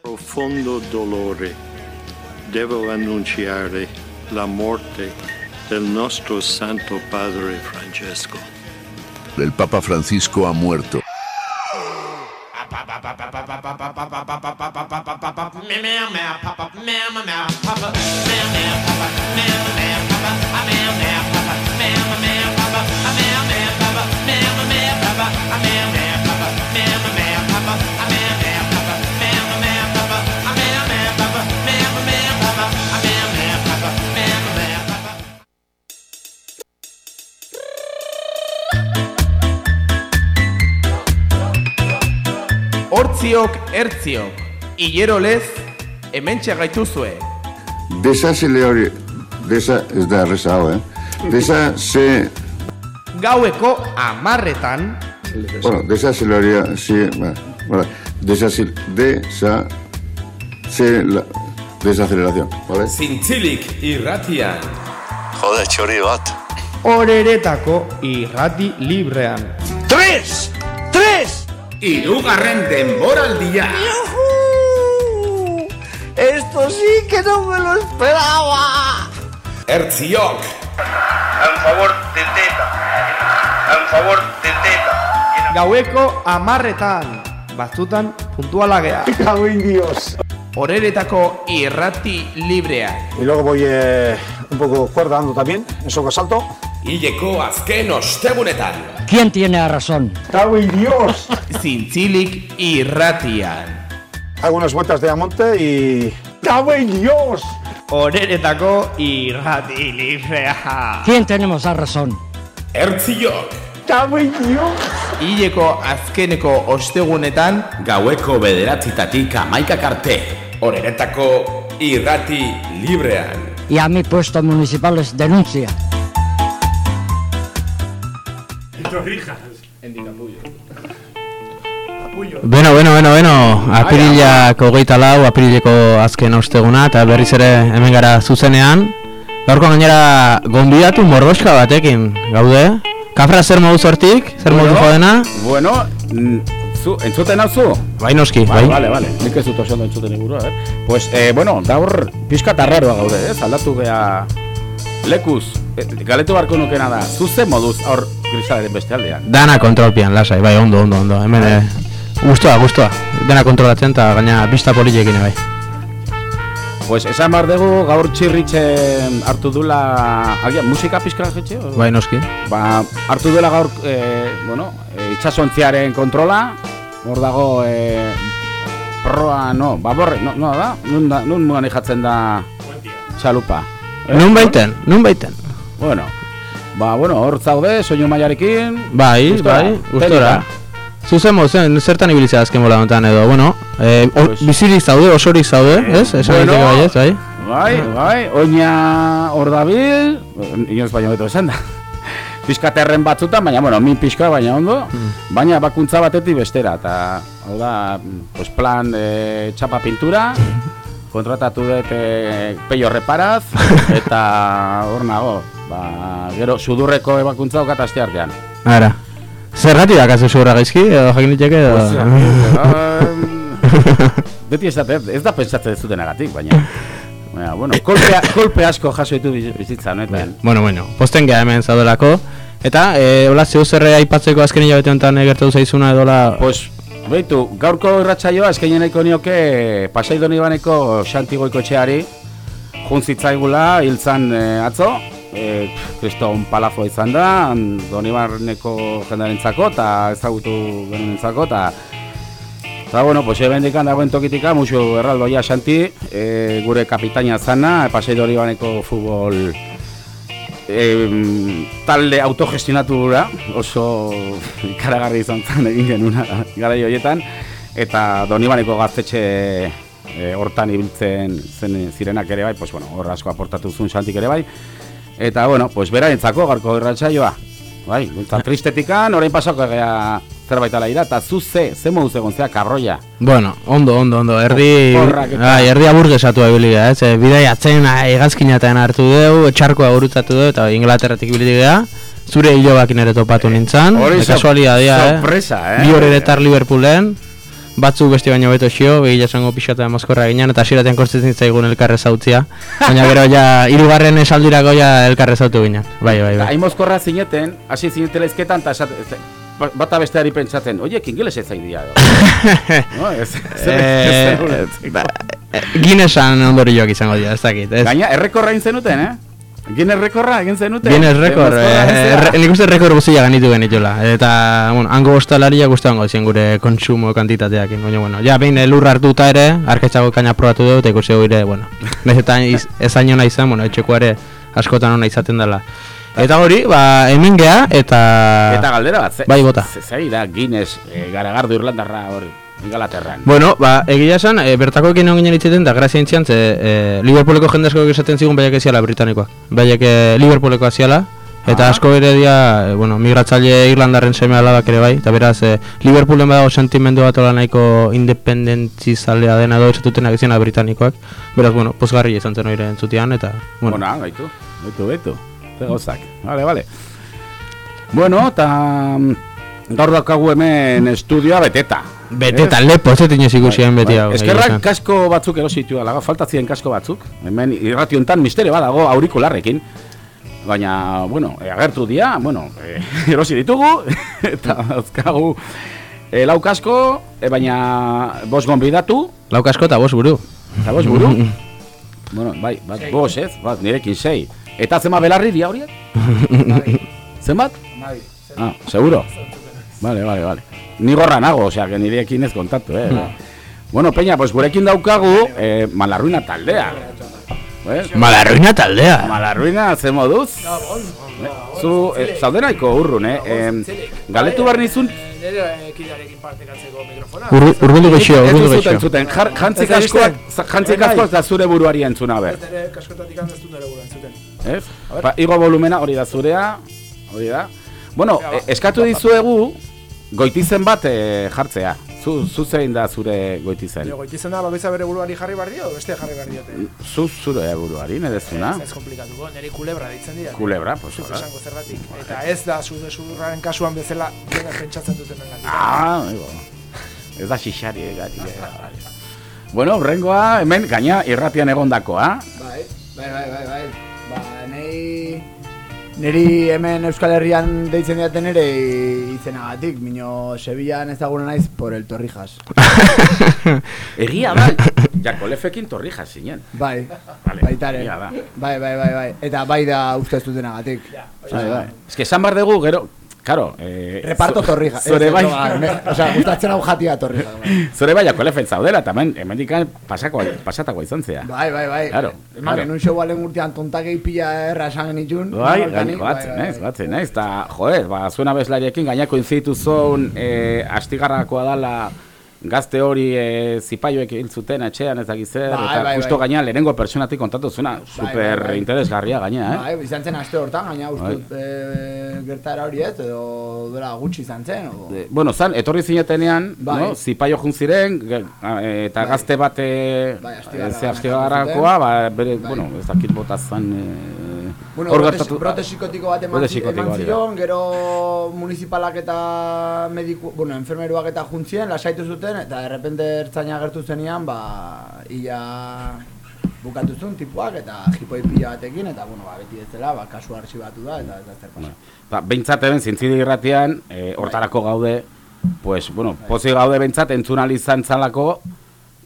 Profondo dolore, devo annunciare la morte del nostro Santo Padre Francesco. El Papa Francisco ha muerto. Hortziok, ertziok, hilero lez, hemen gaituzue. Desa se le hori... Desa, ez da erreza hau, eh? Desa se... Gaueko amarretan, Bueno, desa se le hori... Si, bueno, bueno, desa se... Desa... Se... La, desaceleración, ¿vale? Zintzilik irratian. Jode, txori bat. horeretako irrati librean. Tres! Irugarren denboraldia. Esto sí que no me lo esperaba. Ertziok. en favor del Teta. En favor del Teta. Gaueko amarretan, batzutan puntuala gea. Cago Dios. Horeretako irrati librean. Y luego voy eh, un poco cuerda dando también, eso que salto. Hileko azken ostegunetan. ¿Quién tiene la razón? ¡Cago en Dios! Zintzilik irratian. Hago unas vueltas de Amonte y... ¡Cago en Dios! Horeretako irrati librea. ¿Quién tenemos la razón? Ertziok. ¡Cago en Dios! Hileko azkeneko ostegunetan, Gaueko bederatzitatik amaikak arte. Horeretako irrati librean. Y a mi puesto municipales denuncia. Beno, beno, beno, beno, apirilak hogeita lau, apirileko azken osteguna, eta berriz ere hemen gara zuzenean. Gaurko gainera gonbidatu mordoska batekin, gaude? Kafra zer modu sortik, zer modu jodena? Bueno, mm, zu, entzuten hau zu? Bai noski, Bai, bai. vale, vale, nik ez dut oso ondo entzuten ingurua, eh? Pues, eh, bueno, gaur pixka tarraroa gaude, ez? Aldatu gea lekuz, eh, galetu barko nukena da, zu ze moduz hor grisalaren beste aldean? Dana kontrolpian, lasai, bai, ondo, ondo, ondo. Hemen, eh, guztua, guztua. Dena kontrolatzen eta gaina bista politekin bai. Pues, esan behar dugu gaur txirritzen hartu dula, agian, musika pixka jetxe? o? Bai noski. Ba, hartu duela gaur, eh, bueno, eh, itxasontziaren kontrola, hor dago, eh, proa, no, baborre, no, no da? Nun, da, nun mugan da txalupa? Eh? Nun baiten, nun baiten. Bueno, ba, bueno, hor zaude, soinu maiarekin, Bai, Gustora, bai, gustora. teknika. Zuzen mozen, zertan ibiltzea azken bola honetan edo, bueno, eh, o- Pues- bizirik zaude, osorik zaude, ez? Esan bueno. daiteke bai, ez, bai? Bai, bai, oina hor dabil, inoz baino beto esan da. Piskaterren batzutan, baina, bueno, min pixka, baina ondo, baina bakuntza batetik bestera, eta, hau da, pues plan e, txapa pintura, kontratatu dut e, peio reparaz, eta hor nago, ba, gero, sudurreko ebakuntza okat aste artean. Ara. Zergatik dakazu zurra gaizki, edo jakin diteke, edo... Beti ez da, ez da pentsatzen zutenagatik, baina, baina, bueno, kolpe, kolpe asko jaso ditu biz- bizitza, honetan. bueno, bueno, posten geha hemen zaudelako. Eta, e, hola, zeu zerre aipatzeko azken hilabete honetan egertatu zaizuna edola... Pues, beitu, gaurko irratsaioa eskaini nahiko nioke Pasai Donibaneko Xantigoiko etxeari juntzitzaigula hiltzan eh, atzo. Eh, kriston palazoa izan da Donibaneko jendarentzako eta ezagutu genenentzako eta Eta, bueno, pues ebendikan dagoen tokitika, musu erraldoia Xanti, e, gure kapitaina zana, Pasai Donibaneko futbol em, talde autogestionatu gura, oso ikaragarri izan zen egin genuna garai horietan, eta Donibaneko gaztetxe e, hortan ibiltzen zen zirenak ere bai, pues, bueno, hor asko aportatu zuen Xantik ere bai, eta, bueno, pues, berarentzako garko irratsaioa, bai, eta tristetikan, orain pasako egea zerbait ala ira, eta zu ze, ze moduz egon zea, karroia. Bueno, ondo, ondo, ondo, erdi... Bai, erdi aburgesatu ibili gara, ez? Bidai atzen egazkinatean hartu dugu, txarkoa gurutzatu dugu, eta Inglaterratik gara. Zure hilobakin ere topatu nintzen, Hori de sor- kasualidadea, eh? sorpresa, eh? Bi horeretar Liverpoolen, batzuk beste baino beto xio, behila esango pixata mozkorra ginen, eta asiratean kostetzen zaigun elkarre zautzia. Baina gero ja, irugarren esaldirako ja elkarre zautu ginen. Bai, bai, bai. Hain mozkorra zineten, hasi zinetela izketan, eta bata besteari pentsatzen, oiek ingeles ez zaidia. no, ez, ez, Eh, ez, ba, eh, Guinnessan ondorioak izango dira, ez dakit. Ez. Gaina, errekorra egin zenuten, eh? Guinness rekorra egin zenuten? Guinness egin eh, nik uste rekord guztia ganitu genituela. Eta, bueno, hango ostalariak guztiango zien gure kontsumo kantitateak. Baina, bueno, ja, behin elur hartuta ere, arketxako kaina probatu dut, eta ikusi ere, bueno, nahiz eta iz, ez aino izan, bueno, etxeko ere askotan ona izaten dela. Eta hori, ba, hemen gea, eta... Eta galdera bat, ze, Bai, bota. ze, zei da Guinness eh, garagardo Irlandarra hori, Ingalaterran. Bueno, ba, egia esan, e, bertako ekin ginen itzeten, da grazia intzian, ze e, Liverpooleko jendezko esaten zigun baiak eziala britanikoak. Baiak e, Liverpooleko aziala, eta Ah. asko ere dia, e, bueno, migratzaile Irlandarren seme alabak ere bai, eta beraz, e, Liverpoolen badago sentimendu bat ola nahiko independentzizalea dena edo esatutenak izena britanikoak. Beraz, bueno, pozgarri izan zen oire entzutian, eta, bueno. Bona, gaitu, gaitu, gaitu. Gauzak, vale, vale. Bueno, eta mm, gaur daukagu hemen estudioa beteta. Beteta, lepo, ez dut inoz ikusien beti hau. egia Eskerrak esan. kasko batzuk erositu alaga, falta ziren kasko batzuk. Hemen irrationtan misterio badago aurikularrekin. Baina, bueno, e, agertu dira, bueno, e, erosi ditugu, eta azkagu e, lau kasko, e, baina bos gonbidatu, Lau kasko eta bos buru. eta bos buru. bueno, bai, bat, bos ez, bat, nirekin sei. Eta zema belarri dia horiek? Zenbat? Ah, seguro? Vale, vale, vale. Ni gorra nago, osea, que nirekin ez kontatu, eh. bueno, Peña, pues gurekin daukagu, eh, Malarruina taldea. Eh? Malarruina taldea. Malarruina, ze moduz? Eh, Zu, eh, zaude nahiko urrun, eh? Em, galetu behar nizun... Nere kidearekin partekatzeko mikrofona. Ur- urbildu gehixo, Ez urbildu jantzi Ez da kaskoak, bizten? jantzi Bai, bai. kaskoak da zure buruari entzuna ber. Kaskotatik handaztu nire gura entzuten. Ez? Ba, igo volumena hori da zurea, hori da. Bueno, eh, eskatu dizuegu goitizen bat eh, jartzea. Zu, zu zein da zure goitizen? Jo, goitizen da, bakoitza bere buruari jarri behar dio, beste jarri behar diote. Zu zure buruari, nerezuna? Ez, ez komplikatuko, nire kulebra ditzen dira. Kulebra, pues hola. esango zergatik. Eta ez da zure zurraren kasuan bezala dena pentsatzen duten engatik. Ah, ego. Ez da xixari egatik. eh. Bueno, rengoa, hemen, gaina irratian egondakoa. Bai, bai, bai, bai, bai. Neri hemen Euskal Herrian deitzen diaten ere izenagatik, mino Sevillan ezaguna naiz por el Torrijas. Egia da, Jakolefekin torrija zinen. Bai, Vale, baitare. Bai, bai, bai, bai. Eta bai da uste ez dutenagatik. Bai, bai. Ez que esan bar dugu, gero, karo... Eh, Reparto torrija. Zure Ez, bai... no, me- Osea, gustatzen hau jatia torrija. bai. Zure bai Jakolefen zaudela, eta hemen, hemendikan pasako, pasatakoa izan zea. Bai, bai, bai. Claro, Eman, claro. nun show alen urtean tontakei pila erra esan genitun. Bai, Markanik, gaineko batzen, naiz, batzen, naiz, eta, joder, ba, zuen abeslariekin gainako inzitu zuen, e, astigarrakoa dala, gazte hori e, zipaioek hil zuten etxean ez dakiz zer, Bai, eta bai, justo bai. gaina lehenengo personatik kontatu zuena, super bai. interesgarria gaina, eh? Bai, izan zen aste hortan, gaina Bai. uste dut e, gertara hori ez, edo duela gutxi izan zen. O... Eh, Bueno, zan, etorri zinetenean, Bai. no? zipaio jun ziren, ge- a, e, eta Bai. gazte bat, e, Bai, astigarra ze baina astigarrakoa, ba, bere, Bai. bueno, ez dakit bota zan, e, Bueno, hor brote, gertatu- brote psikotiko bat eman, eman zion, gero municipalak eta mediku, bueno, enfermeruak eta juntzien, lasaitu zuten, eta errepente ertzaina agertu zenian, ba, ia bukatu zuen tipuak, eta jipoi pila batekin, eta, bueno, ba, beti ez dela, ba, kasu artxibatu da, eta ez da zer pasa. Ba, behintzat hemen zintzide irratian, e, hortarako gaude, pues, bueno, pozik gaude behintzat entzun ahal izan zalako,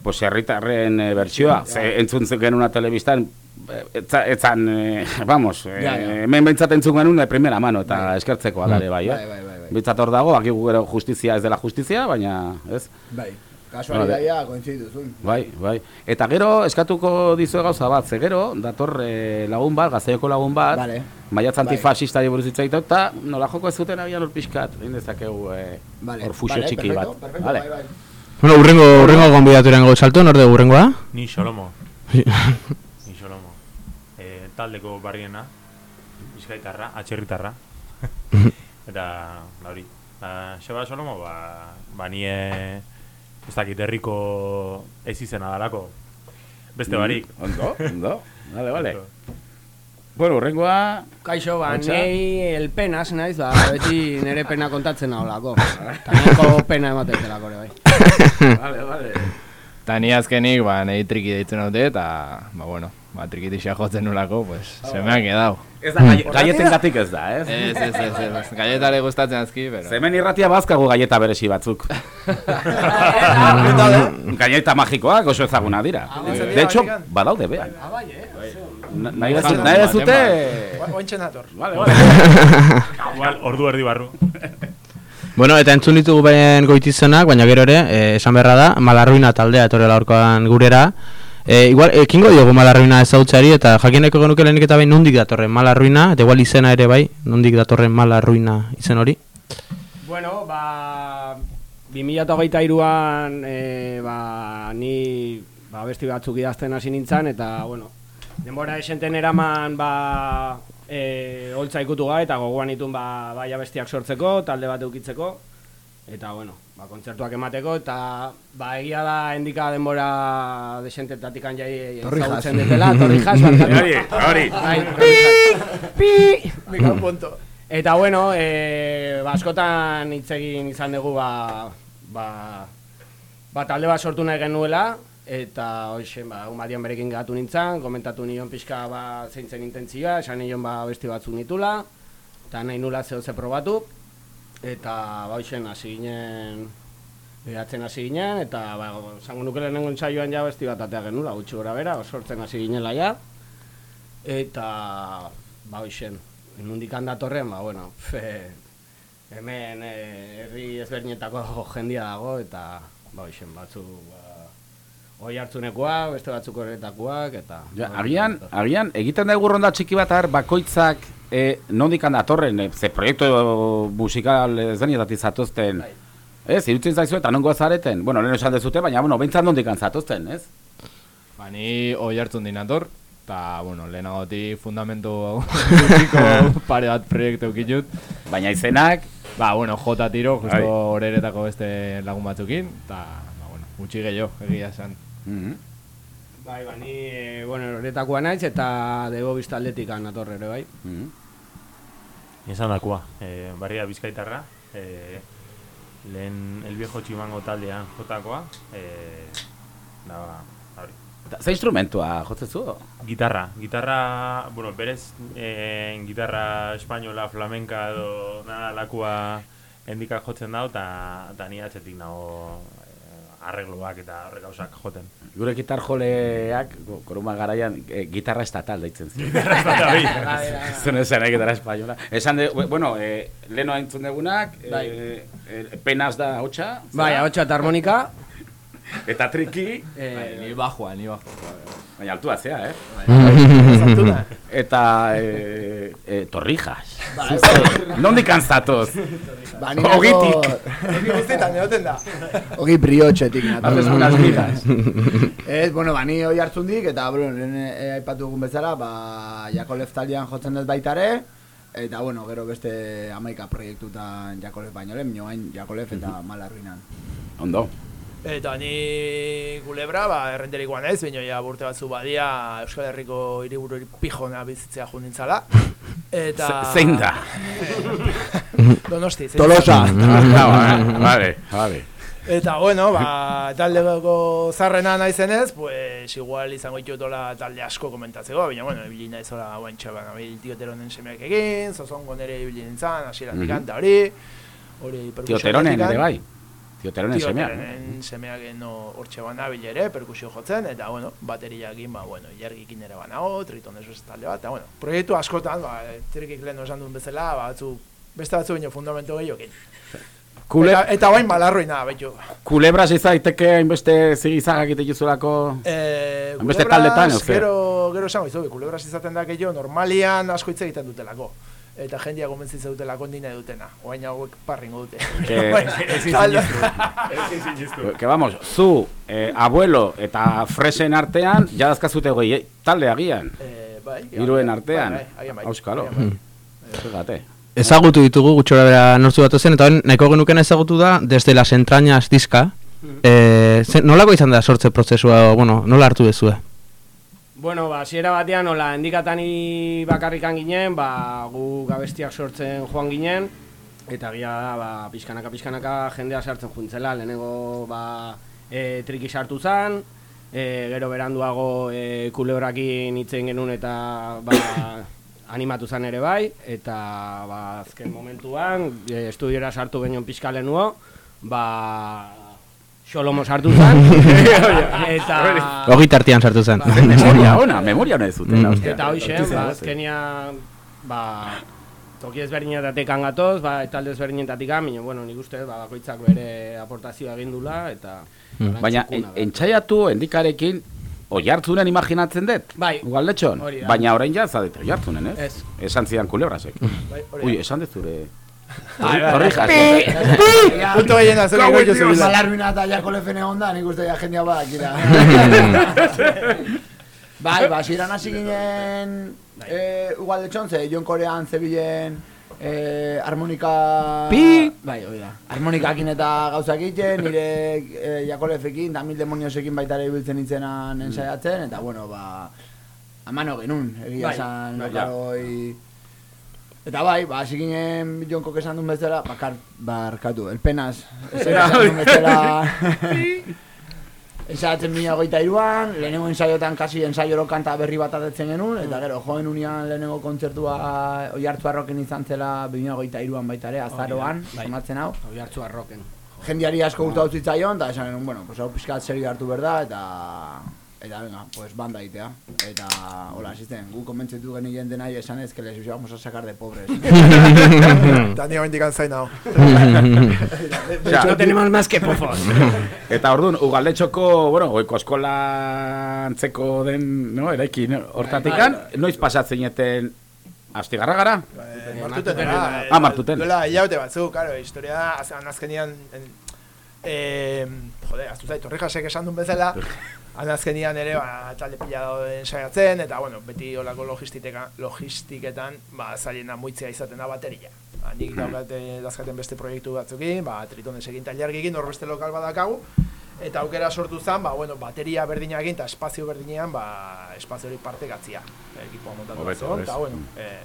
pues, herritarren e, bertsioa. Ze entzun genuna telebistan, e, etza, etzan, e, vamos, e, Ja, ja. hemen behintzat entzun genuen de primera mano, eta eskertzeko alare bai, eh? Bai, bai, bai, bai. Behintzat hor dago, akigu gero justizia ez dela justizia, baina, ez? Bai, kasualitatea koinzitu zuen. Bai, bai. Eta gero eskatuko dizue gauza bat, ze gero dator e, lagun bat, gazteioko lagun bat, Vale. maiatz Bai. antifasistari buruz hitz egiten, eta nola joko ez zuten abian hor pixkat, egin dezakegu e, Vale, hor fusio vale, txiki perfecto, bat. perfecto, Vale. bai, bai. Bueno, urrengo, urrengo gonbidaturen gau salto, norde urrengoa? Ni Xolomo. Taldeko barriena, bizkaitarra, atxerritarra. Eta, ba hori. Ba, Xeba Xolomo, ba, ba nie, ez dakit, herriko ez izena dalako. Beste barik. Mm, Ondo, ondo. Vale, vale. Bueno, urrengoa... Kaixo, ba, nei el penas naiz, ba, beti nire pena kontatzen naholako. Eta nahiko pena ematen delako ere, bai. Vale, vale. Ta ni azkenik, ba, nahi triki deitzen dute, eta, ba, bueno, ba, trikitixia jotzen nulako, pues, se me ha quedado. Ez da, galleten gatik ez da, ez? Ez, ez, ez, ez, ez, galletare gustatzen azki, pero... Zemen irratia bazkagu galleta beresi batzuk. Galleta magikoak oso ezaguna dira. De hecho, badaude, bean. Ah, bai, eh? Na- Nahi ez nahi ez dute... Ointxe nator. Vale, vale. Igual, ordu erdi barru. Bueno, eta entzun ditugu ben goitizenak, baina gero ere, eh, esan beharra da, Malarruina taldea etorela horkoan gurera. Eh, igual, ekingo diogu Malarruina ezautzeari, eta jakineko genuke lehenik eta behin nondik datorren Malarruina, eta igual izena ere bai, nondik datorren Malarruina izen hori. Bueno, ba, 2008an, e, ba, ni ba, besti batzuk idazten hasi nintzen, eta, bueno, denbora esenten eraman, ba, e, holtza ikutu ga, eta gogoan itun, ba, bai abestiak sortzeko, talde bat eukitzeko, eta, bueno, ba, kontzertuak emateko, eta, ba, egia da, endika denbora desentetatik jai Torrijas. ezagutzen detela, torrijas. Hori, hori. Bai, torrijas. Pi! Mika punto. Eta bueno, e, ba, askotan hitz egin izan dugu ba, ba, ba talde bat sortu nahi genuela eta hoxe, ba, un badian berekin gatu nintzen, komentatu nion pixka ba, zein zen intentzioa, esan nion ba, besti batzuk nitula, eta nahi nula zeo ze probatu, eta ba, hoxen hasi ginen, behatzen hasi ginen, eta ba, zango nuke lehenengo entzaioan ja besti bat atea genula, gutxi gora bera, sortzen hasi ginela ja, eta ba, hoxen, nundik handatorren, ba, bueno, fe, hemen herri ezberdinetako jendia dago, eta ba, hoxen, batzu, ba, Oi hartzunekoak, beste batzuk horretakoak, eta... Ja, agian, agian, egiten da ronda txiki bat har, bakoitzak e, nondik datorren, e, ze proiektu musikal ezberdinetatik zatozten. Ez, irutzen zaizu eta nongo zareten? Bueno, lehen esan dezute, baina, bueno, behintzat nondik zatozten, ez? Ba, ni oi hartzun dinator, eta, bueno, lehenagoti fundamentu pare bat proiektu eukitut. Baina izenak? Ba, bueno, jota tiro, justo horeretako beste lagun batzukin, eta, ba, bueno, gutxi gehiago, egia esan. Bai, ba, ni, eh, bueno, horretakoa naiz, eta dego bizta atletika natorre ere, bai. Esan dakoa, e, barria bizkaitarra, e, lehen el viejo tximango taldean jotakoa, e, da, hori. Ze instrumentua jotzen zu? Gitarra, gitarra, bueno, berez, e, gitarra espainola, flamenka edo nada lakua endika jotzen dau, eta ta ni atzetik nago e, arregloak eta horre gauzak joten. Gure gitar joleak, koruma garaian, e, gitarra estatal deitzen ziren. Gitarra estatal, bai. Zuen esan, eh, gitarra espainola. Esan de, bueno, e, leheno entzun degunak, Bai. e, e, penas da hotxa. Bai, ahotsa eta harmonika. Eta triki. Eh, ni bajoa, ni bajoa. Baina altua zea, eh? Zartuna. Eta e, e, torrijas. Bai. Nondik anzatoz? Ba, Ogitik. Hori guztietan egoten da. Ogi priotxetik nator. Haces unas migas. Ez, bueno, ba, ni hoi hartzundik, eta, bueno, lehen eh, aipatu dugun bezala, ba, Jakolev taldean jotzen dut baitare, eta, bueno, gero beste amaika proiektutan Jakolev baino lehen, mioain Jakolev eta Malarruinan. Ondo. Eta ni kulebra, ba, errenderikoa naiz, baina ja urte batzu badia Euskal Herriko hiriburu pijona bizitzea jundintzala. Eta... Ze- zein da? Donosti. zein Tolosa. Ah, vale, vale. Eta bueno, ba, taldeko zarrena naizenez, pues igual izango ditutola talde asko komentatzeko, baina bueno, ibili naiz hola guantxa, baina bil tioteronen semeak egin, zozongo nere ibili nintzen, hasieratik Mhm. anta hori, hori Tioteronen ere bai. Tioteronen semeak. Tioteronen semeak no hortxe bana ere, perkusio jotzen, eta bueno, bateriakin, ba, bueno, jargikin ere banago, tritonez beste talde bat, eta bueno, proiektu askotan, ba, trikik lehen esan duen bezala, ba, batzu, beste batzu baino fundamento gehiokin. Kule- Eta, eta bain malarroina, baitu. Kulebras izaiteke hainbeste zigizagak ite juzulako... Eh, hainbeste taldetan, zer? Gero, gero esango izu, kulebras izaten da gehiago, normalian asko hitz egiten dutelako. Eta jendia konbentzitzen dutelako nina dutena. Oain hauek parringo dute. Que- Ezin talde- sinistu. Que vamos, zu, eh, abuelo eta fresen artean, jadazkazute goi, eh, talde agian. Eh, bai, Hiruen bai, artean. bai, bai, Auskalo. agian Fíjate. Ezagutu ditugu gutxora bera nortzu bat zen, eta nahiko genuken ezagutu da, desde las entrañas diska. Eh, ze, nolako izan da sortze prozesua, bueno, nola hartu dezue? Bueno, ba, hasiera batean, hola, endikatani bakarrikan ginen, ba, gu gabestiak sortzen joan ginen, eta gira da, ba, pixkanaka, pixkanaka jendea sartzen juntzela, lehenengo, ba, e, triki sartu zen, e, gero beranduago e, kulebrakin hitzen genuen eta, ba, animatu zen ere bai, eta, ba, azken momentuan, e, estudiora sartu genion pixka lehenuo, ba, Xolomo sartu zen, eta... Ogi tartian sartu zen. Ba, Memoria ona, memoria ona ez zuten. Mm. hostia. Eta hoxe, ba, azkenia, ba, toki ezberdinetatik gatoz, ba, talde ezberdinetatik baina, bueno, nik uste, ba, bakoitzak bere aportazioa egin dula, eta... Mm. Baina, en, entxaiatu endikarekin, oi hartzunen imaginatzen dut? Bai. Ugaldetxon? Baina orain ja zadete oi hartzunen, ez? Ez. Esan zidan kulebrasek. Bai. Ui, esan dut Bai, bai, Horri bai. jasko. Punto gehien da, zuek egoitzu zibila. Malarbina eta jako lefene onda, nik uste ja jendia badakira. bai, ba, ziran hasi ginen eh, ugalde txontze, Jon Korean zebilen eh, harmonika... Pi! Bai, hori da. Harmonikakin eta gauzak egiten, nire eh, jakolefekin, da mil demoniosekin baita ere ibiltzen itzenan ensaiatzen, eta bueno, ba... Amano genuen, egia Bai, esan, bai. Eta bai, ba, hasi ginen Jonkok esan duen bezala, bakar, barkatu, elpenaz. Esan duen bezala... Ensaiatzen mila goita iruan, lehenengo ensaiotan kasi ensaioro kanta berri bat atetzen genuen, eta gero joen unian lehenengo kontzertua oi hartu arroken izan zela 2008 iruan baita ere, azaroan, bai. hau. Hoi hartzu arroken. Jendiari asko gurtu hau zitzaion, eta esan genuen, bueno, pues hau pixkat serio hartu berda, eta... Eta venga, pues banda egitea. Eta, hola, asisten, gu konbentzetu genien denai esan ez, que les íbamos a sacar de pobres. Eta ni horrendik antzain hau. No tenemos más que pofos. Eta orduan, ugaldetxoko, bueno, goiko eskola antzeko den, no, eraikin hortatikan, noiz pasatzen eten astigarra gara? Martuten dela. Ah, martuten. Duela, hilabete batzuk, karo, historia da, azkenian, en, eh, jode, aztu zait, horri jasek esan duen bezala, azkenian ere, ba, talde pila dauden saiatzen, eta, bueno, beti olako logistiketan, logistiketan, ba, zailena muitzea izaten da bateria. Ba, nik daukate, dazkaten beste proiektu batzukin, ba, tritones egin tailergikin, hor beste lokal badakagu, eta aukera sortu zen, ba, bueno, bateria berdina egin, eta espazio berdinean, ba, espazio hori parte gatzia. Ekipoa montatu zen, eta, bueno, eh,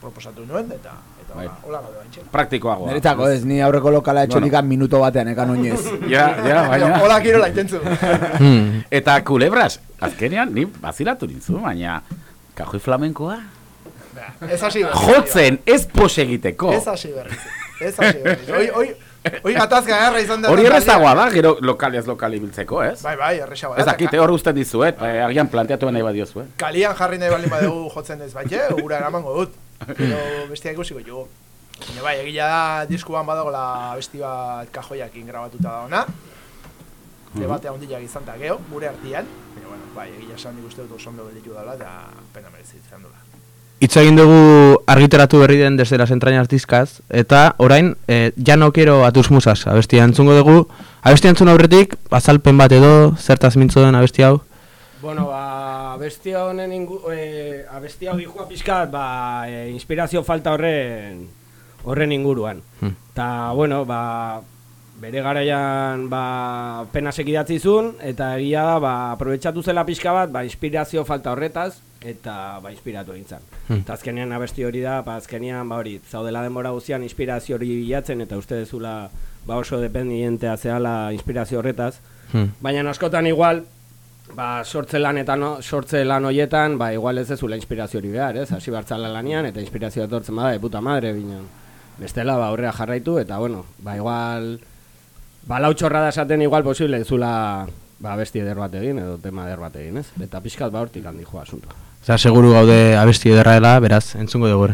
proposatu nuen, eta Bai. ba, hola gaude baintxe. Praktikoagoa. Niretzako ez, ni aurreko lokala etxotikan minuto batean ekan oinez. Ja, ja, baina... Hola kirola intentzu. Eta kulebras, azkenean, ni bazilatu nintzu, baina... Kajoi flamenkoa? Ez hasi berriz. Jotzen, ez pose egiteko. Ez hasi berriz. Ez hasi berriz. Hoi, hoi, hoi gatazka garra izan da. Hori errezagoa da, gero lokaliaz lokali biltzeko, ez? Bai, bai, errezagoa Ez dakit, hor usten dizuet, eh, agian planteatu nahi badiozu, eh? Kalian jarri nahi baldin badugu jotzen ez baitxe, ura eramango dut. Pero bestia ikusiko jugu. Baina bai, egila da diskuan badagola besti bat kajoiakin grabatuta da ona. Debate handiak izan da geho, gure artian. Baina, bueno, bai, egila esan nik uste dut oso ondo gelditu dela, eta pena merezi izan dula. Hitz egin dugu argitaratu berri den desde las entrañas dizkaz, eta orain, eh, ya no quiero a tus musas, abestia entzungo dugu. Abestia entzun aurretik, azalpen bat edo, zertaz mintzo den abesti hau? Bueno, ba, abestia honen ingu, e, abestia hau dihua pixkat, ba, e, inspirazio falta horren horren inguruan. Hmm. Ta, bueno, ba, bere garaian ba, penasek idatzi zuen, eta egia da, ba, aprobetsatu zela pixka bat, ba, inspirazio falta horretaz, eta ba, inspiratu egin. Hmm. Eta azkenean abesti hori da, ba, azkenean, ba, hori, zaudela denbora guztian inspirazio hori bilatzen, eta uste dezula, ba, oso dependientea zehala inspirazio horretaz. Hmm. Baina askotan igual, ba, sortze lanetan, sortze lan hoietan, ba, igual ez dezula inspirazio hori behar, ez? Hasi bartzala lanian, eta inspirazioa etortzen bada, de puta madre, binen. Bestela, ba, aurrea jarraitu, eta, bueno, ba, igual, ba, lautxorra da esaten igual posible dezula, ba, besti eder bat egin, edo tema eder bat egin, ez? Eta pixkat, ba, hortik handi joa asuntoa. Oza, seguru gaude abesti ederra dela, beraz, entzungo dugu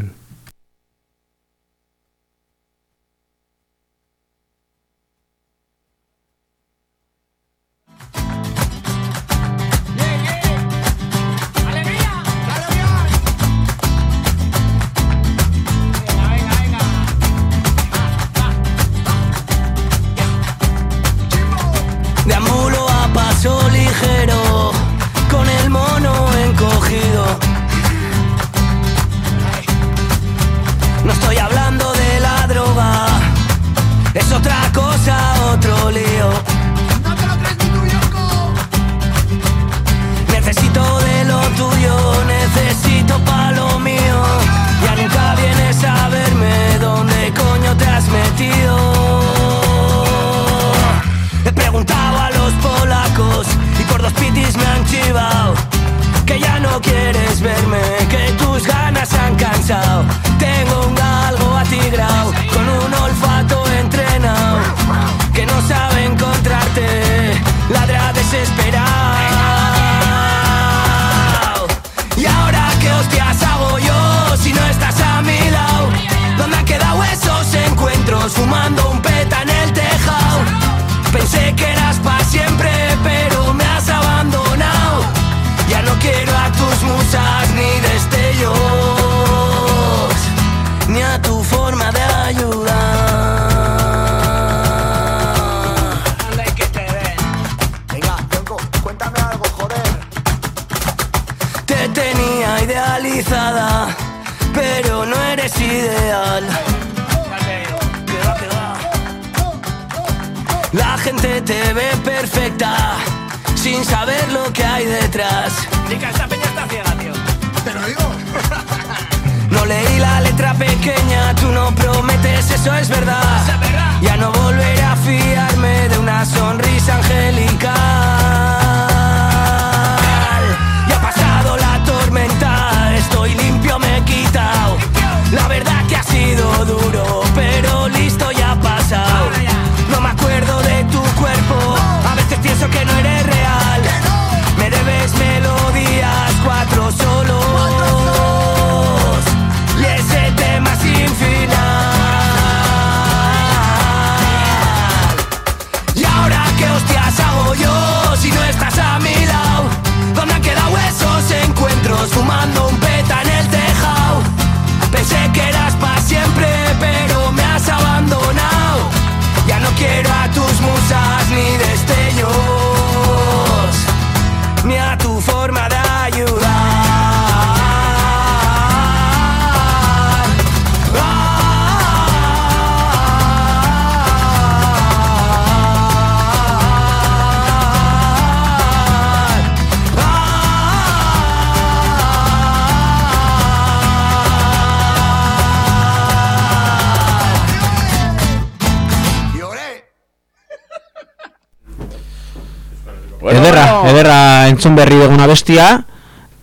entzun berri duguna bestia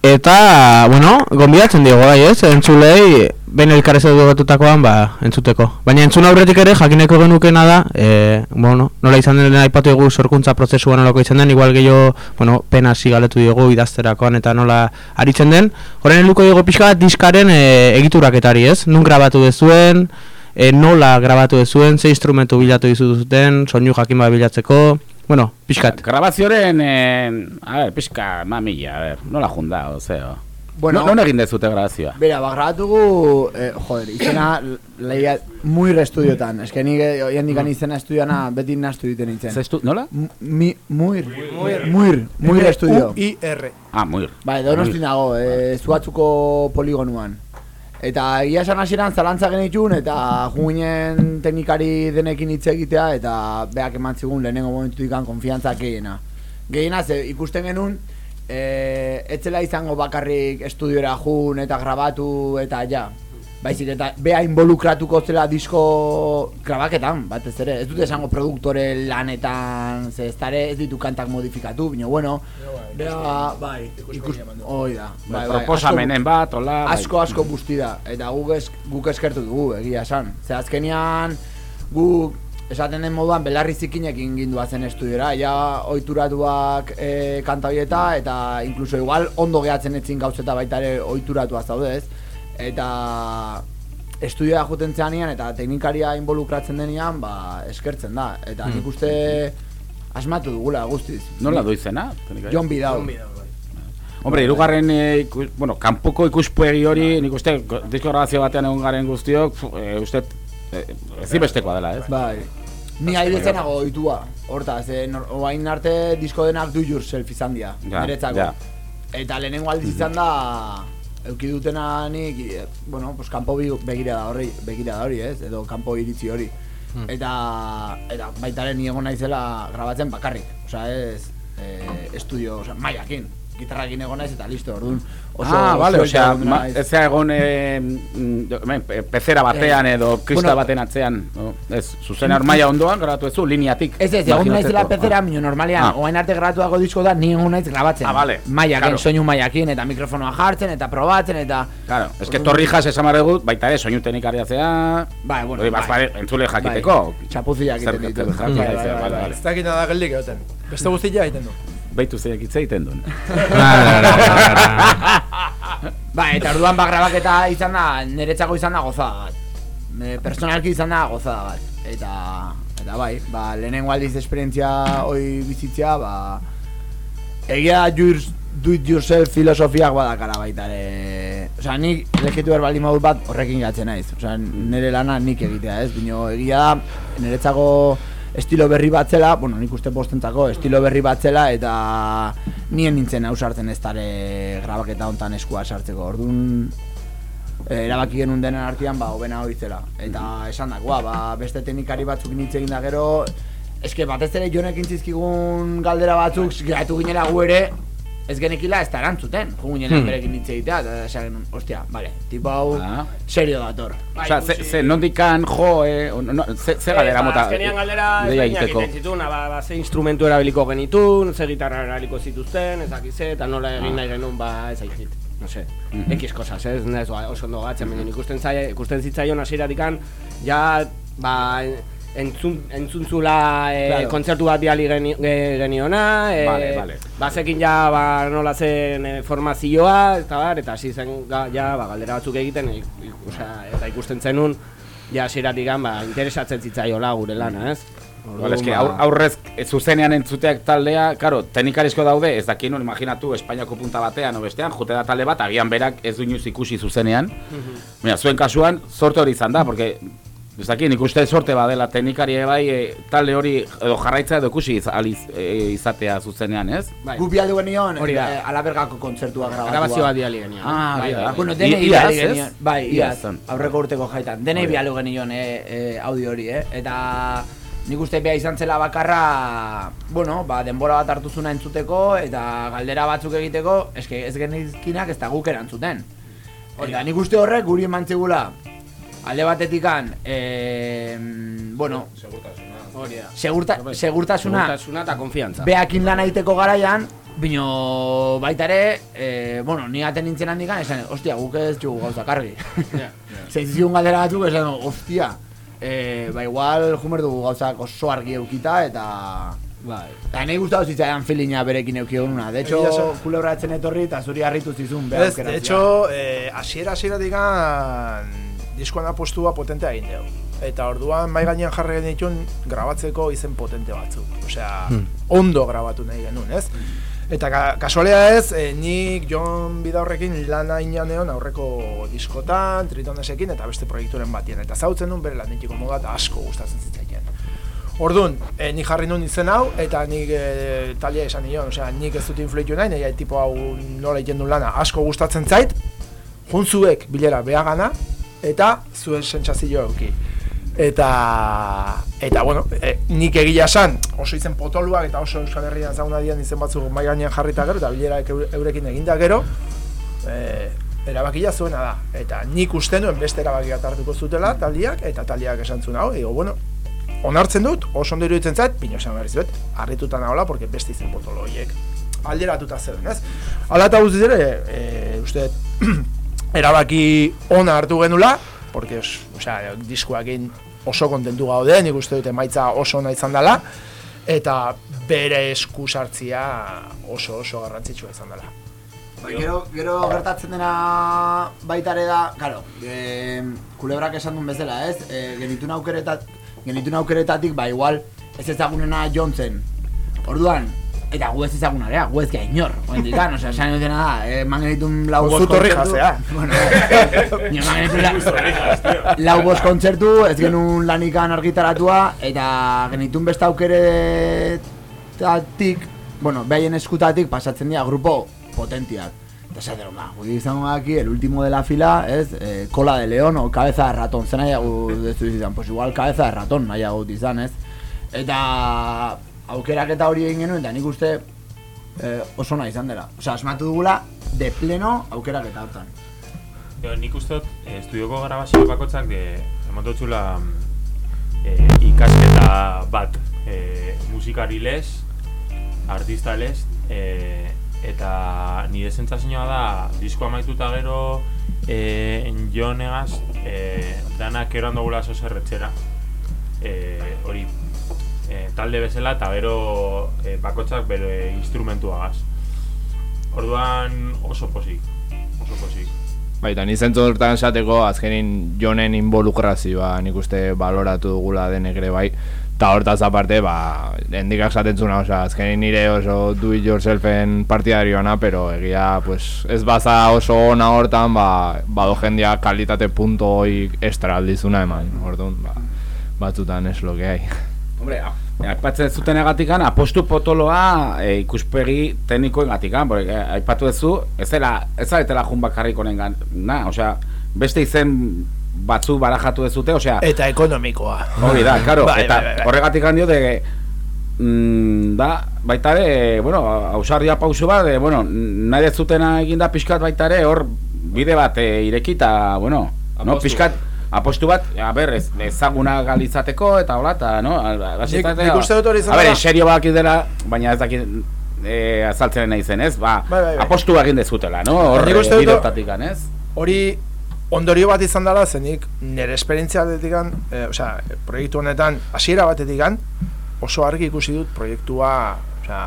Eta, bueno, gonbidatzen diego bai ez, entzulei behin elkarrez dugututakoan, ba, entzuteko. Baina entzun aurretik ere, jakineko genukena da, e, bueno, nola izan den aipatu dugu sorkuntza prozesuan nolako izan den Igual gehiago, bueno, pena galetu dugu idazterakoan eta nola aritzen den. Horren heluko dugu pixka bat diskaren e, egituraketari ez, nun grabatu dezuen e, Nola grabatu dezuen, ze instrumentu bilatu dizuten, soinu jakin bat bilatzeko Bueno, pixkat. Grabazioaren, eh, a ver, pixka, mamilla, a ver, nola junda, ozeo. Bueno. no, non egin dezute grabazioa? Bera, ba, grabatugu, eh, joder, izena leia muy estudiotan. Ez que nik hoien dikan izena estudioana beti nastu diten nintzen. Ze estu, nola? Mi, muir, muir, muir, muir estudio. U-I-R. Ah, muir. Bai, donosti nago, eh, zuatzuko poligonuan. Eta egia esan hasieran zalantza genitun eta juginen teknikari denekin hitz egitea eta beak eman zigun lehenengo momentu dikan konfiantza gehiena. Gehiena ze ikusten genuen e, etzela izango bakarrik estudiora jun eta grabatu eta ja. Baizik eta bea involukratuko zela disko grabaketan, batez ere. Ez dut esango produktore lanetan, ze ez dare ez ditu kantak modifikatu, bino bueno, bea, bai, ikus, hoi da. Bai, bai, Proposamenen bat, hola, bai. Asko, asko busti da, eta guk, es, guk eskertu dugu, egia esan. Ze azkenian, guk, esaten den moduan, belarri zikinekin gindua zen estudiora, ja oituratuak e, kanta horieta, eta inkluso igual ondo gehatzen etzin gauzeta baita ere oituratua zaude ez. Eta estudioa juten zeanian eta teknikaria involukratzen denean, ba, eskertzen da. Eta nik uste asmatu dugula guztiz. Nola du izena? Jon Bidau. Hombre, irugarren, eh, ikus, bueno, kanpoko ikuspegi hori, nik uste, go- disko grabazio batean egon garen guztiok, eh, uste, eh, ezinbestekoa dela, ez? Bai. Ni airezenago oitua. Hortaz, nor- oain arte disko denak do yourself izan dira, Ja, niretzako. ja. Eta lehenengo aldiz izan da, euki dutena nik, eh, bueno, pues kanpo begira da hori, begira da hori, ez? Edo kanpo iritzi hori. Hmm. Eta, eta baita ere ni egon naizela grabatzen bakarrik. Osea, ez, eh, estudio, osea, maiakin. Gitarrakin egon naiz eta listo, orduan. Oso, ah, vale, osea, naiz. ez zea egon eh, mm, pe- pezera batean Eh, edo krista bueno, baten atzean, no? ez, zuzen armaia ondoan grabatu ezu, lineatik. Ez ez, egon naizela imaginatzeko. pezera, mino normalean, Ah. oain arte grabatuako disko da, ni egon naiz grabatzen. Ah, vale. Maiakin, Claro. soinu maiakin, eta mikrofonoa jartzen, eta probatzen, eta... Claro, es que torrijas esan behar dugu, baita ere, soinu teknikaria zea, Bai, bueno, bai. bai, entzule jakiteko. Bai, zer- Bai, bai, zer- bai. Ez dakit nada geldik egoten. Beste guztia egiten du. Baitu zeiak hitz egiten duen. Ba, eta orduan ba grabaketa izan da, niretzako izan da gozada bat. Me, personalki izan da gozada bat. Eta, eta bai, ba, lehenengo aldiz esperientzia hoi bizitzea, ba, egia yours, do it yourself filosofiak badakara baita ere. Osea, nik leketu behar baldin modut bat horrekin gatzen naiz. Osea, nire lana nik egitea, ez? Bino, egia da, niretzako estilo berri bat zela, bueno, nik uste postentzako estilo berri bat zela, eta nien nintzen ausartzen ez dare grabaketa hontan eskua sartzeko. Orduan, eh, erabaki genuen denen artean, ba, hobena hoitzela. Eta esan dakoa, ba, beste teknikari batzuk hitz egin da gero, eske batez ere jonekin zizkigun galdera batzuk, geratu ginela gu ere, ez genekila ez da erantzuten, jo ginela Hmm. berekin hitz egitea, eta esan ostia, vale, tipo hau, Ah. serio dator. Osea, ze, ze nondikan jo, eh, o- no, ze, ze galdera mota. Ba, azkenean galdera ideia ezberdinak egiten zituen, ba, ba, ze instrumentu erabiliko genitun, ze gitarra erabiliko zituzten, ez dakiz ze, eta nola egin Ah. nahi genuen, ba, ez aikit. No sé, Mhm. X cosas, ez, ez ba, oso ondo gatzen, baina ikusten zaie, ikusten zitzaion hasieratikan ja, ba, entzun, entzuntzula e, Claro. kontzertu bat biali geni, ge- geniona, e, Vale, vale. bazekin ja ba, nola zen e, formazioa, eta bar, eta hasi zen ga, ja, ba, galdera batzuk egiten, ik, ik, osea, eta ikusten zenun, ja hasieratikan ba, interesatzen zitzaiola gure lana, ez? Eske, Orduan, aur, ba- aurrez e, zuzenean entzuteak taldea, karo, teknikarizko daude, ez dakien hori imaginatu Espainiako punta batean o bestean, jote da talde bat, agian berak ez du inoiz ikusi zuzenean. Baina, zuen kasuan, sorte hori izan da, porque ez dakien ikuste sorte badela teknikari bai e, talde hori edo jarraitza edo ikusi iz, aliz, e, izatea zuzenean, ez? Bai. Gu bialdu genion, Hori da. eh, alabergako kontzertua grabatua. Grabazioa biali genion. Ah, Bai, bai. Bueno, denei biali ez? genion, bai, Iaz aurreko urteko jaitan. Denei bialu genion eh, eh, audio hori, eh? Eta nik uste beha izan zela bakarra, bueno, ba, denbora bat hartu zuna entzuteko eta galdera batzuk egiteko, eske ez genizkinak ez da guk erantzuten. Eta nik uste horrek guri eman alde batetikan, eh, bueno, da. segurta, segurtasuna, Segurtasuna eta konfiantza. beakin lan egiteko garaian, Bino baita ere, e, bueno, ni aten nintzen handikan, esan, ostia, guk ez txugu gauza kargi. Ja, Zeizizun galdera batzuk, esan, ostia, e, ba igual jumer dugu gauzak oso argi eukita, eta... Bai. Eta nahi gustatu zitzaidan feelina berekin euki egununa. De hecho, kulebratzen etorri eta zuri harritu zizun. Ez, de hecho, eh, asiera asieratik diskoan apostua potentea egin dugu. Eta orduan mai gainean jarri genituen grabatzeko izen potente batzuk. Osea, Hmm. ondo grabatu nahi genuen, ez? Eta ka kasualea ez, eh, nik Jon Bidaurrekin lana inaneon aurreko diskotan, Tritonesekin eta beste proiekturen batien. Eta zautzen duen bere lanetiko moda eta asko gustatzen zitzaien. Orduan, eh, nik jarri nun izen hau, eta nik e, talia esan nion, osea, nik ez dut influitu nahi, nahi tipo hau nola egiten duen lana asko gustatzen zait, juntzuek bilera behagana, eta zuen sentsazio euki. Eta, eta bueno, e, nik egia esan, oso izen potoluak eta oso Euskal Herrian zauna dian izen batzuk mai gainean jarrita gero, eta bilera eurekin eginda gero, e, erabakia zuena da. Eta nik uste nuen beste erabakia hartuko zutela taldiak, eta taldiak esan zuen hau, digo, bueno, onartzen dut, oso ondo iruditzen zait, pino esan behar dizuet, harrituta nagola, porque beste izen potolo horiek alderatuta zeuden, ez? Hala eta guztiz ere, e, uste, erabaki ona hartu genula, porque, os- osea, diskoakin oso kontentu gaude, nik uste dut emaitza oso ona izan dela, eta bere esku sartzia oso oso garrantzitsua izan dela. Bai, gero, gero gertatzen dena baita ere da, claro, e, kulebrak esan duen bezala, ez? E, genitun aukeretat, genitun aukeretatik, ba, igual, ez ezagunena jontzen. Orduan, eta gu ez ezaguna gea, gu ez gea inor, oendikan, osea, esan dutena da, eh, man genitun lau bost kontzertu-. Bueno, ni eman genitun la- lau bost kontzertu, ez genuen lanikan argitaratua, eta genitun beste aukeretatik, bueno, behaien eskutatik pasatzen dira grupo potentiak. Eta esaten, ba, guri izango aquí el último de la fila, ez, eh, cola de león o cabeza de ratón, zen nahiago dezu izan, pues igual cabeza de ratón nahiago izan, ez. Eta aukerak eta hori egin genuen, eta nik uste eh, oso nahi izan dela. Osea, asmatu dugula de pleno aukerak eta hortan. Jo, nik uste dut, eh, estudioko grabazio bakotzak de, emototxula eh, ikasketa bat eh, musikari lez, artista lez, eh, eta nire sentsazioa da disko amaituta gero eh, jonegaz eh, danak eroan dugula zoserretxera eh, hori talde bezala eta gero eh, bakotzak bere instrumentuagaz. Orduan oso posik oso posik Baita, ni zentzu hortan esateko azkenin jonen involukrazioa nik uste baloratu dugula denek ere bai. Eta hortaz aparte, ba, endikak esaten zuna, osea, azkenin nire oso do it yourselfen partidarioana, pero egia, pues, ez baza oso ona hortan, ba, bado jendia kalitate punto hoi extra aldizuna eman, orduan, ba, batzutan es lo que hay. Hombre, aipatzen zuten egatikan, apostu potoloa e, ikuspegi teknikoen gatikan, porque eh, aipatu duzu, ez dela, ez zaretela jun bakarrik honen na, osea, beste izen batzu barajatu ez dute, osea... Eta ekonomikoa. Hori da, claro, Bai, eta bai, bai, bai. horregatik handio de mm, da, baita ere, bueno, ausardia pausu bat, de, bueno, nahi ez zutena eginda pixkat baita ere, hor bide bat e, irekita, bueno, no, Apostu. pixkat, apostu bat, a ber, ez, ezaguna galizateko, eta hola, eta, no, Nik- nik uste dut hori izan A ber, dela- en serio bakit dela, baina ez dakit, e, azaltzen nahi zen, ez? Ba, Bai, bai, bai. apostu egin dezutela, no? Hor, Nik uste dut- bidortatikan, ez? Hori ondorio bat izan dela, zenik nire esperientzia detikan, e, osea, proiektu honetan, hasiera batetikan, oso argi ikusi dut proiektua, osea,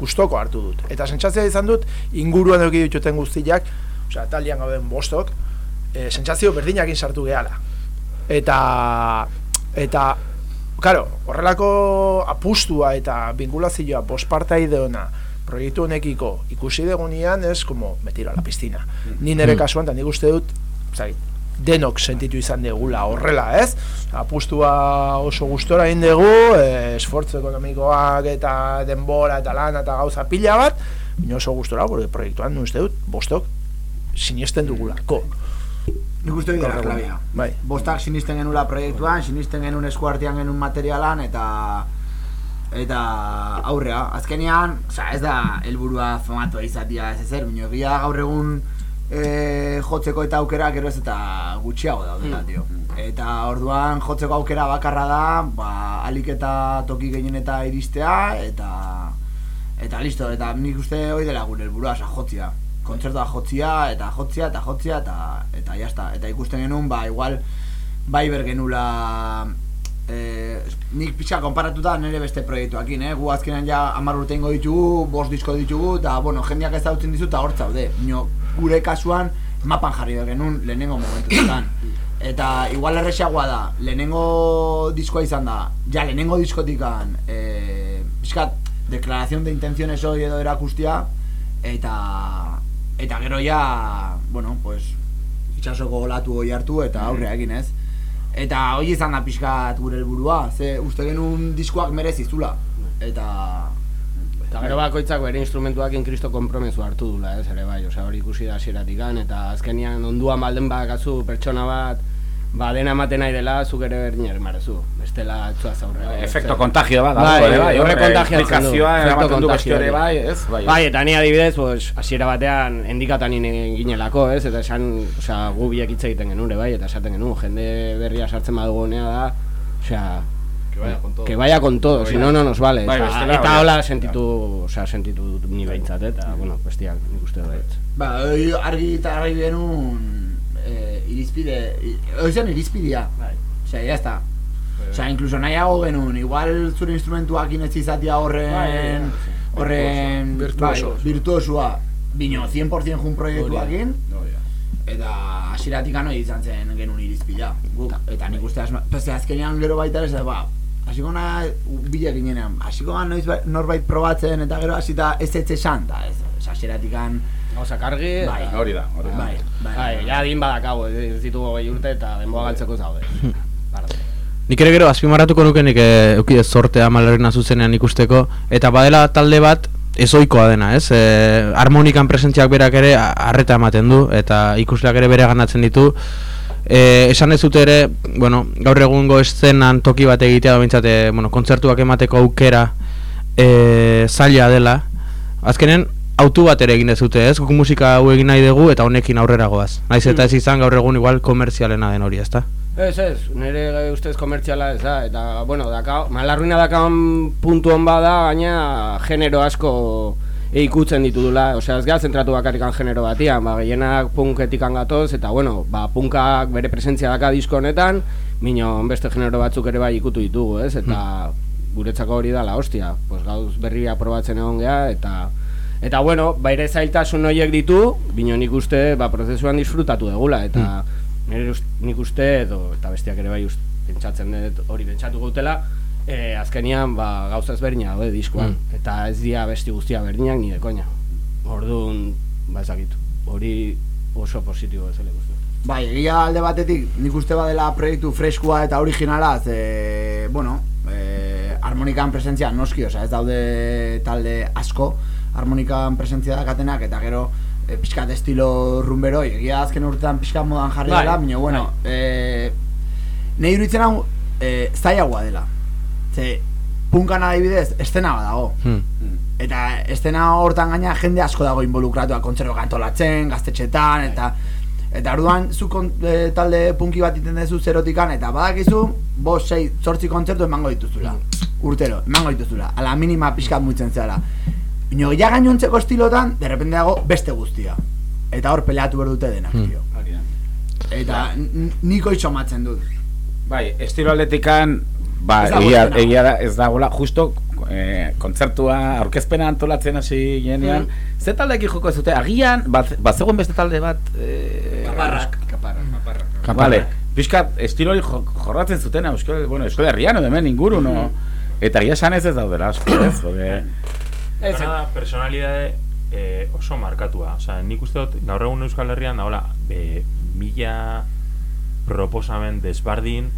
gustoko hartu dut. Eta sentsazioa izan dut, inguruan eduki dituten guztiak, osea, talian gauden bostok, e, sentsazio berdinakin sartu gehala. Eta, eta, Claro, horrelako apustua eta vinculazioa bospartaideona proiektu honekiko ikusi degunean ez como me tiro a la piscina. Ni nere Mm. kasuan eta nik uste dut, zait, denok sentitu izan degula horrela, ez? Apustua oso gustora egin dugu, eh, esfortzu ekonomikoak eta denbora eta lana eta gauza pila bat, baina oso gustora, porque proiektuan uste dut, bostok sinesten dugulako. Nik uste dira klabea. Bai. Bostak sinisten genula proiektuan, sinisten genuen eskuartean genuen materialan, eta eta aurrea. Azkenean, osea, ez da helburua famatua izatia ez ezer, baina egia da gaur egun e, jotzeko eta aukera gero ez eta gutxiago daudela, tio. Eta orduan jotzeko aukera bakarra da, ba, alik eta toki gehien eta iristea, eta eta listo, eta nik uste hori dela gure helburua, osea, jotzia. Kontzertua jotzia, eta jotzia, eta jotzia, eta, eta jazta. Eta ikusten genuen, ba, igual, bai ber genula eh, nik pixka konparatuta nire beste proiektuakin, eh? gu azkenean ja hamar urte ingo ditugu, bost disko ditugu, eta bueno, jendeak ez dautzen dizu, eta hor zaude. Nio, gure kasuan, mapan jarri behar genuen lehenengo momentuetan. Eta igual erresagoa da, lehenengo diskoa izan da, ja lehenengo diskotikan, eh, pixkat, deklaración de intenciones hori edo erakustia, eta eta gero ja, bueno, pues, itxasoko olatu hori hartu eta aurrea egin ez. Eta hori izan da pixkat gure helburua, ze uste genuen diskoak merezizula. Eta... Eta gero bakoitzak bere instrumentuakin kristo konpromezu hartu dula, ez ere bai, osea hori ikusi da hasieratik eta azkenian onduan balden bakazu pertsona bat, ba dena ematen nahi dela, zuk ere berdin marezu, bestela etzua zaurre. Efekto kontagio bat ere bai, horre kontagiatzen du. implikazioa efekto ematen du beste kontagio ere hori. bai, ez? Bai, Bai, eta ni adibidez, pues, hasiera batean endikatan ginelako, ez? Eta esan, osea, gu biek hitz egiten genure, bai, eta esaten genuen, jende berria sartzen badugu honea da, osea, Que vaya con todo. Que vaya con todo, si no, no nos vale. Bai, Eta- bestela, eta bai. hola sentitu, osea, sentitu dut ni behintzat, eta, bueno, bestiak nik uste dut. Ba, argi eta argi genuen eh, irizpide, i- hori zen irizpidea. Bai. Osea, ya está. Osea, incluso nahiago genuen, igual zure instrumentuakin ez izatea horren, Bai, horren, Virtuoso. bai, virtuosua, bino 100% jun proiektuakin, eta hasieratik hori izan zen genuen irizpidea. Guk, eta nik uste asma, pese azkenean gero baita ere, ba, hasiko na bile ginenean, hasiko noiz ba- norbait probatzen eta gero hasita ez ez esan, eta ez, ez hasieratik Gauzak argi, Bai. eta- Hori da, hori da. bai, bai, Bai, ja din badakago, ez ditugu gehi urte eta denboa galtzeko zaude. Barde. Nik ere gero azpimarratuko nuke nik eh, eukidez sortea malerrena zuzenean ikusteko eta badela talde bat ezoikoa dena, ez? E, harmonikan presentziak berak ere harreta ematen du eta ikusleak ere bere ganatzen ditu. E, esan ez dute ere, bueno, gaur egungo eszenan toki bat egitea, bintzat, e, bueno, kontzertuak emateko aukera e, zaila dela. Azkenen, autu bat ere egin dezute, ez? Guk musika hau egin nahi dugu eta honekin aurrera goaz. Naiz eta ez izan gaur egun igual komerzialena den hori, ezta? Ez, ez, nire ustez komertziala ez da, eta, bueno, daka, malarruina dakan puntu hon bada, gaina genero asko ikutzen ditudula, osea, ez gara zentratu bakarrikan genero batian, ba, gehienak punketikan gatoz, eta, bueno, ba, punkak bere presentzia daka disko honetan, mino beste genero batzuk ere bai ikutu ditugu, ez, eta guretzako hori da la hostia, pues gauz berria probatzen egon geha, eta Eta bueno, baire zailtasun horiek ditu, bino nik uste, ba, prozesuan disfrutatu degula, eta nire ust, nik uste, edo, eta bestiak ere bai pentsatzen dut hori pentsatu gutela, e, azkenian ba, gauza ezberdina daude diskoan, eta ez dira besti guztia berdinak ni de koña. Orduan, ba ezakit, hori oso positibo ez ele guztu. Bai, egia alde batetik, nik uste badela proiektu freskua eta originala, ze, bueno, e, harmonikan presentzia noski, osea, ez daude talde asko, harmonikan presentzia dakatenak, eta gero e, pixkat estilo rumbero, egia azken urtean pixkat modan jarri Bai, dela, baina, bueno, e, nahi iruditzen hau e, zailagoa dela. Ze, punkan adibidez, estena bat dago. Hmm. Eta estena hortan gaina jende asko dago involukratua kontzertu antolatzen, gaztetxetan, eta eta orduan zu kon, e, talde punki bat iten dezu zerotikan, eta badakizu, bost, sei, zortzi kontzertu emango dituzula. Urtero, emango dituzula. Ala minima pixkat muitzen zara. Ino, ja gainontzeko estilotan, derrepende dago beste guztia. Eta hor peleatu behar dute denak, Hmm. tio. Eta niko itxomatzen dut. Bai, estilo atletikan, ba, egia, egia da, ez dagoela, justo eh, kontzertua, aurkezpena antolatzen hasi genean, Mm. ze taldeekin joko ez dute, agian, bat, bazegoen beste talde bat... Eh, Kaparrak. Kaparrak. Kaparrak. Vale, pixkat, estilo hori jo- jorratzen zuten, euskal, bueno, euskal herrian, hemen inguru, no? Eta egia esan ez ez daudela, asko, ez? Ez da, personalidade eh, oso markatua. Osea, nik uste dut, gaur egun Euskal Herrian dagoela, be, mila proposamen desbardin,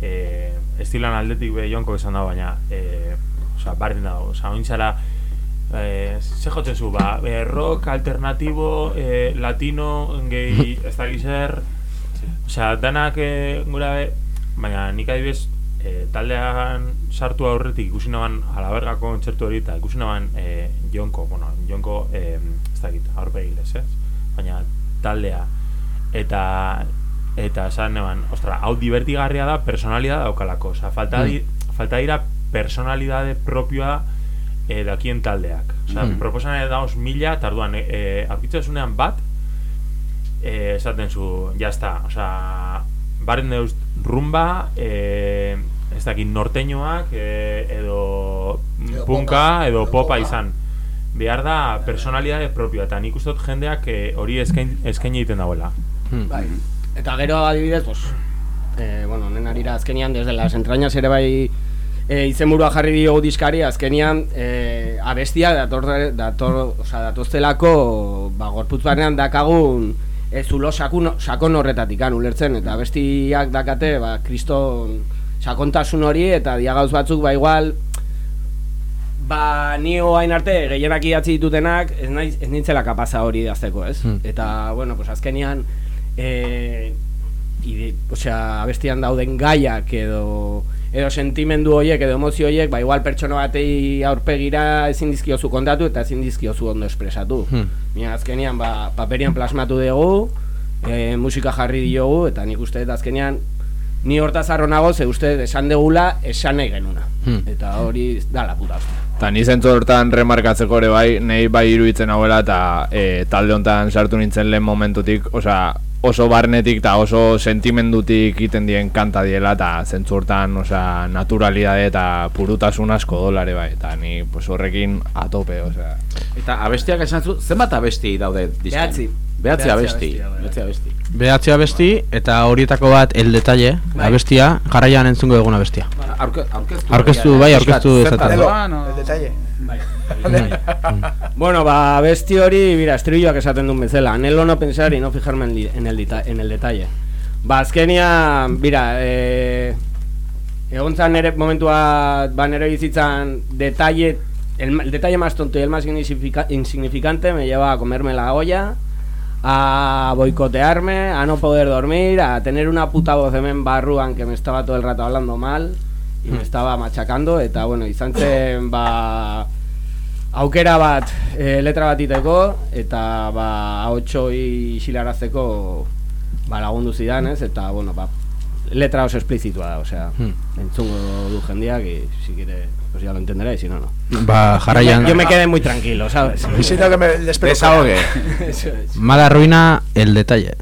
eh, estilan aldetik be jonko esan dago, baina, eh, osea, bardin dago. Osea, ointzara, eh, ze jotzen zu, ba, eh, rock alternatibo, eh, latino, gehi, ez da gizer, osea, danak eh, gura be, baina nik adibidez, e, taldean sartu aurretik ikusi naban alabergako kontzertu hori eta ikusi naban e, jonko, bueno, jonko e, ez dakit, aurpegilez, ez? Baina taldea eta eta esan neban, ostra, hau divertigarria da, personalidad daukalako, osea, falta, di, falta dira personalidade propioa e, dakien taldeak. Osea, Mm. proposan dauz mila, eta orduan, e, e, bat, esaten zu, ya está, osea, barren deuz rumba, e, ez dakit norteñoak, e, edo, Edo punka, edo Edo popa popa. izan. Behar da personalidade propioa, eta nik uste dut jendeak e, hori eskain, eskaini egiten dagoela. Bai. Eta gero adibidez, pues, eh, bueno, honen arira azkenian, desde las entrañas ere bai e, izenburua jarri diogu diskari, azkenian e, abestia dator, dator, oza, datoztelako ba, gorputz barnean dakagun e, zulo sakun, sakon horretatikan ulertzen, eta abestiak dakate, ba, kriston sakontasun hori, eta diagauz batzuk, ba, igual, Ba, ni hain arte, gehienak idatzi ditutenak, ez, naiz, ez nintzela kapaza hori idazteko, ez? Hmm. Eta, bueno, pues azkenian, e, ide, osea, abestian dauden gaiak edo edo sentimendu horiek edo emozio horiek, ba igual pertsona batei aurpegira ezin dizkiozu kontatu eta ezin dizkiozu ondo espresatu. Hmm. Mira, azkenean ba, paperian plasmatu dugu, e, musika jarri diogu eta nik uste dut azkenean ni hortaz harro nago ze uste esan degula esan nahi genuna. Hmm. Eta hori da la puta. Eta ni zentzu hortan remarkatzeko ere bai, nahi bai iruditzen hauela eta e, talde hontan sartu nintzen lehen momentutik, osea, oso barnetik eta oso sentimendutik egiten dien kanta diela eta zentzu hortan, osea, naturalidade eta purutasun asko dolare bai, eta ni pues, horrekin atope, osea. eta abestiak esan zu, zenbat abesti daude diskan? Behatzi. Behatzi Behatzi abesti. abesti daude. Behatzi abesti. Behatzi abesti eta horietako bat el detalle, Bai. abestia, jarraian entzungo egun abestia. Aurke, aurkeztu. Aurkeztu, bai, aurkeztu no? El detalle. Bueno, ba, besti hori, mira, estribilloak esaten duen bezala. Anhelo no pensar y no fijarme en, el, en el detalle. Ba, azkenia, mira, eh, egon zan nere momentua, ba, nere bizitzan detalle, el, el detalle más tonto y el más insignifica- insignificante me lleva a comerme la olla, a boicotearme, a no poder dormir, a tener una puta voz hemen barruan que me estaba todo el rato hablando mal y me estaba machacando, eta bueno, izan zen, ba, aukera bat e, letra bat iteko, eta ba, ahotxo isilarazteko ba, lagundu zidan, ez? Eta, bueno, ba, letra oso esplizitua da, osea, Hmm. entzungo du jendeak, si quiere, pues ya lo entenderá, y si no, no. Jarraian- Yo me quedé muy tranquilo, ¿sabes? Necesito que me. Desahogue. Mala ruina, el detalle.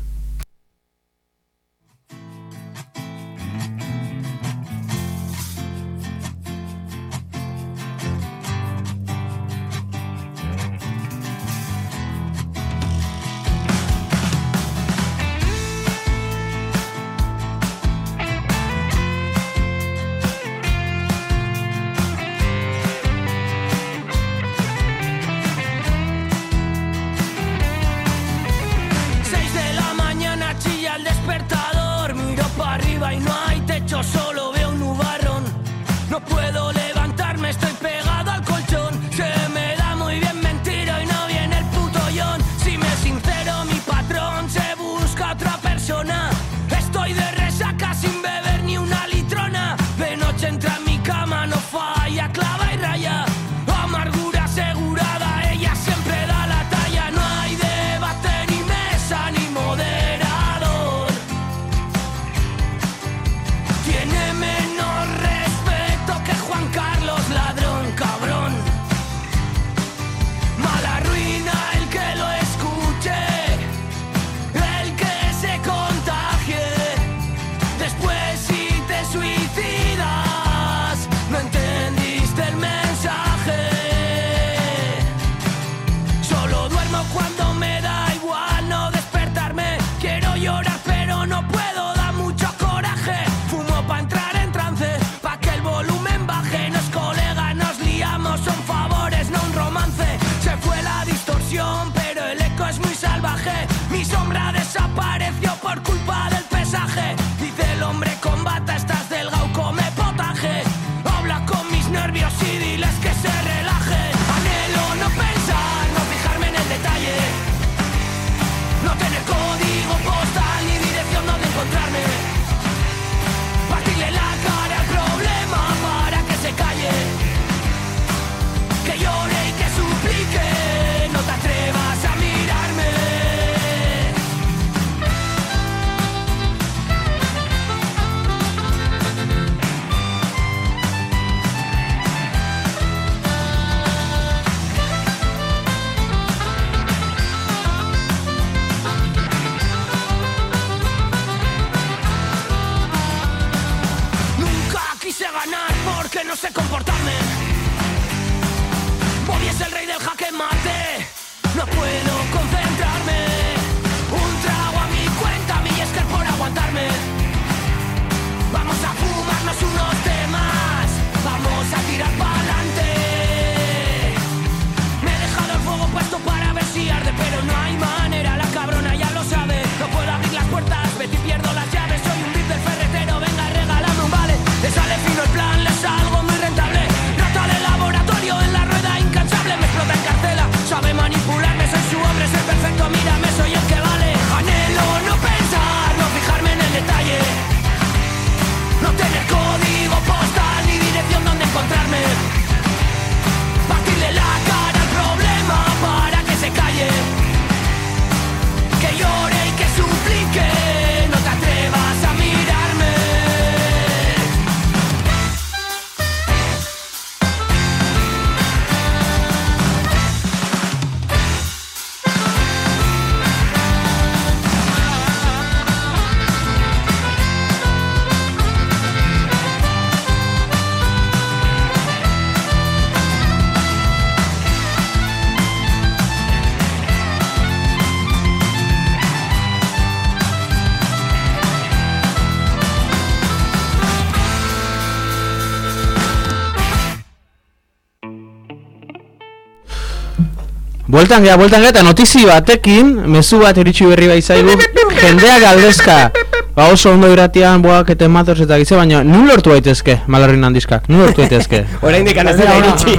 Bueltan gea, bueltan gea, eta notizi batekin, mezu bat iritsi berri bai zaigu, jendea galdezka. Ba oso ondo iratian, boak eta matoz eta gitze, baina nun lortu daitezke, malarrin handizkak, nun lortu daitezke. Oraindik ez dira iritsi.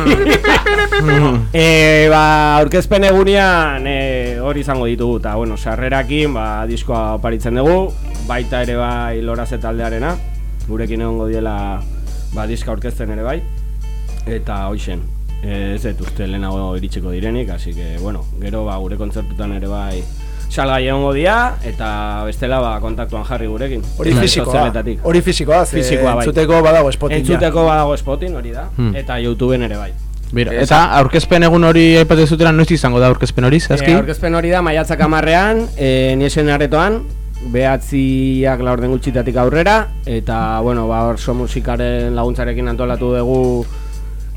eh, ba, aurkezpen egunean eh, hori izango ditugu eta bueno, sarrerakin ba diskoa oparitzen dugu, baita ere bai Loraz taldearena. Gurekin egongo diela ba diska aurkezten ere bai. Eta hoixen, ez dut uste lehenago iritsiko direnik, así que bueno, gero ba gure kontzertutan ere bai salgai egongo dira eta bestela ba kontaktuan jarri gurekin. Hori fisikoa, hori fisikoa, ze Fisikoa, bai. entzuteko badago spotin, ja. Entzuteko badago spotin hori da, Hmm. eta YouTubeen ere bai. Bira, eta aurkezpen egun hori aipatu zutera noiz izango da aurkezpen hori, zazki? E, aurkezpen hori da maiatzak amarrean, e, niesen aretoan, behatziak laurden gutxitatik aurrera, eta, bueno, ba, orso musikaren laguntzarekin antolatu dugu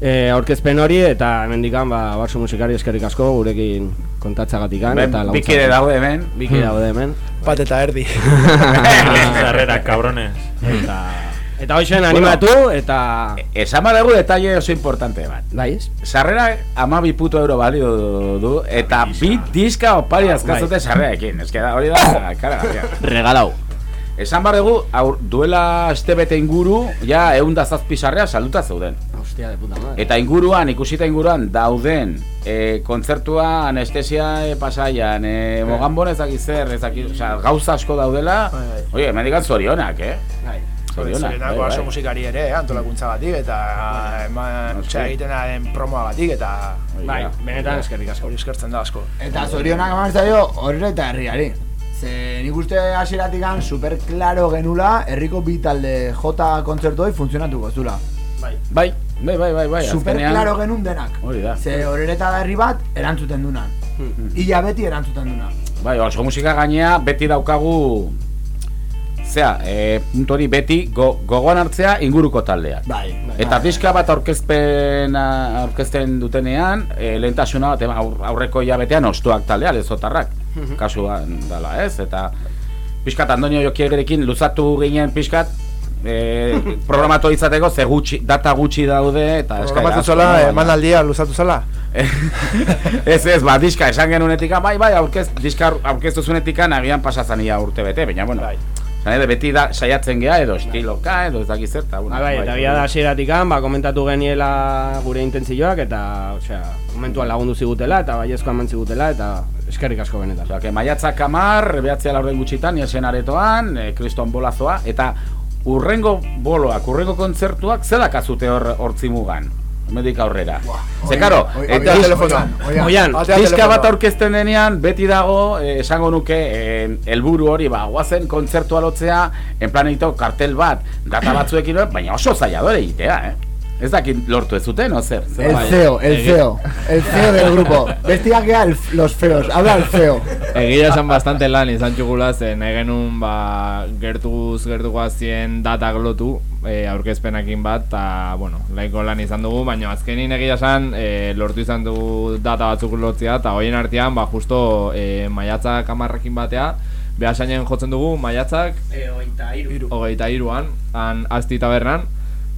e, aurkezpen hori, eta hemendikan ba, orso musikari eskerrik asko gurekin kontatzagatikan, Ben, eta bi kide daude hemen. Biki daude hemen. Bat eta erdi. Zarrera, cabrones. Eta, eta hoxen animatu, eta... Esan badago detalle oso importante bat. Bai, ez? Sarrera ama bi puto euro balio du, eta bi diska opari azkazute Bai. sarreakin. Ez da hori da, kara, Regalau. Esan aur, duela este bete inguru, ja egun da zazpi sarrea salduta zeuden. Hostia, de puta madre. Eta inguruan, ikusita inguruan, dauden e, kontzertua anestesia e, pasaian, e, moganbon ezakit zer, ezakit, osea, gauza asko daudela, oie, mendikan zorionak, eh? Bai. Zorionak, bai, bai. musikari ere, eh, antolakuntzagatik eta eman, osea, egiten den promoagatik eta Bai, benetan eskerrik asko. Hori eskertzen da asko. Eta zorionak eman zaio horre eta herriari. Ze nik uste hasieratik super claro genula herriko bi talde J kontzertuoi funtzionatuko zula. Bai. Bai, bai, bai, bai, bai. Super azkenean- claro genun denak. Hori da. Ze horreta da herri bat erantzuten dunan. Ia beti erantzuten duna. Bai, oso musika gainea beti daukagu Zea, e, puntu hori beti go, gogoan hartzea inguruko taldeak. Bai. Eta diska bat aurkezpen aurkezten dutenean, e, lehentasuna bat aur- aurreko hilabetean ostuak taldea, lezotarrak. Mhm. Kasuan dala, ez? Eta pixkat Antonio Jokiegerekin luzatu ginen pixkat, e, programatu izateko ze gutxi, data gutxi daude eta Programatu zela, baina- emanaldia luzatu zela. ez ez, ba, diska esan genunetik, bai, bai, aurkez, diska aurkeztu zunetik agian pasazan ia urte bete, baina, bueno, bai. Zane, beti da, saiatzen geha, edo estiloka, edo ez dakiz zer, eta, bueno, Ah, bai, eta bia da hasieratik ba, komentatu geniela gure intentzioak, eta, osea, momentuan lagundu zigutela, eta baiezko eman zigutela, eta eskerrik asko benetan. Osea, que maiatzak amar, behatzea laurden gutxitan, niesen aretoan, e, kriston bolazoa, eta urrengo boloak, urrengo kontzertuak, zedak azute hor hortzimugan? Medik aurrera. Ze, karo, eh, dis- telefonoan, oian. Bat aurkezten denean, beti dago, eh, esango nuke, eh, helburu hori, ba, guazen kontzertua lotzea, en planito kartel bat, data batzuekin, baina oso zaila dore egitea, eh? Ez dakit lortu ez zuten, o zer? El bai? feo, el feo. El feo del grupo. Bestiak gea los feos. Habla el feo. Egia esan bastante lan izan txugula zen genuen ba, gertuz gertu guazien datak lotu e, aurkezpenakin bat eta bueno, laiko lan izan dugu baina azkenin egia esan e, lortu izan dugu data batzuk lotzea eta hoien artean ba, justo e, maiatzak amarrekin batea behasainen jotzen dugu maiatzak E, oita iru. hogeita iruan han asti tabernan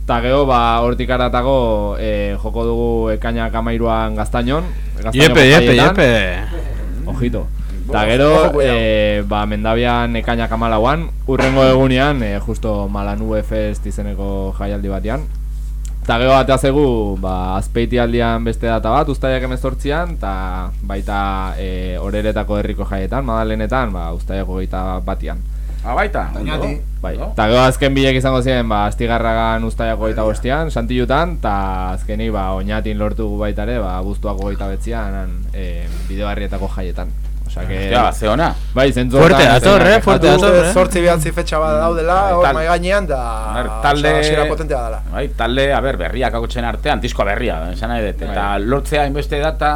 eta gero ba hortik aratago e, joko dugu ekainak amairuan gaztainon Iepe, iepe, iepe. Ojito. Ojo, gero, cuidado. e, ba, mendabian ekainak amalauan, urrengo egunean, e, justo Malanube Fest izeneko jaialdi batean. Eta gero batea zegu, ba, azpeiti aldian beste data bat, ustaiak emezortzian, eta baita e, oreretako herriko jaietan, madalenetan, ba, ustaiak hogeita batian. Ah, baita? Oñati. Bai. Eta gero azken bilek izango ziren, ba, astigarragan ustaiak hogeita bostian, santillutan, eta azkeni, ba, oñatin lortu baita ere, ba, buztuak hogeita betzian, han, e, bideoarrietako jaietan. Osea que... Hostia, ze ona. Bai, zentzu Fuerte dator, eh, fuerte dator, eh. Zortzi behatzi fetxa bat daudela, hor Tal- mai gainean, da Ber, talde hasiera potentea dela. Bai, talde, a ber, berriak agotzen artean, diskoa berria, esan nahi dut. Eta lortzea inbeste data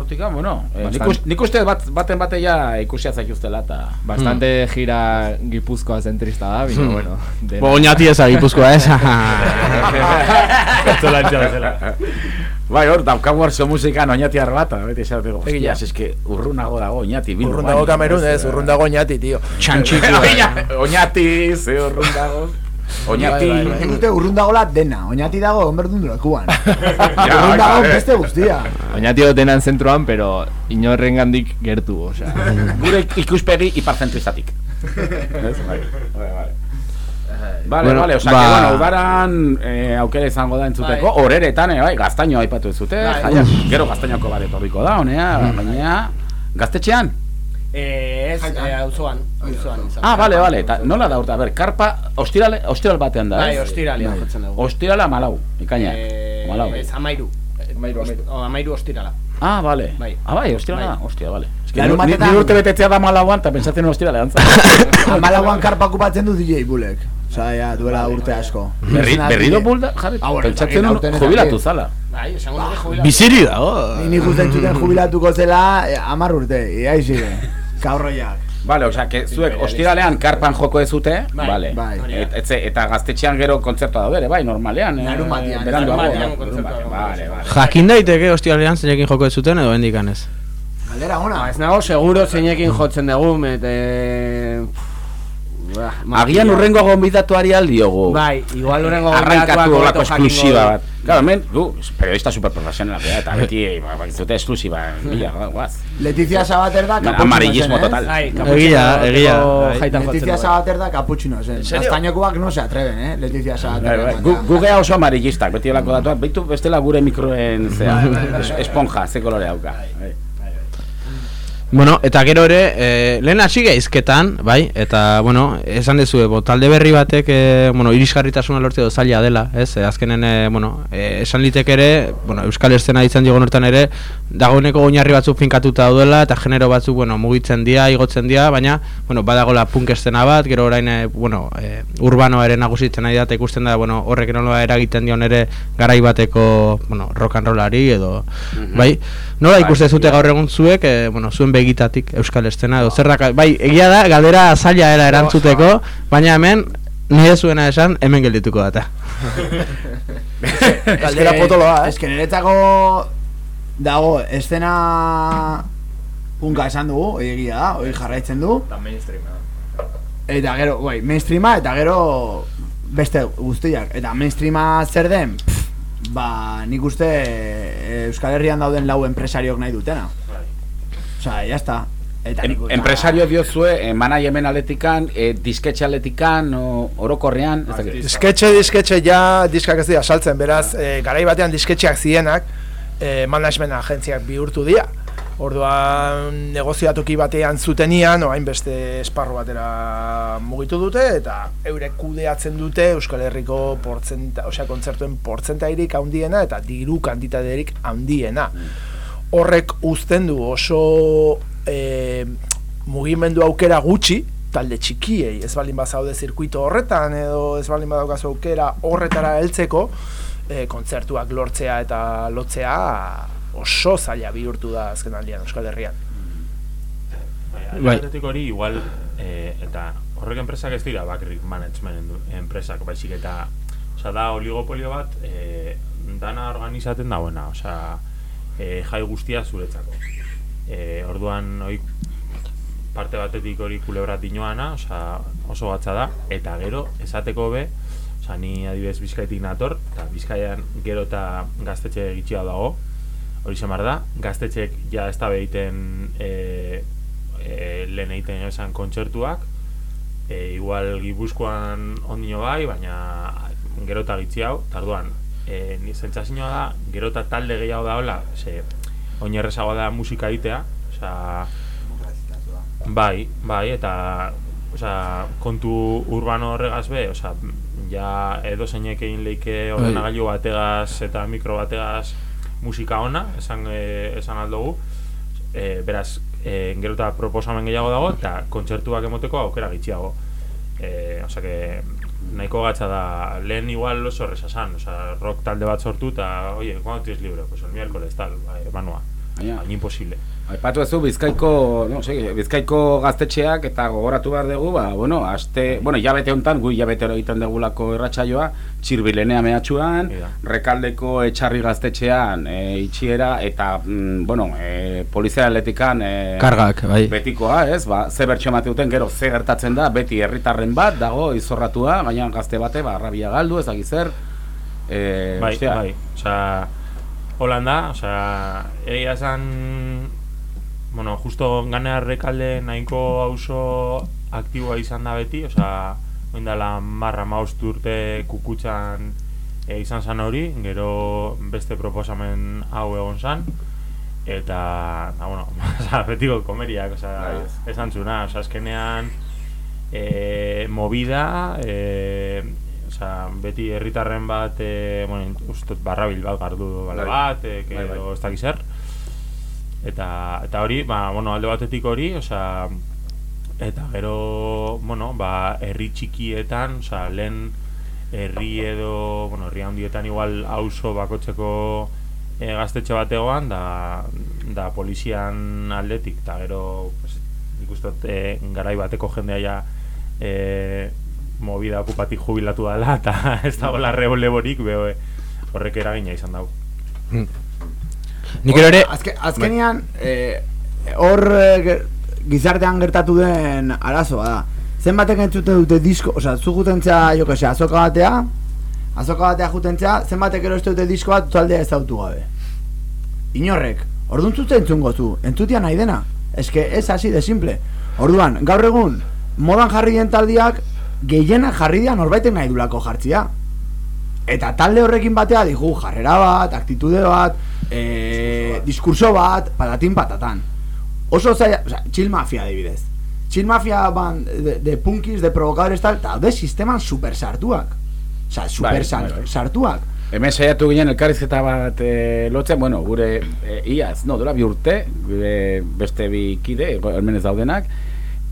hortik, bueno, eh, nik, uste bat, baten bate ja ikusia zaituztela eta... Bastante gira gipuzkoa zentrista da, bino, Hmm. bueno. dena. Bo, oñati eza Gipuzkoa, ez? Bertsolantza bezala. Bai, hor, daukagu hor zo musikan oñatiar bat, eta beti esan dugu, Egia. hostias, eske urrunago dago oñati, bilbo. Urrun dago Kamerun, ez, urrun dago oñati, tío. Txantxikua. Oñati, ze urrun dago. Oñati- Bai, bai, bai. Nik uste urrun dagoela dena, oñati dago onberdun lekuan. Ja, urrun dago claro. beste guztia. Oñatio denan zentroan, pero inorrengandik gertu, osea. Gure ikuspegi hiperzentristatik. Ez? Bai, bai, bai. Vale, Bueno, vale, osea, ba- que bueno, udaran eh, aukera izango da entzuteko, Bai. horeretan, eh, bai, gaztaino aipatu ez zute, Bai. jaia, gero gaztainoko bat etorriko da, honea, baina, gaztetxean? Eh, ez, eh, auzoan, auzoan. Ah, vale, vale, eta nola da urta, a ber, karpa, ostiral, ostiral batean da, Bai, ez? ostiralean Bai. jotzen dugu. Ostirala malau, ikaina, Eh, malau. Ez, amairu. Amairu, amairu. O, amairu ostirala. Ah, vale. Bai. Ah, bai, ostirala, Bai. ostia, vale. Es que ni, ni, urte betetzea da malauan, eta pentsatzen ostiralean. Amalauan karpa okupatzen du DJ Bulek. Osa, ja, duela urte asko. Berri, berri do bulda, jarri, Ah, bueno, pentsatzen jubilatu zala. Bai, esango nuke jubilatu. Biziri dago. Ni nik uste entzuten jubilatuko zela, eh, amar urte, ia izide. Kaurroiak. Vale, osea, que zuek ostiralean karpan joko ez zute, Bai, vale. bai. Et, etze, eta gaztetxean gero kontzertua daude ere, bai, normalean. eh, Larun batean, larun batean kontzertua. Vale, vale. Jakin daiteke ostialean zeinekin joko ez zuten edo hendikan ez. Galdera ona. Ba, ez nago seguro zeinekin jotzen dugu, eta... Agian urrengo gonbidatuari aldiogu. Bai, igual urrengo Arrankatu gonbidatuak olako esklusiba du. bat. Claro, hemen, gu, periodista superprofesionalak gara, eta beti, ba, bakizute esklusiba, mila, guaz. Letizia Sabater da Bueno, amarillismo total. Bai, Egia, egia, Letizia. Sabater da kaputxino zen. no se atreven, eh? Letizia Bai, Sabater. bai, Gu, gu gea oso amarillistak, beti olako datuak, behitu bestela gure mikroen zea, es- esponja, ze kolore dauka. Bai. Bueno, eta gero ere, e, lehen hasi gaizketan, bai, eta, bueno, esan dezu, bo, talde berri batek, e, bueno, irisgarritasuna lortzea zaila dela, ez, e, azkenen, e, bueno, e, esan litek ere, bueno, euskal estena ditzen digon hortan ere, dagoeneko oinarri batzuk finkatuta daudela, eta genero batzuk, bueno, mugitzen dira, igotzen dira, baina, bueno, badagola punk estena bat, gero orain, e, bueno, e, urbanoa ere nagusitzen ari da, eta ikusten da, bueno, horrek nola eragiten dion ere garai bateko, bueno, rock and rollari edo, bai, nola ikuste zute gaur egun zuek, e, bueno, zuen begitatik euskal estena edo zerrak, bai, egia da, galdera zaila era erantzuteko, baina hemen, nire zuena esan, hemen geldituko data. Galdera potoloa, eh? Ez que niretzako dago estena punka esan dugu, egia da, hori jarraitzen du. Eta mainstreama. Eta gero, bai, mainstreama eta gero beste guztiak. Eta mainstreama zer den? Pff, ba, nik uste eh, Euskal Herrian dauden lau enpresariok nahi dutena. Osea, ya está. Eta Em, nik empresario diozue, eh, manajemen aletikan, eh, disketxe aletikan, o, orokorrean. Disketxe, disketxe ja diskak ez dira saltzen, beraz, e, garai batean disketxeak zienak, e, management agentziak bihurtu dira. Orduan negoziatoki batean zutenian, orain beste esparru batera mugitu dute, eta eurek kudeatzen dute Euskal Herriko portzenta, osea, kontzertuen portzentairik handiena eta diru kantitaterik handiena. Horrek uzten du oso e, mugimendu aukera gutxi, talde txikiei, ez baldin bazaude zirkuito horretan, edo ez baldin badaukazu aukera horretara heltzeko, e, kontzertuak lortzea eta lotzea oso zaila bihurtu da azken aldian Euskal Herrian. Bai. Hori igual eh, eta horrek enpresak ez dira bakarrik management du- enpresak baizik eta osea da oligopolio bat eh, dana organizaten dagoena, osea eh, jai guztia zuretzako. Eh, orduan hori parte batetik hori kulebrat dinoana, osea oso batza da. Eta gero esateko be Osa, ni adibidez Bizkaitik nator, eta Bizkaian gero eta gaztetxe gitxia dago, hori zemar da, gaztetxek ja ez da behiten e, e, lehen egiten esan kontzertuak, e, igual Gipuzkoan ondino bai, baina gero eta gitxi hau, tarduan, e, ni zentzazioa da, gero eta talde gehiago da hola, ze, oinerrezagoa da musika egitea, osea, bai, bai, eta osea, kontu urbano horregaz be, osea, ja edo zeinek egin leike ordenagailu bategaz eta mikro bategaz musika ona, esan, e, esan aldugu, e, beraz, e, gero eta proposamen gehiago dago, eta kontzertuak emoteko aukera gitxiago. E, osea, que nahiko gatza da, lehen igual oso horreza esan, osea, rock talde bat sortu, eta, oye, ¿cuándo tienes libre? Pues el miércoles, tal, bai, manua. Baina, imposible. Aipatu ezu Bizkaiko, no, sé, Bizkaiko gaztetxeak eta gogoratu behar dugu, ba, bueno, aste, bueno, jabete hontan, gu jabete egiten degulako irratsaioa, txirbilenea mehatxuan, rekaldeko etxarri gaztetxean e, itxiera, eta, mm, bueno, e, polizia atletikan e, Kargak, bai. betikoa, ez, ba, ze bertxo duten, gero, ze gertatzen da, beti herritarren bat, dago, izorratua, baina gazte bate, ba, rabia galdu, ez dakiz zer, e, bai, ostia, bai, osea, Holanda, osea, egia esan, bueno, justo gane rekalde nahiko auzo aktiboa izan da beti, osea, oin dela marra maust urte kukutxan e, izan zan hori, gero beste proposamen hau egon zan, eta, eta bueno, osea, betiko komeriak, osea, esan zuna, osea, azkenean, e, movida, e, osea, beti herritarren bat, e, bueno, ustot barrabil bat gardu bale Bai. bat, e, Bai, bai. edo ez dakiz zer. Eta, eta hori, ba, bueno, alde batetik hori, osea, eta gero, bueno, ba, herri txikietan, osea, lehen herri edo, bueno, herri handietan igual auzo bakotzeko e, gaztetxe bat egoan, da, da polizian aldetik, eta gero, pues, dut, e, garai bateko jendea ja, e, movida okupatik jubilatu dela, eta ez dagoela rebolevorik, beho, horrek eragina izan dau. Nik ere. Azke, azkenian, eh, hor eh, gizartean gertatu den arazoa da. Zenbatek entzuten dute disko, osea, zu jutentzea, jo que se, azoka batea, azoka batea jutentzea, zenbatek eroste dute disko bat taldea ezautu gabe. Inorrek, orduan zute entzungo zu, entzutia nahi dena. Eske ez hasi de simple. Orduan, gaur egun, modan jarri den taldiak, gehienak jarri dira norbaitek nahi dulako jartzia. Eta talde horrekin batea digu jarrera bat, aktitude bat, e, diskurso bat, patatin patatan. Oso zaila, o sea, chill mafia adibidez. Chill mafia ban de, de punkis, de provocadores tal, eta daude sisteman super sartuak. O sea, super Bai, bai, bai. sartuak. Hemen saiatu ginen elkarrizketa bat e, lotzen, bueno, gure e, iaz, no, dola bi urte, gure beste bi kide, hemen ez daudenak,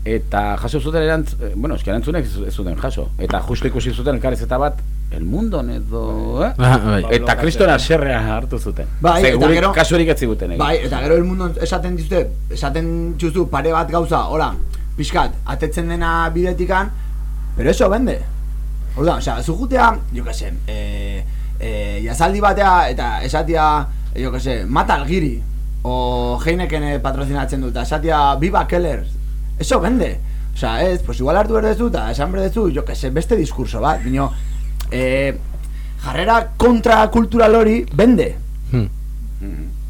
eta jaso zuten erantz, eh, bueno, eski erantzunek ez ez zuten jaso, eta justu ikusi zuten elkarrizketa bat, el mundo edo, eh? Ah, bai. Eta kriston aserrea hartu zuten. Bai, Ze, eta gero- kasurik ez ziguten. Bai, eta gero el mundo esaten dizute, esaten txuzu pare bat gauza, hola, pixkat, atetzen dena bidetikan, pero eso vende. Orda, osea, zu jutea, jo que se, eh, eh, jazaldi batea eta esatia, jo que se, mata algiri, o Heineken eh, patrozinatzen dut, esatia Viva Keller, eso vende. Osea, ez, pues igual hartu berdezu eta esan berdezu, jo que se, beste diskurso bat, bino, eh, jarrera kontrakultural hori vende.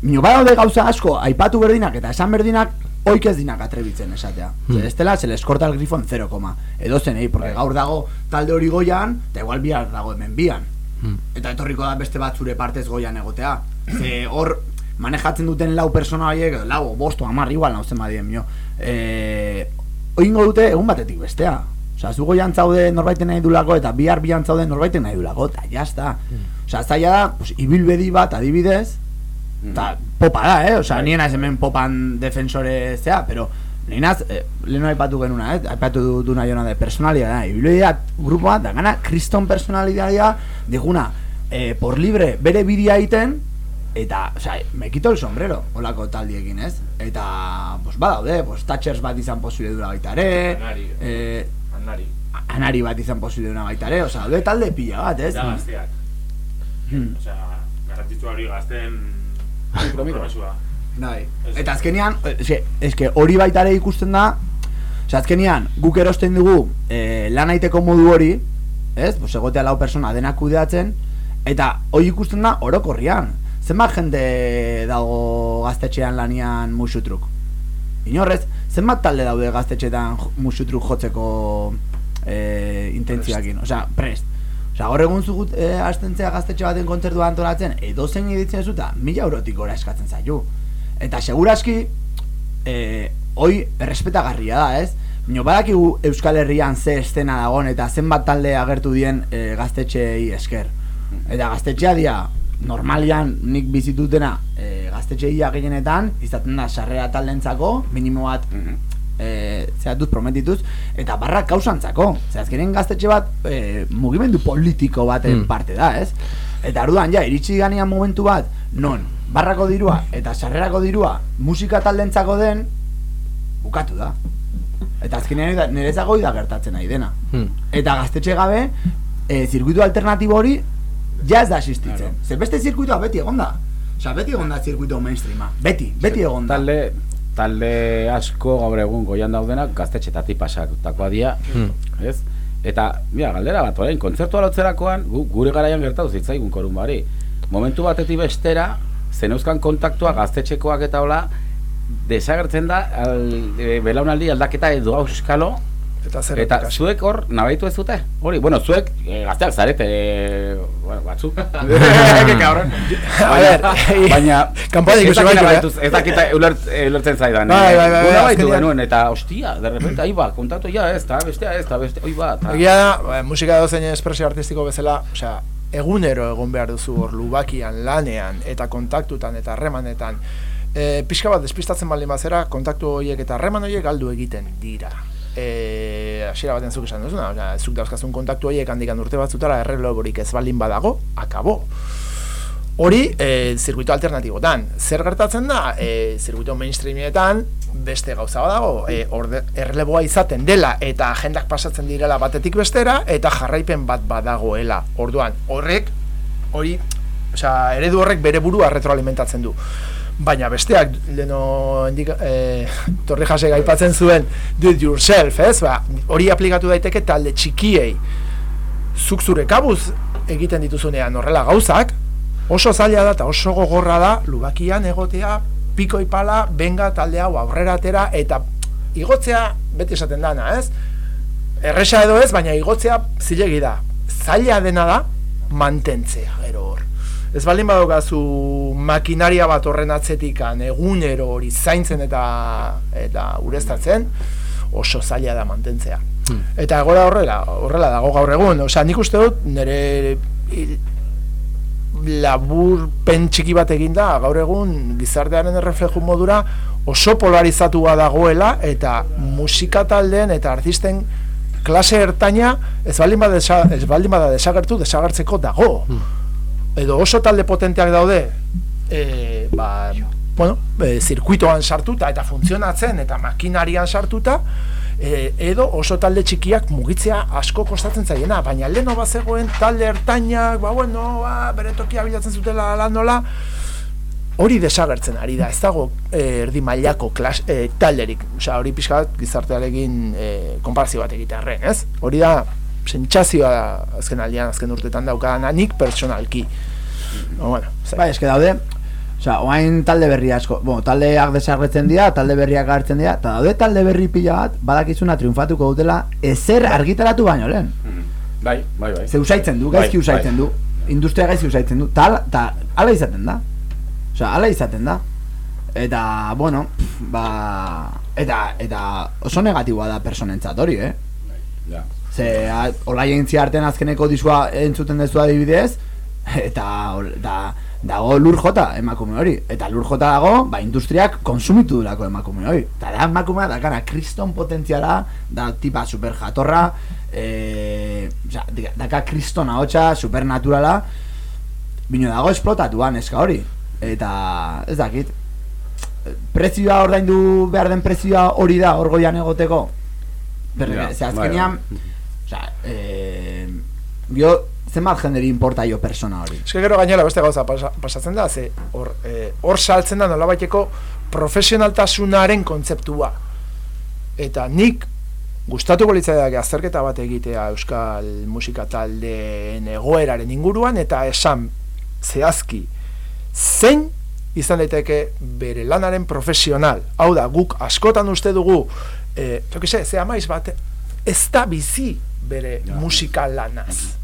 Mino badaude gauza asko, aipatu berdinak eta esan berdinak oik ez dinak atrebitzen esatea. Hmm. Hmm. Estela, se les corta el grifo en 0, edo zenei, porque gaur dago talde hori goian, eta igual bihar dago hemen bian. Hmm. Eta etorriko da beste bat zure partez goian egotea. Ze hor, manejatzen duten lau persona horiek, lau, bosto, amar, igual nauzen badien, mio. E, oingo dute egun batetik bestea. Osea, zu goian zaude norbaiten nahi dulako, eta bihar bian zaude norbaiten nahi dulako, eta jazta. Osea, zaila da, pues, ibilbedi bat adibidez, eta popa da, eh? Osea, nien naiz hemen popan defensore zea, pero Ninaz, eh, lehenu aipatu genuna, eh? aipatu du, du nahi hona de personalidad, eh? Ibilbidea grupo bat, da gana kriston personalidadea, diguna, eh, por libre bere bidia egiten, eta, osea, me quito el sombrero, holako taldiekin, ez? Eta, pues, badaude, pues, Thatchers bat izan posible dura baita ere, Anari, eh, Anari. anari bat izan posible dura baita ere, osea, daude talde pila bat, ez? Da gazteak. Hmm. Osea, garrantzitsua hori gazten kompromesua. Bai. Eta azkenean, eske, eske hori baita ere ikusten da, Osea, azkenean, guk erosten dugu e, lan aiteko modu hori, ez? Pues egotea lau persona denak kudeatzen, eta hori ikusten da orokorrian. Zenbat jende dago gaztetxean lanian musutruk? Inorrez, zenbat talde daude gaztetxetan musutruk jotzeko e, intentzioakin? Osea, prest. Osea, gaur egun zu gut e, astentzea gaztetxe baten kontzertua antolatzen, edo zein editzen zuta, mila eurotik gora eskatzen zaitu. Eta seguraski, e, hoi errespetagarria da, ez? Bino, badakigu Euskal Herrian ze estena dagon eta zenbat talde agertu dien e, gaztetxeei esker. Eta gaztetxea dia, normalian nik bizitutena e, gaztetxeia gehienetan, izaten da sarrera taldentzako, minimo bat e, zera dut prometituz, eta barra kausantzako. Zer azkenen gaztetxe bat e, mugimendu politiko baten Mm. parte da, ez? Eta arduan, ja, iritsi ganean momentu bat, non, barrako dirua eta sarrerako dirua musika taldentzako den, bukatu da. Eta azkenean da- niretzako da gertatzen nahi dena. Hmm. Eta gaztetxe gabe, e, zirkuitu alternatibo hori, ja ez da existitzen. Ze beste zirkuitua beti egon da. Osa, beti egon da zirkuitu mainstreama. Beti, beti egon da. Talde, talde asko gaur egun goian daudenak gaztetxetatik pasatutakoa dira, Hmm. ez? Eta, mira, galdera bat, orain, kontzertua lotzerakoan, gu, gure garaian gertatu zitzaigun korun bari. Momentu batetik bestera, zeneuzkan kontaktua gaztetxekoak eta hola, desagertzen da, al, e, belaunaldi aldaketa edo auskalo, Eta zer Eta zuek hor nabaitu ez dute? Hori, bueno, zuek e, gazteak zarete, e, bueno, batzuk. Que cabrón. A ver, baina, baina kanpoan ikusi ez dakit baitu, eh? Ez dakit ulert, eh, ulertzen zaidan. Bai, bai, bai, Gu bai, nabaitu azkenean- genuen, eta hostia, de repente, ahi ba, kontatu ja ez, eta bestea ez, eta beste, oi ba, eta... Egia da, ba, musika dozein espresio artistiko bezala, osea, egunero egon behar duzu hor lubakian, lanean, eta kontaktutan, eta harremanetan. E, pixka bat despistatzen baldin bazera, kontaktu horiek eta harreman horiek galdu egiten dira. E, hasiera baten zuk esan duzuna, osea, zuk dauzkazun kontaktu horiek handikan urte batzutara erreloborik ez baldin badago, akabo. Hori, e, zirkuito alternatibotan. Zer gertatzen da, e, zirkuito mainstreamietan, beste gauza badago, e, orde, erreleboa izaten dela, eta agendak pasatzen direla batetik bestera, eta jarraipen bat badagoela. Orduan, horrek, hori, osea, eredu horrek bere burua retroalimentatzen du. Baina besteak, leno e, torri jasek aipatzen zuen, do it yourself, ez? Ba, hori aplikatu daiteke talde txikiei, zuk zure kabuz egiten dituzunean horrela gauzak, oso zaila da eta oso gogorra da lubakian egotea piko ipala, benga talde hau aurrera atera eta igotzea beti esaten dana, ez? Erresa edo ez, baina igotzea zilegi da. Zaila dena da mantentzea, gero. Ez baldin badaukazu makinaria bat horren atzetikan egunero hori zaintzen eta eta ureztatzen, oso zaila da mantentzea. Eta egora horrela, horrela dago gaur egun. Osea, nik uste dut nire laburpen txiki bat eginda gaur egun gizartearen errefleju modura oso polarizatua dagoela eta musika taldeen eta artisten klase ertaina ez baldin bada desa, ez baldin bada desagertu desagertzeko dago. Edo oso talde potenteak daude e, ba, bueno, e, zirkuitoan sartuta eta funtzionatzen eta makinarian sartuta e, edo oso talde txikiak mugitzea asko kostatzen zaiena, baina leno bazegoen talde ertainak, ba bueno, ba, bere tokia bilatzen zutela lan nola, hori desagertzen ari da, ez dago e, erdi mailako klas, e, talderik, osea, hori pixka bat gizartearekin e, konparazio bat egitearren, ez? Hori da, sentsazioa da azken aldian, azken urtetan daukadana, nik personalki. No, bueno, Bai, eske daude, osea, oain talde berri asko, bueno, taldeak desagertzen dira, talde berriak agertzen dira, eta daude talde berri pila bat, badakizuna triunfatuko dutela, ezer argitaratu baino lehen. Bai, bai, bai. Ze usaitzen du, gaizki Bai, usaitzen du, industria gaizki usaitzen du, tal, eta hala izaten da. Osea, hala izaten da. Eta, bueno, pff, ba, eta, eta oso negatiboa da personentzat hori, eh? Ja. Ze, a- hola jentzia artean azkeneko disua entzuten dezu adibidez, eta, da, dago lur jota emakume hori. Eta lur jota dago, ba, industriak konsumitu durako emakume hori. Eta da emakumea dakana kriston potentziala, da tipa super jatorra, e, oza, daka kriston ahotsa, supernaturala, bino dago esplotatuan eska hori. Eta, ez dakit, prezioa ordaindu behar den prezioa hori da hor goian egoteko. Pero, Ja, ze bai, azkenean, osea, eh, jo, zenbat jenderi importa jo persona hori. Eske gero gainera beste gauza pasa, pasatzen da, ze hor eh, hor saltzen da nolabaiteko profesionaltasunaren kontzeptua. Eta nik gustatuko litzaidak azterketa bat egitea euskal musika taldeen egoeraren inguruan eta esan zehazki zein izan daiteke bere lanaren profesional. Hau da, guk askotan uste dugu, eh, se, ze amaiz bat, ez da bizi bere musika lanaz.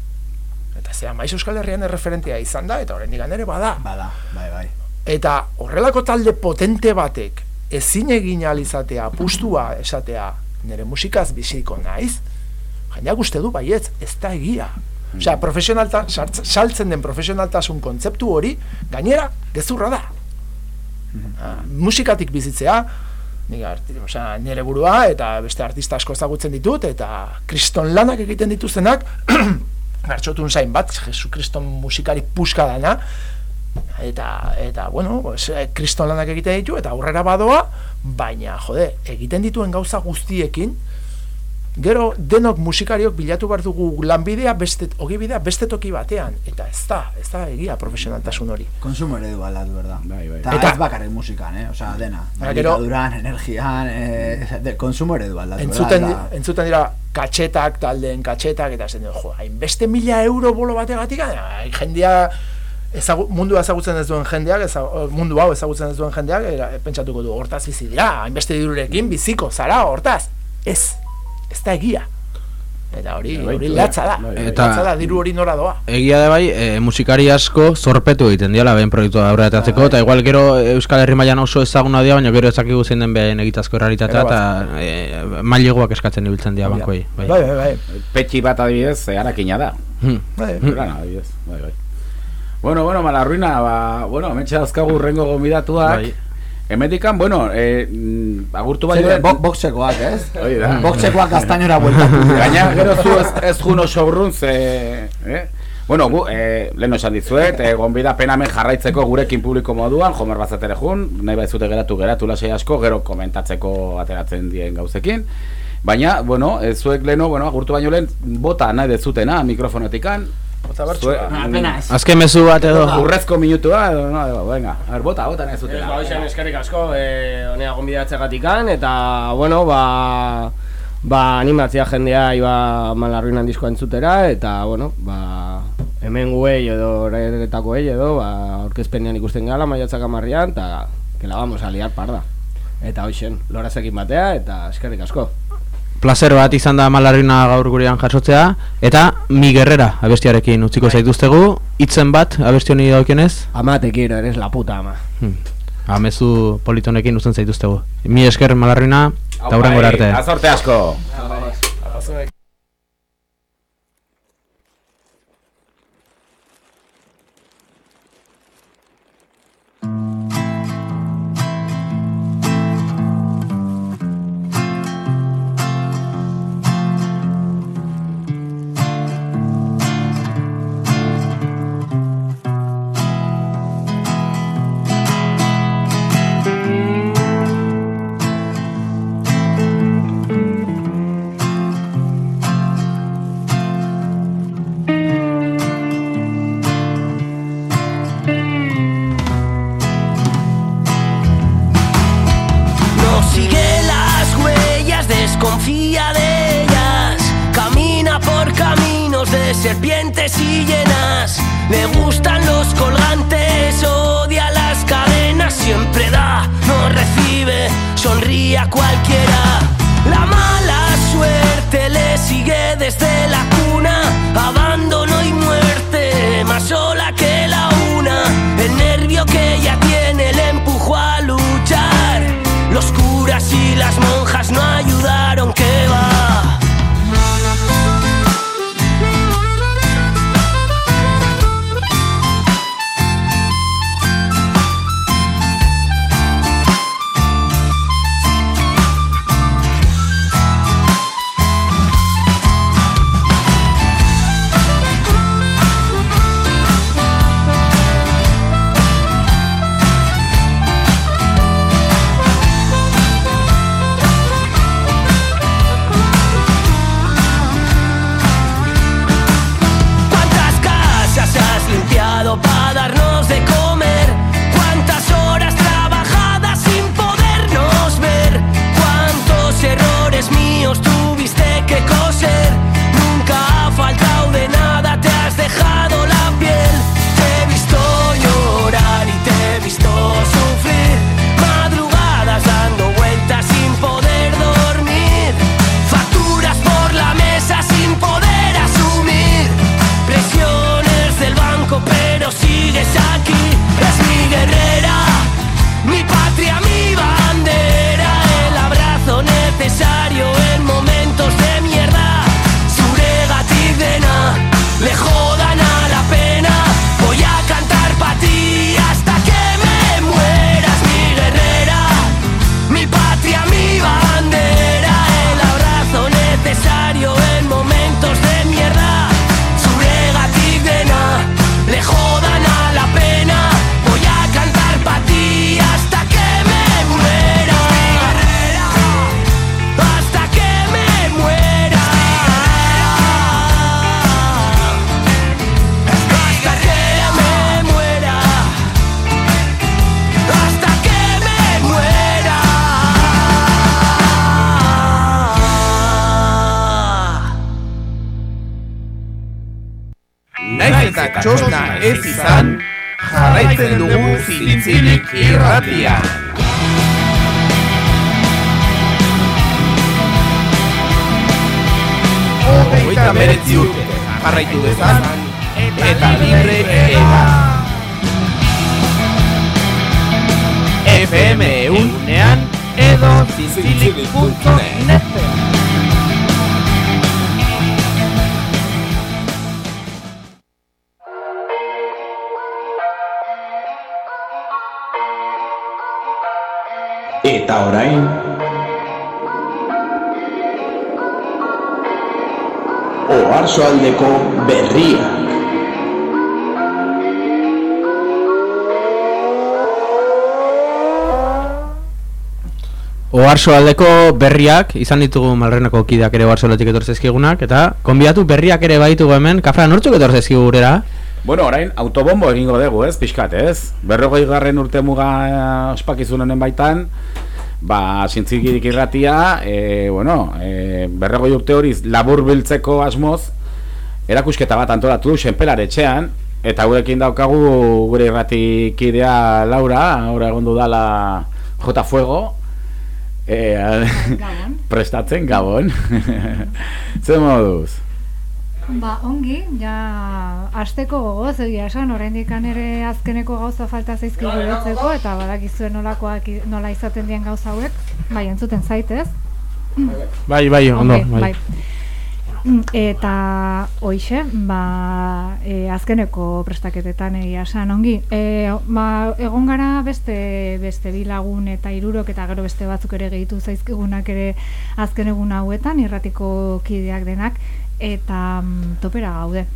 Eta ze amaiz Euskal Herrian erreferentea izan da, eta horrendik ere bada. Bada, bai, bai. Eta horrelako talde potente batek ezin egin ahal izatea, apustua esatea, nire musikaz biziko naiz, jendeak uste du baietz, ez da egia. Osea, profesionalta, saltzen den profesionaltasun kontzeptu hori, gainera, gezurra da. Ah, musikatik bizitzea, arti, osea, nire burua eta beste artista asko ezagutzen ditut, eta kriston lanak egiten dituztenak, gartxotun zain bat, Jesu kriston musikari puska dana, eta, eta bueno, pues, eh, kriston lanak egiten ditu, eta aurrera badoa, baina, jode, egiten dituen gauza guztiekin, Gero denok musikariok bilatu behar dugu lanbidea beste ogibidea beste toki batean eta ez da, ez da egia profesionaltasun hori. Konsumo eredu aldatu, berda. Bai, bai. Eta, Eta- ez bakarrik musikan, eh? Osea, dena. Duran, energian, eh, de, konsumo eredu aldatu, Entzuten, berda. di- entzuten dira katxetak, taldeen katxetak, eta zen jo, hainbeste mila euro bolo bategatik, ai, jendea, ezagu, mundua ezagutzen ez duen jendeak, eza, mundu hau ezagutzen ez duen jendeak, era, pentsatuko du, hortaz bizi dira, hainbeste dirurekin biziko, zara, hortaz, ez, ez da egia. Eta hori, Bai, hori bai, latza da, bai, bai. latza da, diru hori nora doa. Egia da bai, e, musikari asko zorpetu egiten diala behen proiektua aurrera atatzeko, eta igual gero Euskal Herri mailan oso ezaguna dira, baina gero ezakigu zein den behen egitazko errealitatea, Ero eta e, maileguak eskatzen ibiltzen dira bankoei. Bai. Bai, bai, bai. Petxi bat adibidez, eh, harakina da. Hmm. Bai. Gran adibidez, bai, bai. Bueno, bueno, malarruina, ba, bueno, hementxe dauzkagu urrengo gombidatuak. Bai. Emetikan, bueno, eh, mm, agurtu bai Zer, bo- boxekoak, ez? Hori da. Boxekoak gaztainora bueltatu. Gaina, gero zu ez, ez jun oso urrun, ze... Eh? Bueno, gu, eh, lehen esan dizuet, eh, gonbida penamen jarraitzeko gurekin publiko moduan, jomer bazatere jun, nahi baizute geratu geratu lasei asko, gero komentatzeko ateratzen dien gauzekin. Baina, bueno, zuek leno, bueno, agurtu baino lehen, bota nahi dezutena mikrofonotikan. Bota bertxua. Azken mezu bat edo. Urrezko minutua, edo, no, edo, venga, a ver, bota, bota nahi Ez, zutena. ba, hoxen eskerrik asko, eh, honea gonbidatzeagatikan eta, bueno, ba, ba, animatzea jendea iba malarruinan diskoa entzutera, eta, bueno, ba, hemen guei edo horretakoei edo, ba, orkezpenean ikusten gala, maiatzak amarrian, eta, que la vamos a liar parda. Eta hoxen, lorazekin batea, eta eskerrik asko. Placer bat izan da malarrina gaur gurean jasotzea, eta mi gerrera abestiarekin utziko zaituztegu, hitzen bat abesti honi daukionez. Ama te quiero, eres la puta ama. Hmm. Amezu politonekin uzten zaituztegu. Mi esker malarrina, eta hurrengo arte. Azorte asko! Serpientes y llenas. Le gustan los colgantes, odia las cadenas. Siempre da, no recibe, sonríe a cualquiera. La mala suerte le sigue desde la cuna. Abandono y muerte, más sola que la una. El nervio que ella tiene le empujó a luchar. Los curas y las monjas no ayudaron, Oarsoaldeko berria Oarso aldeko berriak, izan ditugu malrenako kideak ere oarsoletik etorzezkigunak, eta konbiatu berriak ere baitugu hemen, kafra nortzuk etorzezkigu gurera? Bueno, orain autobombo egingo dugu, ez, pixkat, ez? Berrogei garren urte muga ospakizun honen baitan, ba, zintzikirik irratia, e, bueno, e, berrogei urte hori labur biltzeko asmoz, erakusketa bat antolatu senpelar etxean, eta gurekin daukagu gure irratikidea Laura, ahora egon dudala J. Fuego, e, prestatzen, gabon. Zer moduz? Ba, ongi, ja, asteko gogoz, egia esan, oraindik ere azkeneko gauza falta zaizkigu betzeko, eta badakizuen nolakoak, nola izaten dien gauza hauek, bai, entzuten zaitez. Bai, bai, ondo, Ongi, bai. Mm, Eta hoixe, ba, e, azkeneko prestaketetan egia esan ongi. E, ba, egon gara beste beste bi lagun eta hirurok eta gero beste batzuk ere gehitu zaizkigunak ere azken egun hauetan irratiko kideak denak eta mm, topera gaude.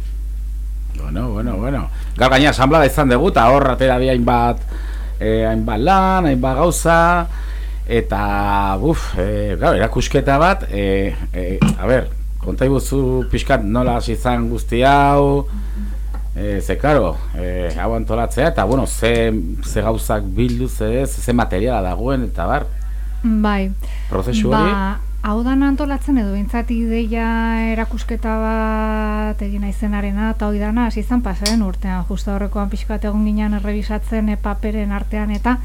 Bueno, bueno, bueno. Gaur gaina asamblea izan dugu eta hor atera di hainbat eh, hainbat lan, hainbat gauza eta buf, eh, claro, erakusketa bat, eh, eh, a ber, konta iguzu pixkat nola hasi izan guzti hau, eh, ze karo, eh, hau antolatzea eta bueno, ze, ze gauzak bildu, ze, ze materiala dagoen eta bar, Bai. prozesu hori. Ba, hau da antolatzen edo bintzat ideia erakusketa bat egin naizenarena eta hoi dana hasi izan pasaren urtean justa horrekoan pixkat egon ginen errebisatzen e, paperen artean eta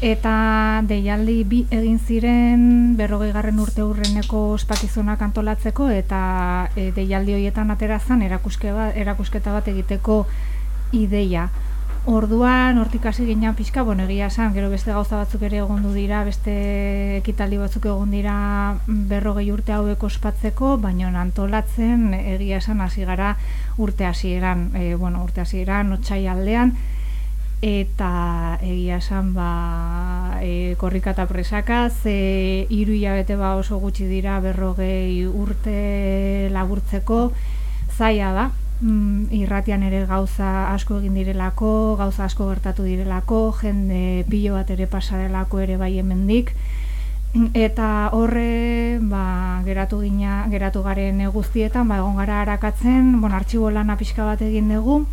eta deialdi bi egin ziren berrogei garren urte hurreneko ospakizunak antolatzeko eta e, deialdi horietan atera zen erakuske bat, erakusketa bat egiteko ideia. Orduan, hortik hasi ginen pixka, bueno, egia esan, gero beste gauza batzuk ere egondu dira, beste ekitaldi batzuk egon dira berrogei urte hauek ospatzeko, baina antolatzen egia esan hasi gara urte hasieran, e, bueno, urte hasieran, otsai aldean, eta egia esan ba e, korrika eta presaka ze hiru hilabete ba oso gutxi dira berrogei urte laburtzeko zaila da. Mm, irratian ere gauza asko egin direlako gauza asko gertatu direlako jende pilo bat ere pasadelako ere bai hemendik. Eta horre ba, geratu gina, geratu garen guztietan ba, egon gara arakatzen bueno, artxibo lana pixka bat egin dugu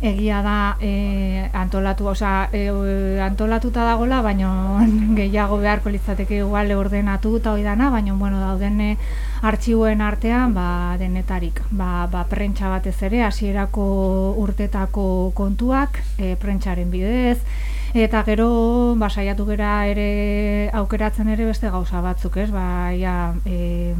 egia da e, antolatu, osea, e, antolatuta dagola, baino gehiago beharko litzateke igual ordenatu eta hoi dana, baino bueno, dauden e, artxiboen artean ba, denetarik. Ba, ba prentsa batez ere, hasierako urtetako kontuak, e, prentsaren bidez, eta gero ba, saiatu gera ere aukeratzen ere beste gauza batzuk, ez? Ba, ja, e,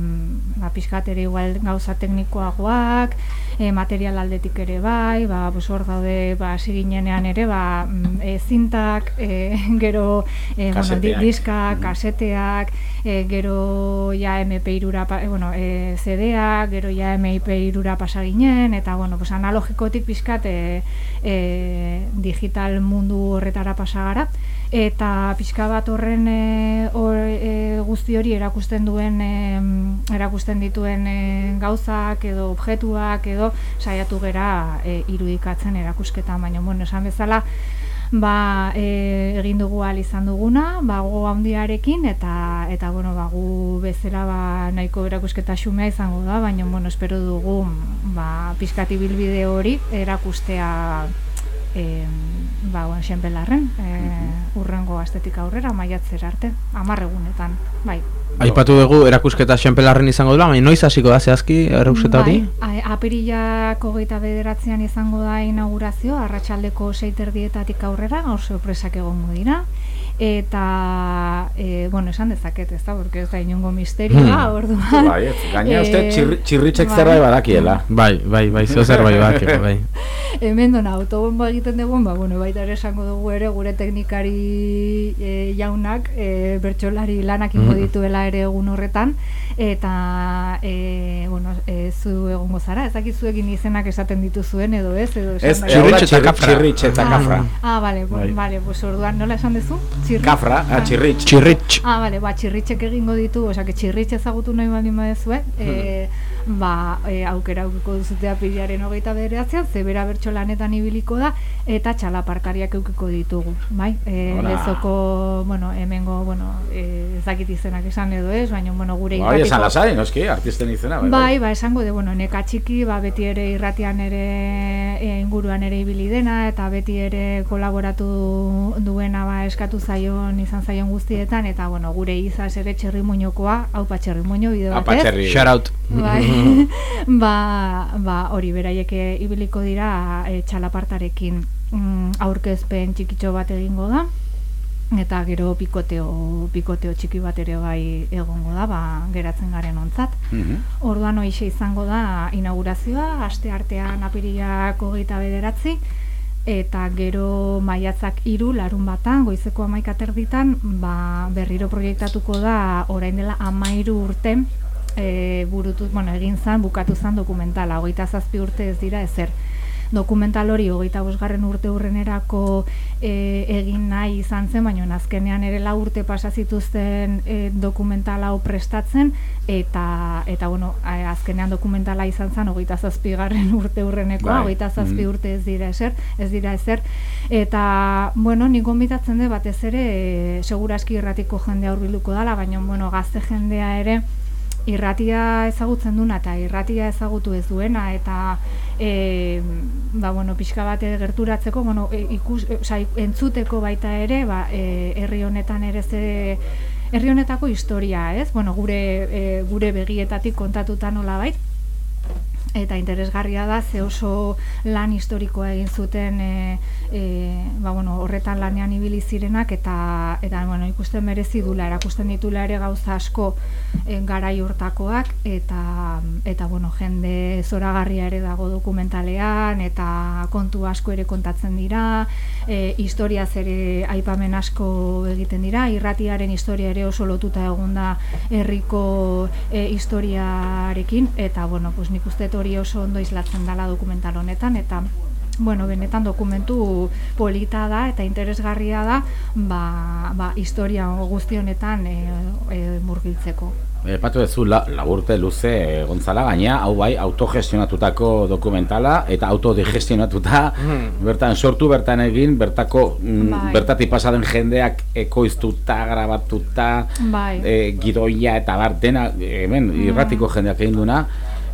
ba, pixkat ere igual gauza teknikoagoak, e, material aldetik ere bai, ba, pues hor daude, ba, ginenean ere, ba, mm, e, zintak, e, gero, e, bueno, Kaseteak. diskak, kaseteak, e, gero ja MP irura, pa, e, bueno, e, CD-ak, gero ja MP irura pasa ginen, eta, bueno, pues analogikotik pixkat e, e, digital mundu horretara pasa gara, eta pixka bat horren e, hor, e, guzti hori erakusten duen e, erakusten dituen e, gauzak edo objektuak edo saiatu gera e, irudikatzen erakusketa baina bueno esan bezala ba, e, egin dugu ahal izan duguna, ba, gogo handiarekin eta eta bueno, ba, gu bezala ba, nahiko erakusketa xumea izango da, baina bueno, espero dugu ba, pizkati bilbide hori erakustea e, ba, bueno, xenbelarren, e, urrengo astetik aurrera, maiatzera arte, amarregunetan, bai. Aipatu dugu erakusketa xenpelarren izango dela, baina noiz hasiko da zehazki erakusketa hori? Bai, a- apirilak hogeita bederatzean izango da inaugurazio, arratsaldeko seiterdietatik aurrera, hor sorpresak egongo dira. Eta, e, bueno, esan dezaket, ez da, porque ez da inongo misterioa, Hmm. orduan. Bai, ez, gaina uste eh, txirri- txirritxek bai. zerbait badakiela. Bai, bai, bai, zeo zerbait badakiela, bai. Hemen dona autobomba egiten dugun, ba, bueno, baita ere esango dugu ere gure teknikari e, jaunak e, bertsolari lanak ingo Mhm. dituela ere egun horretan eta e, bueno, e, zu egongo zara, ez dakizu egin izenak esaten dituzuen edo ez edo esan Ez, bai. Txirritx eta kafra. Ah. Ah, vale, Bai. vale, pues orduan nola esan duzu? Txirri? Kafra, ah, Bai. txirritx. Txirritx. Ah, bale, ba, txirritxek egingo ditu, osea, txirritx ezagutu nahi baldin badezue, e, ba, e, aukera aukiko duzute apilaren hogeita bederatzean, zebera bertso lanetan ibiliko da, eta txalapartariak eukiko ditugu, bai? E, Hola. lezoko, bueno, hemengo, bueno, e, ez dakit izenak esan edo ez, baina, bueno, gure Bai, esan irratiko- lasai, noski, artisten izena. Bai, ba, esango de, bueno, neka txiki, ba, beti ere irratian ere e, inguruan ere ibili dena, eta beti ere kolaboratu duena ba, eskatu zaion, izan zaion guztietan, eta, bueno, gure izaz ere txerri muñokoa, hau txerri muño bide Apa, batez. txerri. Shout out. Bai, ba, ba, hori beraiek ibiliko dira e, txalapartarekin mm, aurkezpen txikitxo bat egingo da, eta gero pikoteo, pikoteo txiki bat ere bai egongo da, ba, geratzen garen ontzat. Mhm. Orduan hoixe izango da inaugurazioa, aste artean apirilak hogeita bederatzi, eta gero maiatzak hiru larun batan, goizeko amaika terditan, ba, berriro proiektatuko da orain dela amairu urte, e, burutu, bueno, egin zan, bukatu zan dokumentala, hogeita zazpi urte ez dira ezer. Dokumental hori hogeita bosgarren urte urrenerako e, egin nahi izan zen, baina azkenean ere lau urte pasa zituzten e, dokumental hau prestatzen, eta, eta bueno, azkenean dokumentala izan zen hogeita zazpigarren urte urrenekoa, Bai. hogeita zazpi Mhm. urte ez dira ezer, ez dira ezer, eta, bueno, nik gonbidatzen dut batez ere, e, seguraski irratiko jendea hurbilduko dala, baina, bueno, gazte jendea ere, irratia ezagutzen duna eta irratia ezagutu ez duena eta e, ba, bueno, pixka bat gerturatzeko bueno, e, ikus, e, osea, entzuteko baita ere ba, e, herri honetan ere ze herri honetako historia, ez? Bueno, gure e, gure begietatik kontatuta nola bait eta interesgarria da ze oso lan historikoa egin zuten e, e, ba, bueno, horretan lanean ibili zirenak eta eta bueno, ikusten merezi dula erakusten ditula ere gauza asko e, garai hortakoak eta eta bueno, jende zoragarria ere dago dokumentalean eta kontu asko ere kontatzen dira e, historiaz ere aipamen asko egiten dira irratiaren historia ere oso lotuta egon da herriko e, historiarekin eta bueno, pues nik uste hori oso ondo islatzen dala dokumental honetan eta bueno, benetan dokumentu polita da eta interesgarria da ba, ba, historia guzti honetan e, e, murgiltzeko. Epatu duzu la, laburte luze eh, Gonzala gaina, hau bai, autogestionatutako dokumentala eta autodigestionatuta bertan sortu, bertan egin, bertako mm, Bai. bertatik pasaden jendeak ekoiztuta, grabatuta, Bai. eh, gidoia eta bar dena, hemen irratiko jendeak egin duna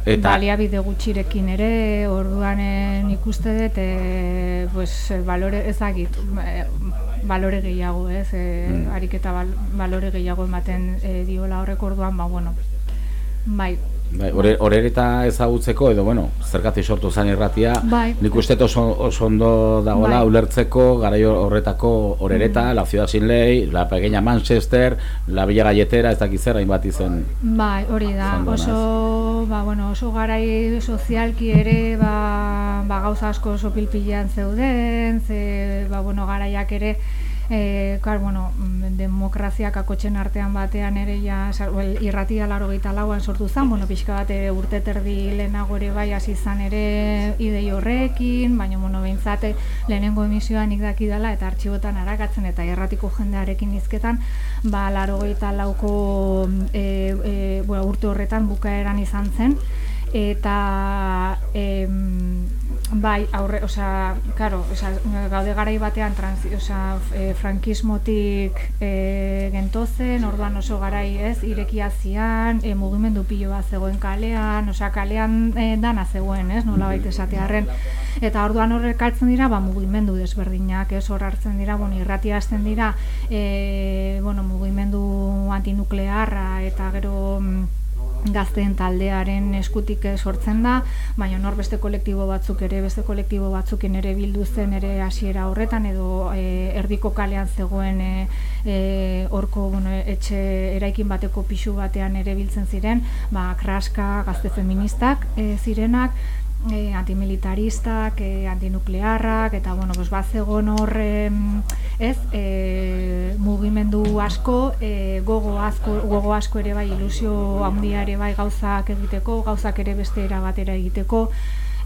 eta baliabide gutxirekin ere, orduan eh, nik uste dut, e, pues, eh, balore, ezagit, e, balore gehiago, ez, e, Mm. ariketa bal, balore gehiago ematen e, diola horrek orduan, ba, bueno, bai, Bai, ore- orereta ezagutzeko edo bueno, zergatik sortu zen irratia, Bai. nik uste oso, oso ondo dagoela Bai. ulertzeko garai horretako orereta, Mm. la ciudad sin ley, la pequeña Manchester, la Villa Galletera, ez dakiz zer hainbat izen. bai, hori da, oso, ba, bueno, oso garai sozialki ere, ba, ba, gauza asko oso pilpilean zeuden, ze, ba, bueno, garaiak ere, E, kar, bueno, mm, demokraziak akotxen artean batean ere ja, well, irratia laro lauan sortu zen, bueno, pixka bat ere urte terdi lehenago ere bai hasi izan ere idei horrekin, baina bueno, behintzate lehenengo emisioa nik dakidala eta artxibotan arakatzen eta irratiko jendearekin izketan, ba, laro lauko e, e, bueno, urte horretan bukaeran izan zen, eta em, bai, aurre, osea, claro, osea, gaude garai batean transi, osea, e, frankismotik e, gentozen, orduan oso garai, ez, irekia zian, e, mugimendu pilo bat zegoen kalean, osea, kalean e, dana zegoen, ez, nola baita esatearren, eta orduan horrek hartzen dira ba, mugimendu desberdinak, ez hor hartzen dira, bueno, irratia hasten dira e, bueno, mugimendu antinuklearra eta gero mm, gazteen taldearen eskutik eh, sortzen da, baina nor beste kolektibo batzuk ere, beste kolektibo batzukin ere bildu zen ere hasiera horretan edo e, erdiko kalean zegoen e, e, orko bueno, etxe eraikin bateko pixu batean ere biltzen ziren, ba, kraska, gazte feministak e, zirenak, e, antimilitaristak, e, antinuklearrak, eta, bueno, pues, bat zegoen hor, ez, e, mugimendu asko, e, gogo, asko, gogo asko ere bai, ilusio handia ere bai gauzak egiteko, gauzak ere beste era batera egiteko,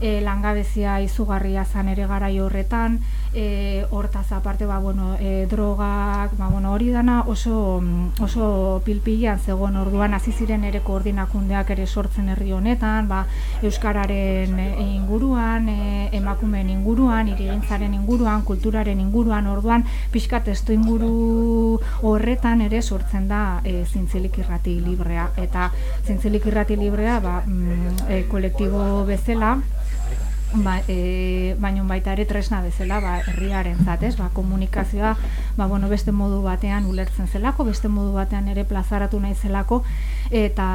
e, langabezia izugarria zan ere garai horretan, e, hortaz aparte ba, bueno, e, drogak, ba, bueno, hori dana oso, oso pilpilan zegoen. Orduan hasi ziren ere koordinakundeak ere sortzen herri honetan, ba, euskararen inguruan, e, emakumeen inguruan, irigintzaren inguruan, kulturaren inguruan, orduan pixka testu inguru horretan ere sortzen da e, zintzilik irrati librea. Eta zintzilik irrati librea ba, mm, e, kolektibo bezala ba, e, baino baita ere tresna bezala ba, herriaren zatez, ba, komunikazioa ba, bueno, beste modu batean ulertzen zelako, beste modu batean ere plazaratu nahi zelako, eta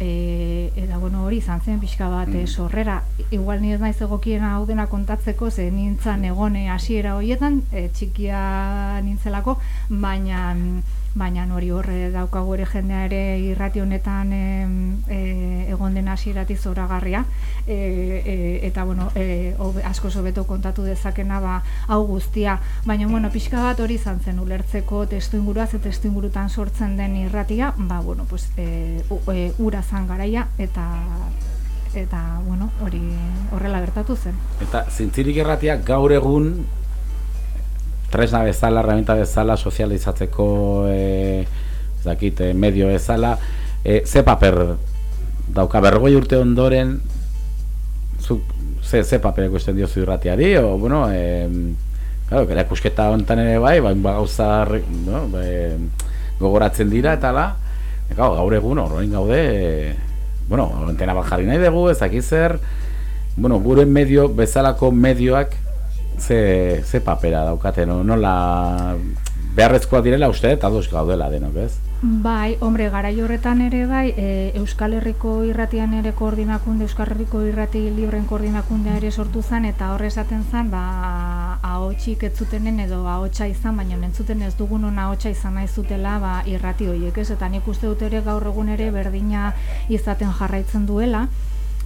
e, eta bueno, hori izan zen pixka bat mm. sorrera. Igual ni ez naiz egokien hau dena kontatzeko, ze nintzan egone hasiera horietan, e, txikia nintzelako, baina baina hori horre daukagu ere jendea ere irrati honetan e, e, egon den hasierati zoragarria e, e, eta bueno, e, asko sobeto kontatu dezakena ba, hau guztia, baina bueno, pixka bat hori izan zen ulertzeko testu inguruaz eta testu ingurutan sortzen den irratia, ba bueno, pues, e, e, ura zan garaia eta eta bueno, hori horrela gertatu zen. Eta zintzirik erratiak gaur egun tresna bezala, herramienta bezala, sozializatzeko e, zakit, e, medio bezala, e, ze paper dauka? Bergoi urte ondoren zu, ze, ze paper ekusten diozu irratiari, o, bueno, e, claro, gara ikusketa honetan ere bai, bai, ba, gauza no, e, gogoratzen dira eta la, e, gaur egun, horrein gaude, e, bueno, entena bat jarri nahi dugu, ezak zer, bueno, gure medio, bezalako medioak, ze, ze papera daukate, no? nola beharrezkoa direla uste eta dos gaudela denok, ez? Bai, hombre, gara horretan ere bai, e, Euskal Herriko irratian ere koordinakunde, Euskal Herriko irrati libren koordinakundea ere sortu zen, eta horre esaten zen, ba, ahotxik ez zutenen edo ahotsa izan, baina nentzuten ez dugun ona ahotsa izan nahi zutela ba, irrati horiek, ez? Eta nik uste dut ere gaur egun ere berdina izaten jarraitzen duela,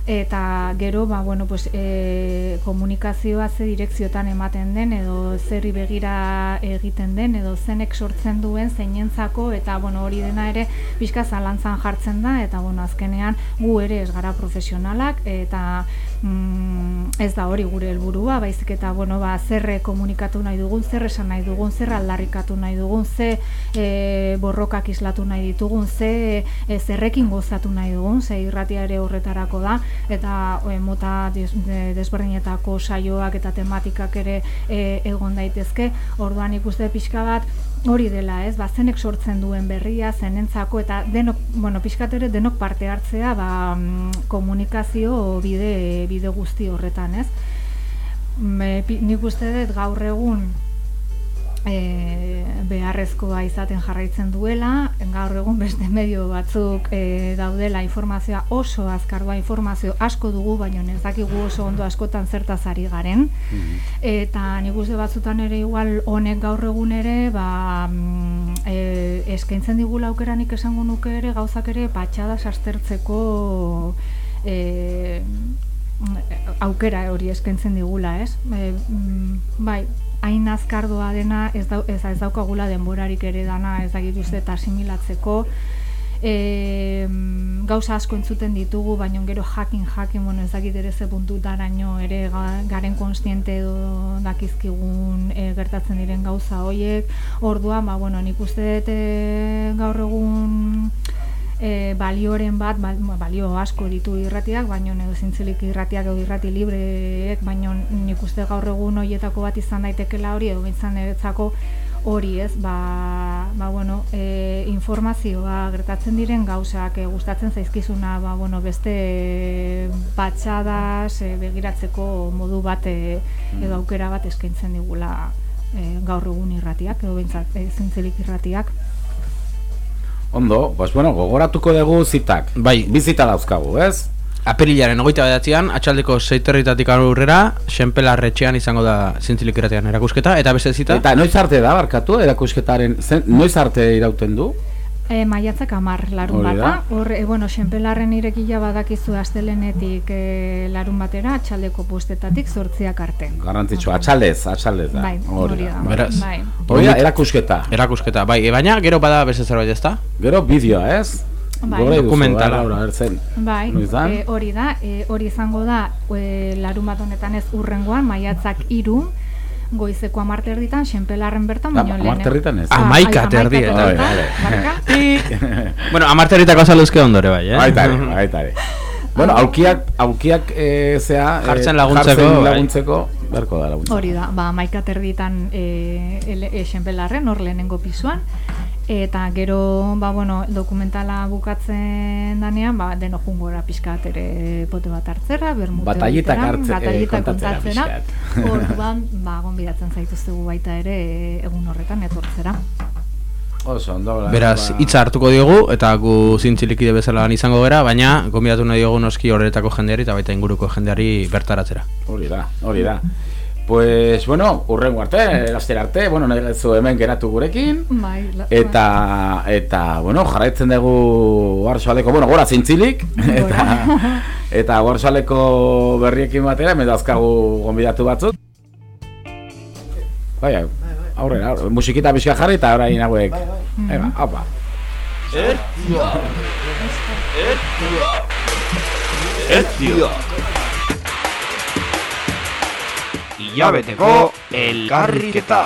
eta gero ba, bueno, pues, e, komunikazioa ze direkziotan ematen den edo zerri begira egiten den edo zenek sortzen duen zeinentzako eta bueno, hori dena ere pixka zalantzan jartzen da. Eta bueno, azkenean gu ere ez gara profesionalak eta mm, ez da hori gure helburua, baizik eta bueno, ba, zerre komunikatu nahi dugun, zer esan nahi dugun, zer aldarrikatu nahi dugun, ze e, borrokak islatu nahi ditugun, ze e, zerrekin gozatu nahi dugun, ze irratia ere horretarako da, eta e, mota desberdinetako saioak eta tematikak ere e, egon daitezke, orduan ikuste pixka bat, hori dela, ez? Ba, zenek sortzen duen berria, zenentzako eta denok, bueno, pixkat ere denok parte hartzea, ba, mm, komunikazio bide bide guzti horretan, ez? Me, nik uste dut gaur egun e, beharrezkoa izaten jarraitzen duela, gaur egun beste medio batzuk e, daudela informazioa oso azkarua informazio asko dugu, baina ez dakigu oso ondo askotan zertaz ari garen. Mhm. Eta nik uste batzutan ere igual honek gaur egun ere, ba, e, eskaintzen digula aukeranik esango nuke ere, gauzak ere patxada sastertzeko e, aukera hori eskaintzen digula, ez? E, bai, hain azkardoa dena ez, da, ez, ez daukagula denborarik ere dana ez dakit uste eta asimilatzeko. E, gauza asko entzuten ditugu, baina gero jakin jakin, bueno, ez dakit ere ze puntu daraino ere garen konstiente edo dakizkigun e, gertatzen diren gauza hoiek, orduan, ba, bueno, nik uste dut e, gaur egun e, balioren bat, ba, balio asko ditu irratiak, baino edo zintzelik irratiak edo irrati libreek, baino nik uste gaur egun horietako bat izan daitekela hori, edo bintzan eretzako hori ez, ba, ba bueno, e, informazioa gertatzen diren gauzak e, gustatzen zaizkizuna, ba, bueno, beste batxadas e, begiratzeko modu bat e, edo aukera bat eskaintzen digula e, gaur egun irratiak, edo bintzat, e, zintzelik irratiak. Ondo, pues bueno, gogoratuko dugu zitak. Bai. Bizita dauzkagu, ez? Apirilaren ogeita bederatzean, atxaldeko seiterritatik aurrera, senpelarretxean izango da zintzilik erakusketa, eta beste zita? Eta noiz arte da, barkatu, erakusketaren, zen, noiz arte irauten du? E, maiatzak amar larun bata, hor, e, bueno, senpelarren irekila badakizu astelenetik e, larun batera, atxaldeko postetatik zortziak arte. Garrantzitsua, atxaldez, atxaldez da. Bai, hori da. Beraz. Bai. Hori da, erakusketa. Erakusketa, bai, e, baina gero bada beste zerbait ezta? Gero bideoa, ez? Bai. Gora Dokumentala. eh. Bai, e, hori da, e, hori izango da e, larun bat honetan ez urrengoan, maiatzak iru, goizeko amarte erditan, senpelarren bertan, Ah, baino amarte erditan ez. Ah, Amaika ai, terdi, eta. terditan, barka. bueno, amarterritako azaluzke ondore bai, eh? Baita ere. Bueno, aukiak, aukiak e, zea... eh, Jartzen laguntzeko, jartzen bai. laguntzeko, beharko da laguntzeko. Hori da, ba, maika terditan e, ele, e, senpelarren, hor lehenengo pisuan, eta gero, ba, bueno, dokumentala bukatzen danean, ba, deno jungora pixkat ere pote bat hartzera, bermute Batalletak egitera, hartze- eh, batalletak kontatzera orduan, ba, gonbidatzen zaituztegu baita ere egun horretan etortzera. Oso, ondo. la- Beraz, ba- hitza hartuko diogu, eta gu zintzilikide bezala izango gera, baina gombidatu nahi diogu noski horretako jendeari eta baita inguruko jendeari bertaratzera. Hori da, hori da. Pues, bueno, urrengo arte, laster arte, bueno, nahi zu hemen geratu gurekin. Bai, la, Eta, eta, bueno, jarraitzen dugu Warsaleko, bueno, gora zintzilik, eta, eta Warsaleko berriekin batera, hemen dauzkagu gonbidatu batzuk. Bai, aurrera, aurrera, musikita pixka jarri eta orain hauek. Ega, haupa. Ertzioa. Ertzioa. Ertzioa. Hilabeteko elkarriketa.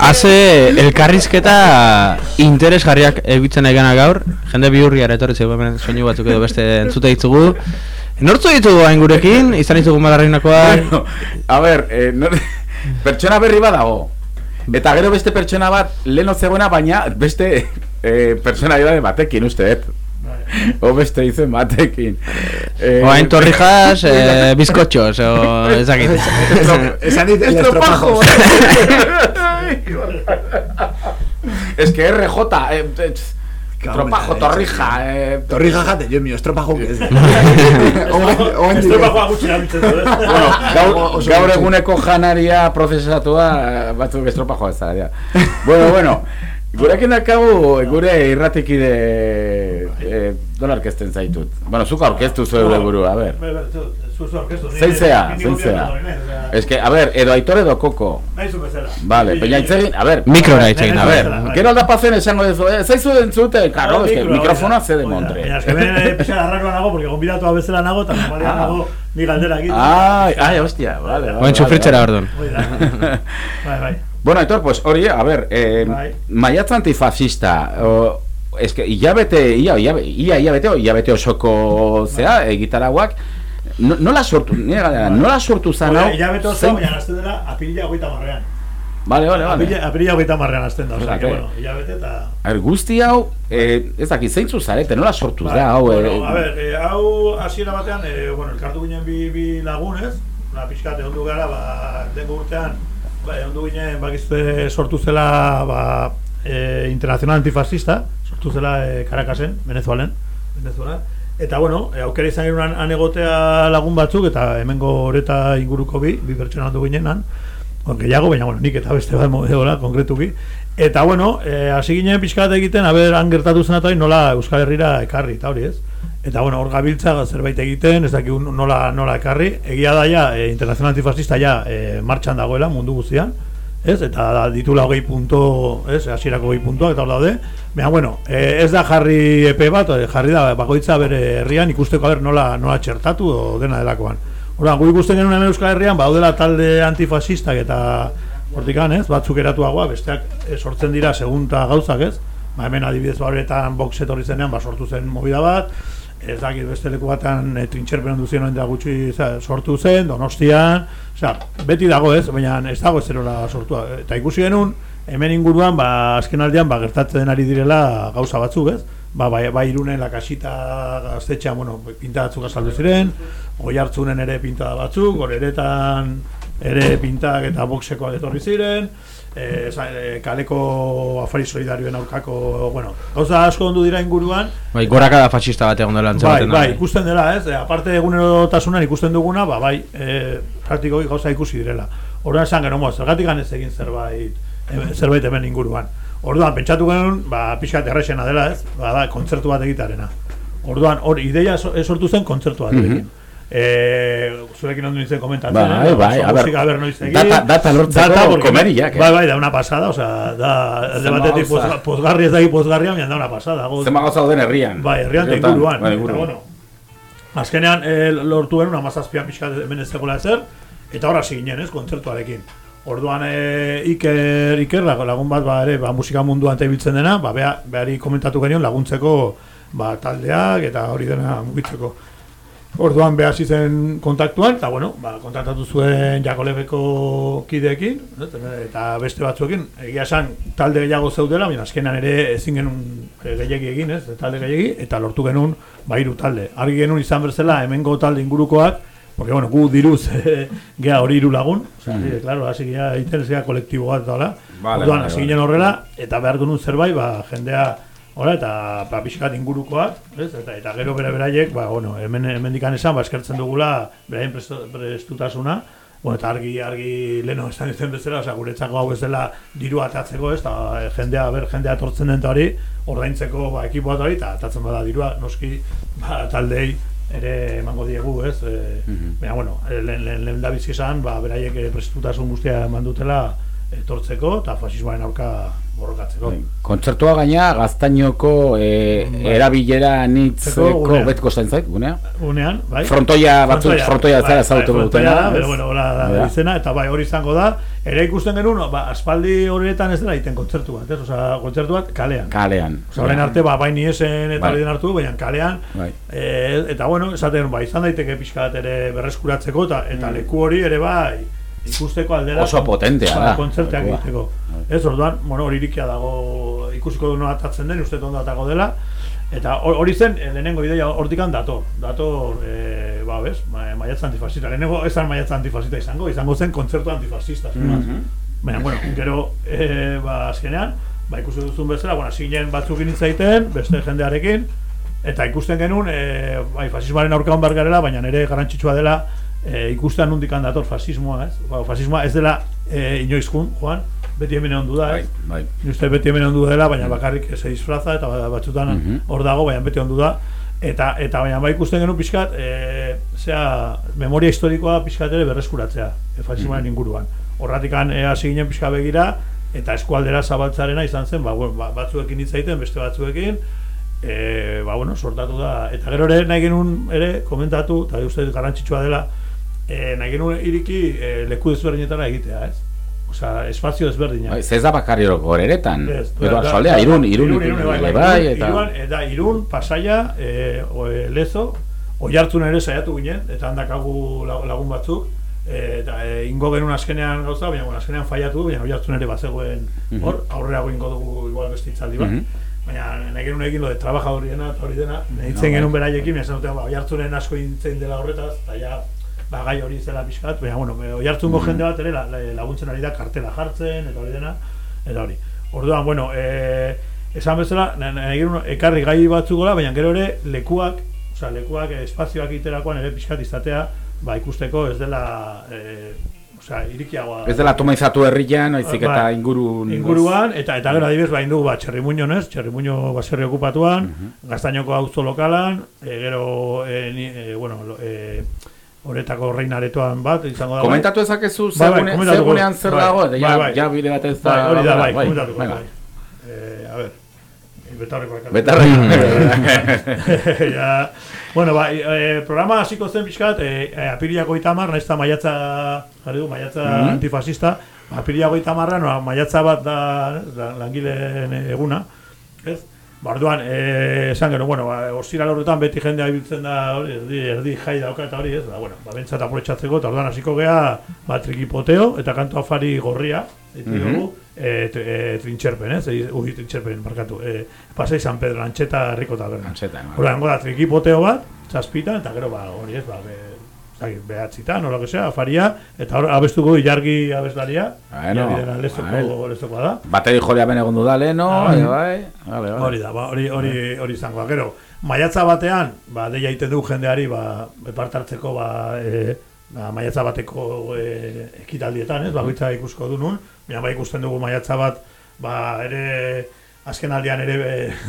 Haze elkarrizketa interesgarriak egitzen egana gaur, jende bihurriara etorri zego hemen soinu batzuk edo beste entzute ditugu. Nortzu ditugu hain gurekin, izan ditugu malarrinakoak. Bueno, a ber, eh, no, pertsona berri badago. Eta gero beste pertsona bat leno zegoena, baina beste eh, personalidade batekin uste, dut. O beste izen batekin. Eh, Oain torrijas, eh, bizkotxos, o ezakit. Esan dit, estropajo. estropajo. Es que RJ, eh, eh, tropajo, torrija, eh, Torrija jate, jo mio, estropajo que ez. Estropajoa gutxi erabiltzen du, ez? bueno, gaur, eguneko janaria prozesatua eh, batzuk estropajoa ez da, ja. Bueno, bueno, gurekin dakagu gure irratikide eh, dolar orkesten zaitut. Bueno, zuk aurkeztu zure buru, a ber. Zein zea, zein zea. ez, que, a ver, edo aitor edo koko. nahi zu bezala. Vale, peña itzegin, a ver. Mikrora hitz egin, a a ver. ber. Gero aldapazen esango dezu, eh? Zaizu entzute, claro, es que Mikro, mikrofona ze de montre. Baina, eske hemen pixa arraroa nago, porque gonbidatua bezala nago, eta normalean Ah. nago ni galdera egiten. Ai, ai, hostia, vale, vale. Oain sufritzera. Bai, bai. Bueno, Aitor, pues hori, a ver, eh, Bai. maiatza antifascista, o, es que hilabete, ia, ia, ia, hilabete, o hilabete osoko zea, Bai. No, nola sortu, nire galdera, nola sortu zan hau? Hilabete oso, zein- baina azten dela apirila hogeita marrean. Vale, vale, vale. Apirila- Apirila hogeita marrean azten da, osea, Osea, que, que- bueno, hilabete eta... A ver, guzti hau, eh, ez dakit, zeintzu zarete, nola sortu Bai, da hau? bueno, eh, a ver, eh, hau hasiera batean, eh, bueno, elkartu ginen bi, bi lagunez, una pixkate ondu gara, ba, dengo urtean, ba, ondu ginen, bakizte sortu zela, ba, eh, internacional antifascista, sortu zela eh, Caracasen, Venezuelen, Venezuela, Eta bueno, e, aukera izan genuen han egotea lagun batzuk eta hemengo oreta inguruko bi, bi pertsona handu ginen han, gehiago, baina bueno, nik eta beste bat modeola, konkretuki. Eta bueno, e, hasi ginen pixka egiten, haber han gertatu zen eta nola Euskal Herrira ekarri, eta hori ez. Eta bueno, hor gabiltza zerbait egiten, ez dakik nola, nola ekarri. Egia da ja, e, internazional antifascista ja e, martxan dagoela mundu guztian. Ez, eta ditula hogei punto, ez, hasierako hogei puntuak eta hor daude. Baina, bueno, e, ez da jarri epe bat, e, jarri da bakoitza bere herrian ikusteko aber nola, nola txertatu o dena delakoan. Horan, gu ikusten genuen Euskal Herrian, baudela talde antifasistak eta hortikan, ez, batzuk eratuagoa, besteak e, sortzen dira segunta gauzak, ez, ba, hemen adibidez ba, horretan box etorri zenean, ba, sortu zen movida bat, ez dakit beste leku batean e, trintxerpen duzien oen gutxi za, sortu zen, donostian, osea, beti dago ez, baina ez dago zerola sortua. Eta ikusi genuen, hemen inguruan, ba, azken aldean, ba, gertatzen ari direla gauza batzuk ez, ba, bai, bai irunen lakasita gaztetxean, bueno, pinta batzuk azaldu ziren, oi hartzunen ere pinta batzuk, goreretan ere pintak eta boxekoak etorri ziren, e, za, e, kaleko afari solidarioen aurkako, bueno, gauza asko ondu dira inguruan, Bai, goraka da fascista bat egon dela Bai, antzematen. bai, ikusten dela, ez? E, aparte egunerotasunan ikusten duguna, ba, bai, e, praktikoki gauza ikusi direla. Orduan esan genuen, "Mo, zergatik ez egin zerbait, e, zerbait hemen inguruan. Orduan, pentsatu genuen, ba, pixkat errexena dela, ez? Ba, da, kontzertu bat egitearena. Orduan, hor, ideia so- sortu zen kontzertu bat egin. Eh, zurekin ondo nintzen komentatzen, Bai, eh? bai, Oso a ber, musika, ber, noiz egin. data- data lortzeko porque- komeriak, eh? Bai, bai, da una pasada, o sea, da, alde batetik gauza. poz- pozgarri ez da pozgarria, baina da una pasada. Go- Zenba gauza dauden herrian. Bai, herrian eta Herriotan, inguruan. bai, inguruan. bueno, azkenean eh, lortu genuen amazazpian pixka hemen ez zegoela ezer, eta horra hasi ginen, ez, kontzertuarekin. Orduan eh, Iker, Iker lagun bat ba, ere, ba, musika munduan tebiltzen dena, ba, bea, behari komentatu genion laguntzeko ba, taldeak eta hori dena mugitzeko. Orduan behar zen kontaktuan, eta bueno, ba, kontaktatu zuen Jakolebeko kideekin, eta beste batzuekin, egia esan talde gehiago zeudela, baina azkenan ere ezin genuen eh, gehiegi egin, ez, talde gehiegi, eta lortu genuen ba, hiru talde. Argi genuen izan berzela hemengo talde ingurukoak, porque bueno, gu diruz eh, gea hori hiru lagun, osea, mm. claro, hasi gea egiten kolektibo bat dela. Vale, Orduan, vale, hasi vale. ginen horrela, eta behar genuen zerbait, ba, jendea Hora, eta ba, pixkat ingurukoak, ez? Eta, eta gero bere beraiek, ba, bueno, hemen, hemen dikan esan, ba, eskertzen dugula beraien prestu- prestutasuna, bueno, eta argi, argi leno esan izen bezala, osea, guretzako hau ez dela diru atatzeko, ez, eta eh, jendea, ber, jendea etortzen den hori, ordaintzeko, ba, ekipo bat hori, eta atatzen bada dirua, noski, ba, taldei ere emango diegu, ez? E, Baina, bueno, eh, lehen, lehen, lehen da bizi esan, ba, beraiek eh, prestutasun guztia eman dutela etortzeko, eta fasismoaren aurka borrokatzeko. Kontzertua gaina gaztainoko e, erabilera nitzeko gunean. betko zain zait, gunea? Unean, bai. Frontoia batzuk, frontoia bai, zara zautu bai, dutena. frontoia da, pero bueno, hola da Bai. izena, eta bai, hori izango da, ere ikusten genuen, ba, aspaldi horietan ez dela egiten kontzertu bat, ez? Osea, kontzertu bat kalean. Kalean. Osea, orain arte, ba, bai niesen eta Bai. den hartu, baina kalean, Bai. e, eta bueno, esaten, ba, izan daiteke pixka bat ere berreskuratzeko, eta, eta leku hori ere bai, ikusteko aldera. Mm. Oso potentea ba, da. Kontzerteak egiteko. Ez, orduan, bueno, hori irikia dago, ikusiko du nola atatzen den, uste ondo atako dela, Eta hor- hori zen, eh, lehenengo ideia hortikan dator. Dator, e, ba, bez, ma, maiatza antifascista. Lehenengo ez maiatza antifascista izango, izango zen kontzertu antifascista. Mhm. Baina, bueno, gero, e, ba, azkenean, ba, ikusi duzun bezala, bueno, zinen batzuk initzaiten, beste jendearekin, eta ikusten genuen, e, bai, fasismoaren aurkaon behar garela, baina nire garrantzitsua dela, e, ikusten nundikan dator fasismoa, ez? Ba, fasismoa ez dela e, inoizkun, Juan, beti hemen ondu da, ez? Bai, uste beti hemen ondu dela, baina bakarrik ez disfraza eta batzutan Mhm. hor dago, baina beti ondu da. Eta eta baina bai ikusten genuen pixkat, e, zea, memoria historikoa pixkat ere berreskuratzea, e, fasismoaren inguruan. Horratikan e, hasi ginen pixka begira, eta eskualdera zabaltzarena izan zen, ba, bueno, ba, batzuekin hitz egiten, beste batzuekin, e, ba, bueno, sortatu da. Eta gero ere nahi genuen ere komentatu, eta uste garrantzitsua dela, e, nahi genuen iriki e, leku desberdinetara egitea, ez? Osea, espazio desberdinak. Bai, ze ez da bakarri goreretan. Ez, Pero da- irun, irun, irun, irun, bai, bai, bai, irun, eta... Iruan, eta irun, pasaia, e, o, e, lezo, oi hartzun ere saiatu ginen, eta handakagu lag- lagun batzuk, e, eta e, ingo genuen azkenean gauza, baina bueno, azkenean faiatu, baina oi hartzun ere bazegoen Mhm. hor, aurrerago ingo dugu igual beste hitzaldi bat. Mhm. Baina nahi genuen egin lo de trabajadoriena eta hori dena, nahi No, zen bai. genuen beraiekin, baina esan duten, ba, oi hartzunen asko intzen dela horretaz, eta ja, ba, gai hori zela pixkat, baina, bueno, oi hartzungo Mhm. jende bat ere la- la- laguntzen ari da kartela jartzen, eta hori dena, eta hori. Orduan, bueno, e, esan bezala, nahi genuen ekarri gai batzuk gola, baina gero ere lekuak, osea, lekuak eh, espazioak iterakoan ere pixkat izatea, ba, ikusteko ez dela, e, osea, irikiagoa. Ez dela atomizatu herrian, aizik eta Bai, ingurun... inguruan eta eta gero adibidez bain dugu ba Txerrimuñon, ez? Txerrimuño baserri okupatuan, Gaztainoko auzo lokalan, e, gero e, ni, e, bueno, e, Horetako reinaretoan bat izango da. bai. Komentatu ezakezu Bai, bai, zegune- komentatuko. zegunean zer Bai, dago, eta ja- bai, bai. ja bide batez da- Bai, hori da, bai, bai, bai. Eh, a ver. Betarreko alkate. Betarreko. ja, bueno, bai, e, programa hasiko zen pixkat, e, e, apirilako itamar, nahiz eta maiatza, jarri du, maiatza Mhm. antifascista, apirilako itamarra, no, maiatza bat da, da langileen eguna, Ez? Ba, orduan, eh, esan gero, bueno, ba, ostiral horretan beti jendea ibiltzen da, hori, erdi, erdi jai dauka eta hori, ez? Ba, bueno, ba, bentsat apuretxatzeko, eta orduan hasiko gea, ba, trikipoteo, eta kanto afari gorria, ditu Mhm. dugu, e, tr- e, trintxerpen, ez? E, ui, trintxerpen, markatu. E, pasai San Pedro, Antxeta herriko taberna. Antxeta, bai. Horra, da, trikipoteo bat, zazpitan, eta gero, ba, hori ez, ba, be, behatzitan, o lo que sea, afaria, eta hor, abestuko ilargi abeslaria, Bueno, ilargi dena lezoko, bai. lezokoa da. Bateri joria ben egon dudale, no? Ah, Bai, bai. bai. Hori da, ba, hori hori hori izango da. Gero, maiatza batean, ba deia egiten du jendeari, ba parte hartzeko ba e, ba, maiatza bateko e, ekitaldietan, ez? Bakoitza ikusko du nun. Baina ba ikusten dugu maiatza bat ba ere azken aldian ere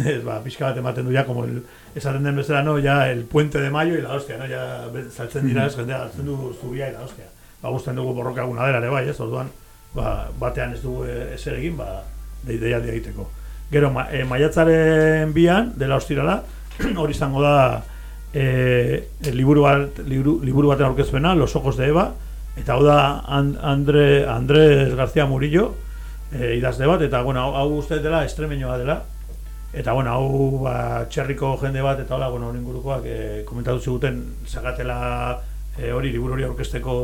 e, ba, pixka bat ematen du ja como el, esaten den bezala no ya el puente de mayo y la hostia, no? Ja be- saltzen dira ez jendea hartzen du zubia y la hostia. Ba gusten dugu borroka eguna dela ere bai, ez? Orduan ba, batean ez dugu e, ezer egin, ba dei deialdi egiteko. Gero, ma, e, maiatzaren bian, dela ostirala, hori izango da e, e, liburu, bat, liburu, liburu baten aurkezpena, Los Ojos de Eva, eta hau da And, Andre, Andrés García Murillo, e, idazle bat, eta bueno, hau, hau uste dela estremeñoa dela, eta bueno, hau ba, txerriko jende bat, eta hola, bueno, hori ingurukoak e, komentatu ziguten, zakatela e, hori liburu hori aurkezteko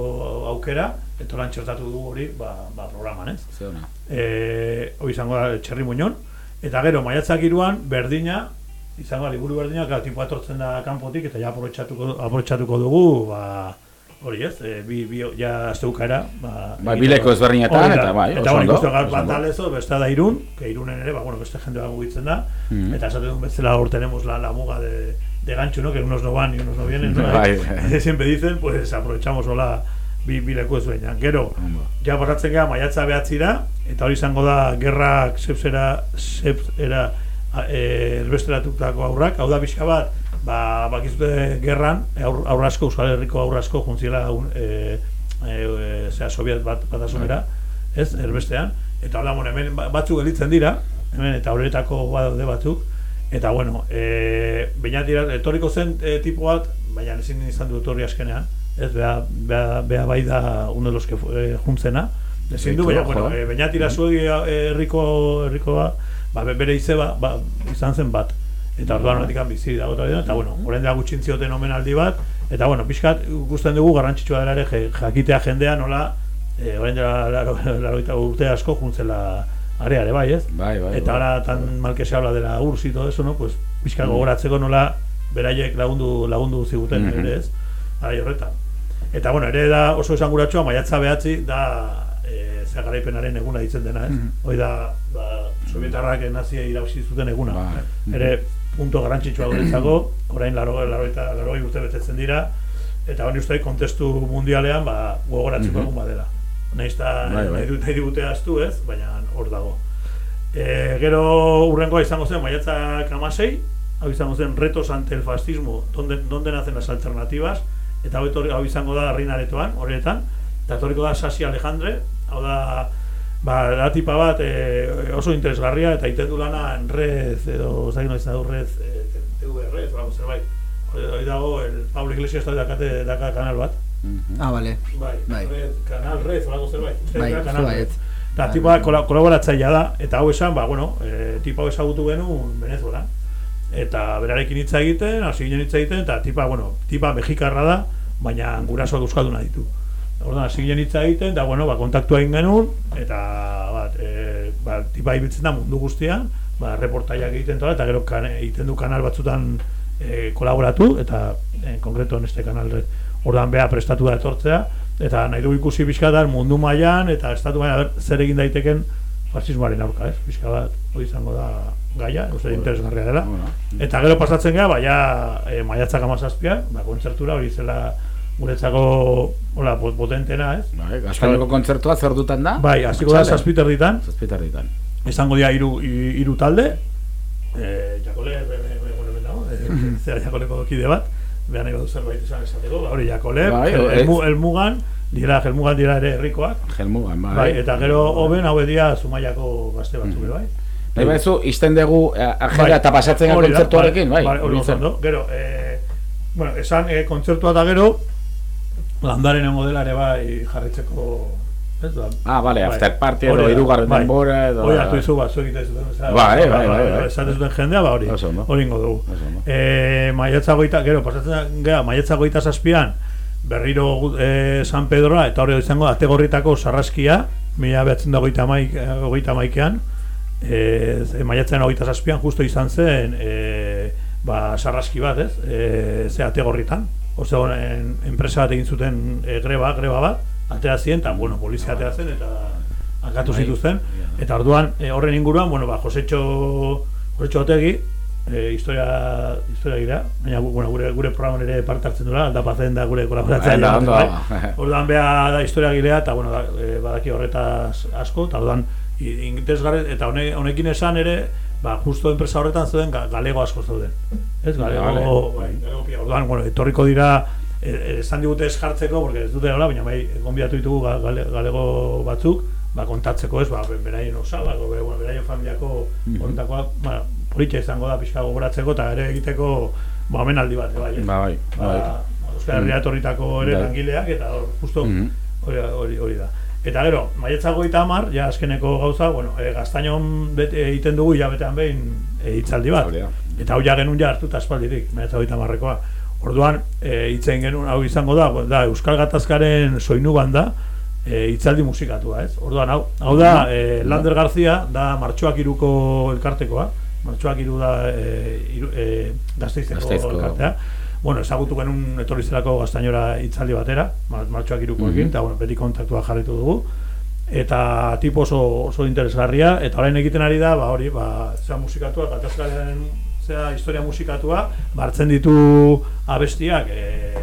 aukera, eta holan txertatu dugu hori, ba, ba programan, ez? Zeona. eh hori izango da Txerri Muñon eta gero maiatzak iruan berdina izango liburu berdina claro, tipo atortzen da kanpotik eta ja aprobetxatuko aprobetxatuko dugu ba hori ez e, bi, bi ja asteukara ba, Bai, bileko ezberdinetan, Hori eta bai, eta ondo, ikusten gaur oso ondo. Bandalezo beste da Irun que Irunen ere ba bueno beste jende bat mugitzen da. Mhm. eta esaten duen bezala hor tenemos la, la muga de, de gancho no? Que unos no van y unos no vienen ¿no? Bai, siempre dicen pues aprovechamos hola bi bileko ezberdinak gero ja pasatzen gara maiatza behatzira eta hori izango da gerrak zepsera zepsera e, erbesteratutako aurrak. Hau da pixka bat ba, bakizute gerran aur, aur asko, Euskal Herriko aur asko juntziela un, e, e, e, zera, sobiet bat, batasunera ez, erbestean. Eta hola, bueno, hemen ba- batzuk gelitzen dira hemen eta horretako badaude batzuk. Eta bueno, e, bainatira, etorriko zen e, tipo bat baina ezin izan du etorri askenean ez, bea, bea, bea bai da uno de los que fue, juntzena. Ezin du, baina, bueno, joder. e, bainatira zuegi herriko herrikoa ba, be- bere izeba ba, izan zen bat eta orduan horretik bizi dago eta bueno, orain da gutxin zioten omenaldi bat eta bueno, pixkat gusten dugu garrantzitsua dela ere jakitea jendea nola e, orain dela laro, larogeita urte asko juntzela areare bai, ez? Bai, bai, eta bai. ahora tan mal que se habla de la URSS y todo eso, ¿no? Pues pixka Mm. gogoratzeko nola beraiek lagundu lagundu ziguten Mhm. ere, ez? Arai horretan. Eta bueno, ere da oso esanguratsua maiatza behatzi da eh za garaipenaren eguna ditzen dena, ez? Mhm. Hoi da ba sovietarrak nazia irabazi zuten eguna. Bai. Ere punto garrantzitsua guretzako, orain 80 80 80 urte betetzen dira eta hori uste kontestu mundialean ba gogoratzeko Mhm. egun badela. Naiz eta Bai, bai. nahi dut- nahi digute astu, ez? Baina hor dago. E, gero urrengoa izango zen maiatzak amasei, hau izango zen retos ante el fascismo, donde, donde nacen las alternativas, eta hau, hau izango da rinaretoan, horretan, eta etorriko da Sasi Alejandre, hau da, ba, da tipa bat e, oso interesgarria, eta iten du lana en red, edo, zain noiz da red, e, TV red, bako zerbait. Hori dago, el Pablo Iglesias da dakate daka kanal bat. Ah, vale. Bai, Bai. red, kanal red, olako zerbait. Bai, red. Eta Bai, tipa bai. kola, kolaboratzailea da, eta hau esan, ba, bueno, e, tipa hau ezagutu genuen Venezuela. Eta berarekin hitza egiten, hasi ginen hitza egiten, eta tipa, bueno, tipa mexikarra da, baina gurasoak euskalduna ditu. Orduan, hasi ginen hitza egiten, eta, bueno, ba, kontaktua egin genuen, eta, bat, e, ba, tipa ibiltzen da mundu guztian, ba, reportaiak egiten tola, eta gero kan, egiten du kanal batzutan e, kolaboratu, eta en konkreto en este kanal red. Orduan bea prestatu da etortzea, eta nahi du ikusi pixka da mundu mailan eta estatu mailan zer egin daiteken fasismoaren aurka, ez? Pixka bat, hori izango da gaia, uste interesgarria dela. Eta gero pasatzen gara, baina e, maiatzak amazazpian, ba, kontzertura hori zela guretzako hola, pot- potentena, ez? Bai, Gaztainoko kontzertua zer dutan da? Bai, hasiko da zazpiter ditan. Zazpiter ditan. Izango dira hiru hi- hiru talde. Eh, Jakole, eh, zera Jakoleko kide bat. Behan nahi badu zerbait esan esateko, ba, hori Jakole, Bai, el, Mugan, dira, Helmugan dira ere herrikoak. Helmugan, bai. Bai, eta gero hoben hau dira Zumaiako gazte batzuk ere, bai. Nahi baizu, izten dugu eh, agenda eta pasatzen hori kontzertuarekin, bai? Bai, hori ondo. Gero, eh, bueno, esan eh, kontzertua da gero, landaren egongo dela ere bai jarraitzeko Ez da. Ah, bale, Bai. after party edo Hori da, hirugarren bai. denbora edo- Hori hartu izu bat, zuek egiten zuten. bezala. Bai, bai, bai, bai. Esaten zuten jendea, ba hori. Oso ondo. Hori ingo dugu. Eh, maiatza goita, gero, pasatzen da, maiatza goita zazpian, berriro eh, San Pedroa, eta hori izango, ategorritako sarraskia, mila behatzen da goita, maik, eh, goita maikean, ze- maiatzen goita zazpian, justo izan zen, eh, ba, sarraski bat, ez? Eh, ze ategorritan. En, enpresa bat egin zuten eh, greba, greba bat, atera ziren, eta, bueno, polizia atera zen, eta akatu Bai. zituzten. Eta orduan, eh, horren inguruan, bueno, ba, Josetxo, Josetxo Otegi, eh, historia, historia gira, baina bueno, gure, gure programan ere parte hartzen dura, alda pazen da gure kolaboratzailea. Bai, bai. Orduan beha da historia gilea, eta bueno, da, eh, badaki horretaz asko, eta orduan, interesgarri, eta hone, honekin esan ere, ba, justo enpresa horretan zeuden ga- galego asko zeuden. Ez, galego, Vale. bai, pila. Orduan, bueno, etorriko dira, eh, eh, esan digute ez jartzeko, porque ez dute hola, baina bai, gonbidatu ditugu ga- gale, galego batzuk, ba, kontatzeko ez, ba, be- beraien osabak, be, bueno, beraien familiako Mhm. horretakoa, ba, politxa izango da pixka gogoratzeko, eta ere egiteko, ba, omenaldi bat, bai, ez? Ba, bai, Ba, bai. ba, Euskal Herria etorritako ere Bai. langileak, eta hor, justo, Mhm. hori, hori da. Eta gero, maietza goita amar, ja azkeneko gauza, bueno, e, gaztainon bete, egiten dugu hilabetean behin e, hitzaldi bat. Eta hau ja genuen ja hartuta espaldirik, maietza goita amarrekoa. Orduan, e, hitzen genuen, hau izango da, da Euskal Gatazkaren soinu banda, e, hitzaldi musikatua, ez? Orduan, hau, hau da, e, Lander Garzia, da Martxoak iruko elkartekoa, Martxoak iru da e, iru, e, Gasteizko. elkartea. Bueno, ezagutu genuen etorri zelako gaztainora hitzaldi batera, mar- martxoak irukoekin, Mhm. eta bueno, beti kontaktua jarritu dugu. Eta tipo oso, oso interesgarria, eta orain egiten ari da, ba hori, ba, zera musikatua, gatazkaren zera historia musikatua, bartzen ditu abestiak, e,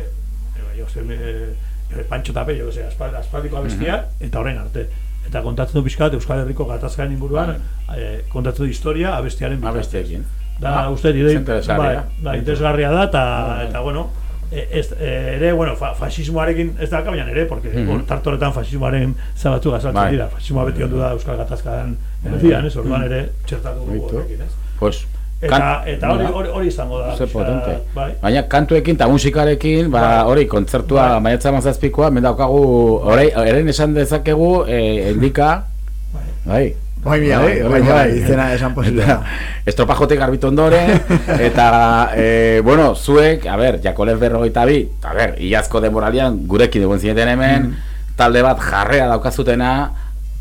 e, jo, ze, e, e, Pancho Tape, jo, ze, aspal- aspaldiko abestiak, eta orain arte. Eta kontatzen du pixkat Euskal Herriko gatazkaren inguruan, e, kontatzen du historia abestiaren bitartez. Abestiekin. Da, Ah, uste idei, es interesgarria. bai, bai, interesgarria da, eta, eta bueno, e, ez, e, ere, bueno, fa, fasismoarekin ez da baina ere, porque Mhm. mm tartoretan fasismoaren zabatu gazaltzen Bai. dira, fasismoa beti ondu da Euskal Gatazkadan erdian, ez, orduan ere txertatu dugu horrekin, ez? Pues, Eta, eta hori, hori, hori izango da. Ze potente. Bai. Baina kantuekin eta musikarekin, ba, Bai. hori, kontzertua Bai. maiatza mazazpikoa, men daukagu, hori, eren esan dezakegu, eh, endika, bai. Bai, mila, bai, bai, bai, izena esan posiblea. Estropajotek garbitu ondoren, eta, eh, bueno, zuek, a ber, Jakolev berrogeita bi, a ber, iazko demoralian gurekin egon zineten hemen, talde bat jarrea daukazutena,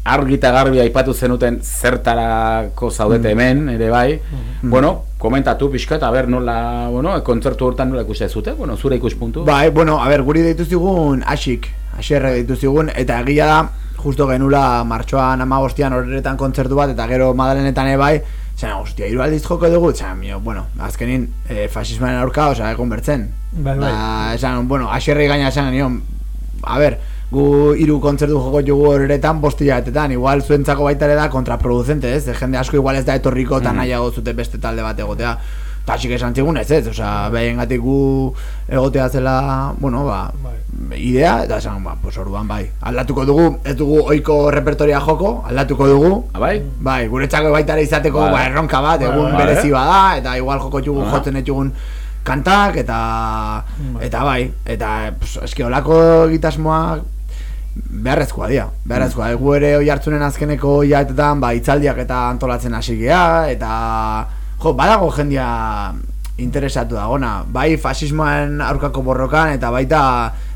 argi eta garbi aipatu zenuten zertarako zaudete hemen, ere bai, bueno, komentatu pixka eta ber nola, bueno, kontzertu hortan nola ikuste zute, bueno, zure ikuspuntu. Bai, bueno, a ber, guri deitu zigun asik, asierre deitu zigun, eta egia da, justo genula martxoan amagostian horretan kontzertu bat, eta gero madalenetan ebai, zena, hostia, hiru aldiz joko dugu, mio, bueno, azkenin, eh, fasismoaren aurka, osea, egon bertzen. Bai, bai. Da, esan, bueno, asierre gaina esan genion, a ber, gu hiru kontzertu joko jugu horretan bostilatetan, igual zuentzako baita ere da kontraproducente, ez? Jende asko igual ez da etorriko eta Mhm. nahiago zute beste talde bat egotea. Ta txik esan zigun ez ez, osea, behin gatik gu egotea zela, bueno, ba, idea, eta esan, ba, pues orduan bai. Aldatuko dugu, ez dugu oiko repertoria joko, aldatuko dugu. bai? Bai, guretzako baita ere izateko, Bai. ba, erronka bat, Bai, egun bai. berezi bada, eta igual joko Ah. jotzen etxugun kantak, eta, eta bai, eta, pues, eski olako egitasmoak, beharrezkoa dira, beharrezkoa, mm. gu ere oi hartzunen azkeneko hilabetetan ba, itzaldiak eta antolatzen hasi gea, eta jo, badago jendia interesatu dagona, bai fasismoaren aurkako borrokan eta baita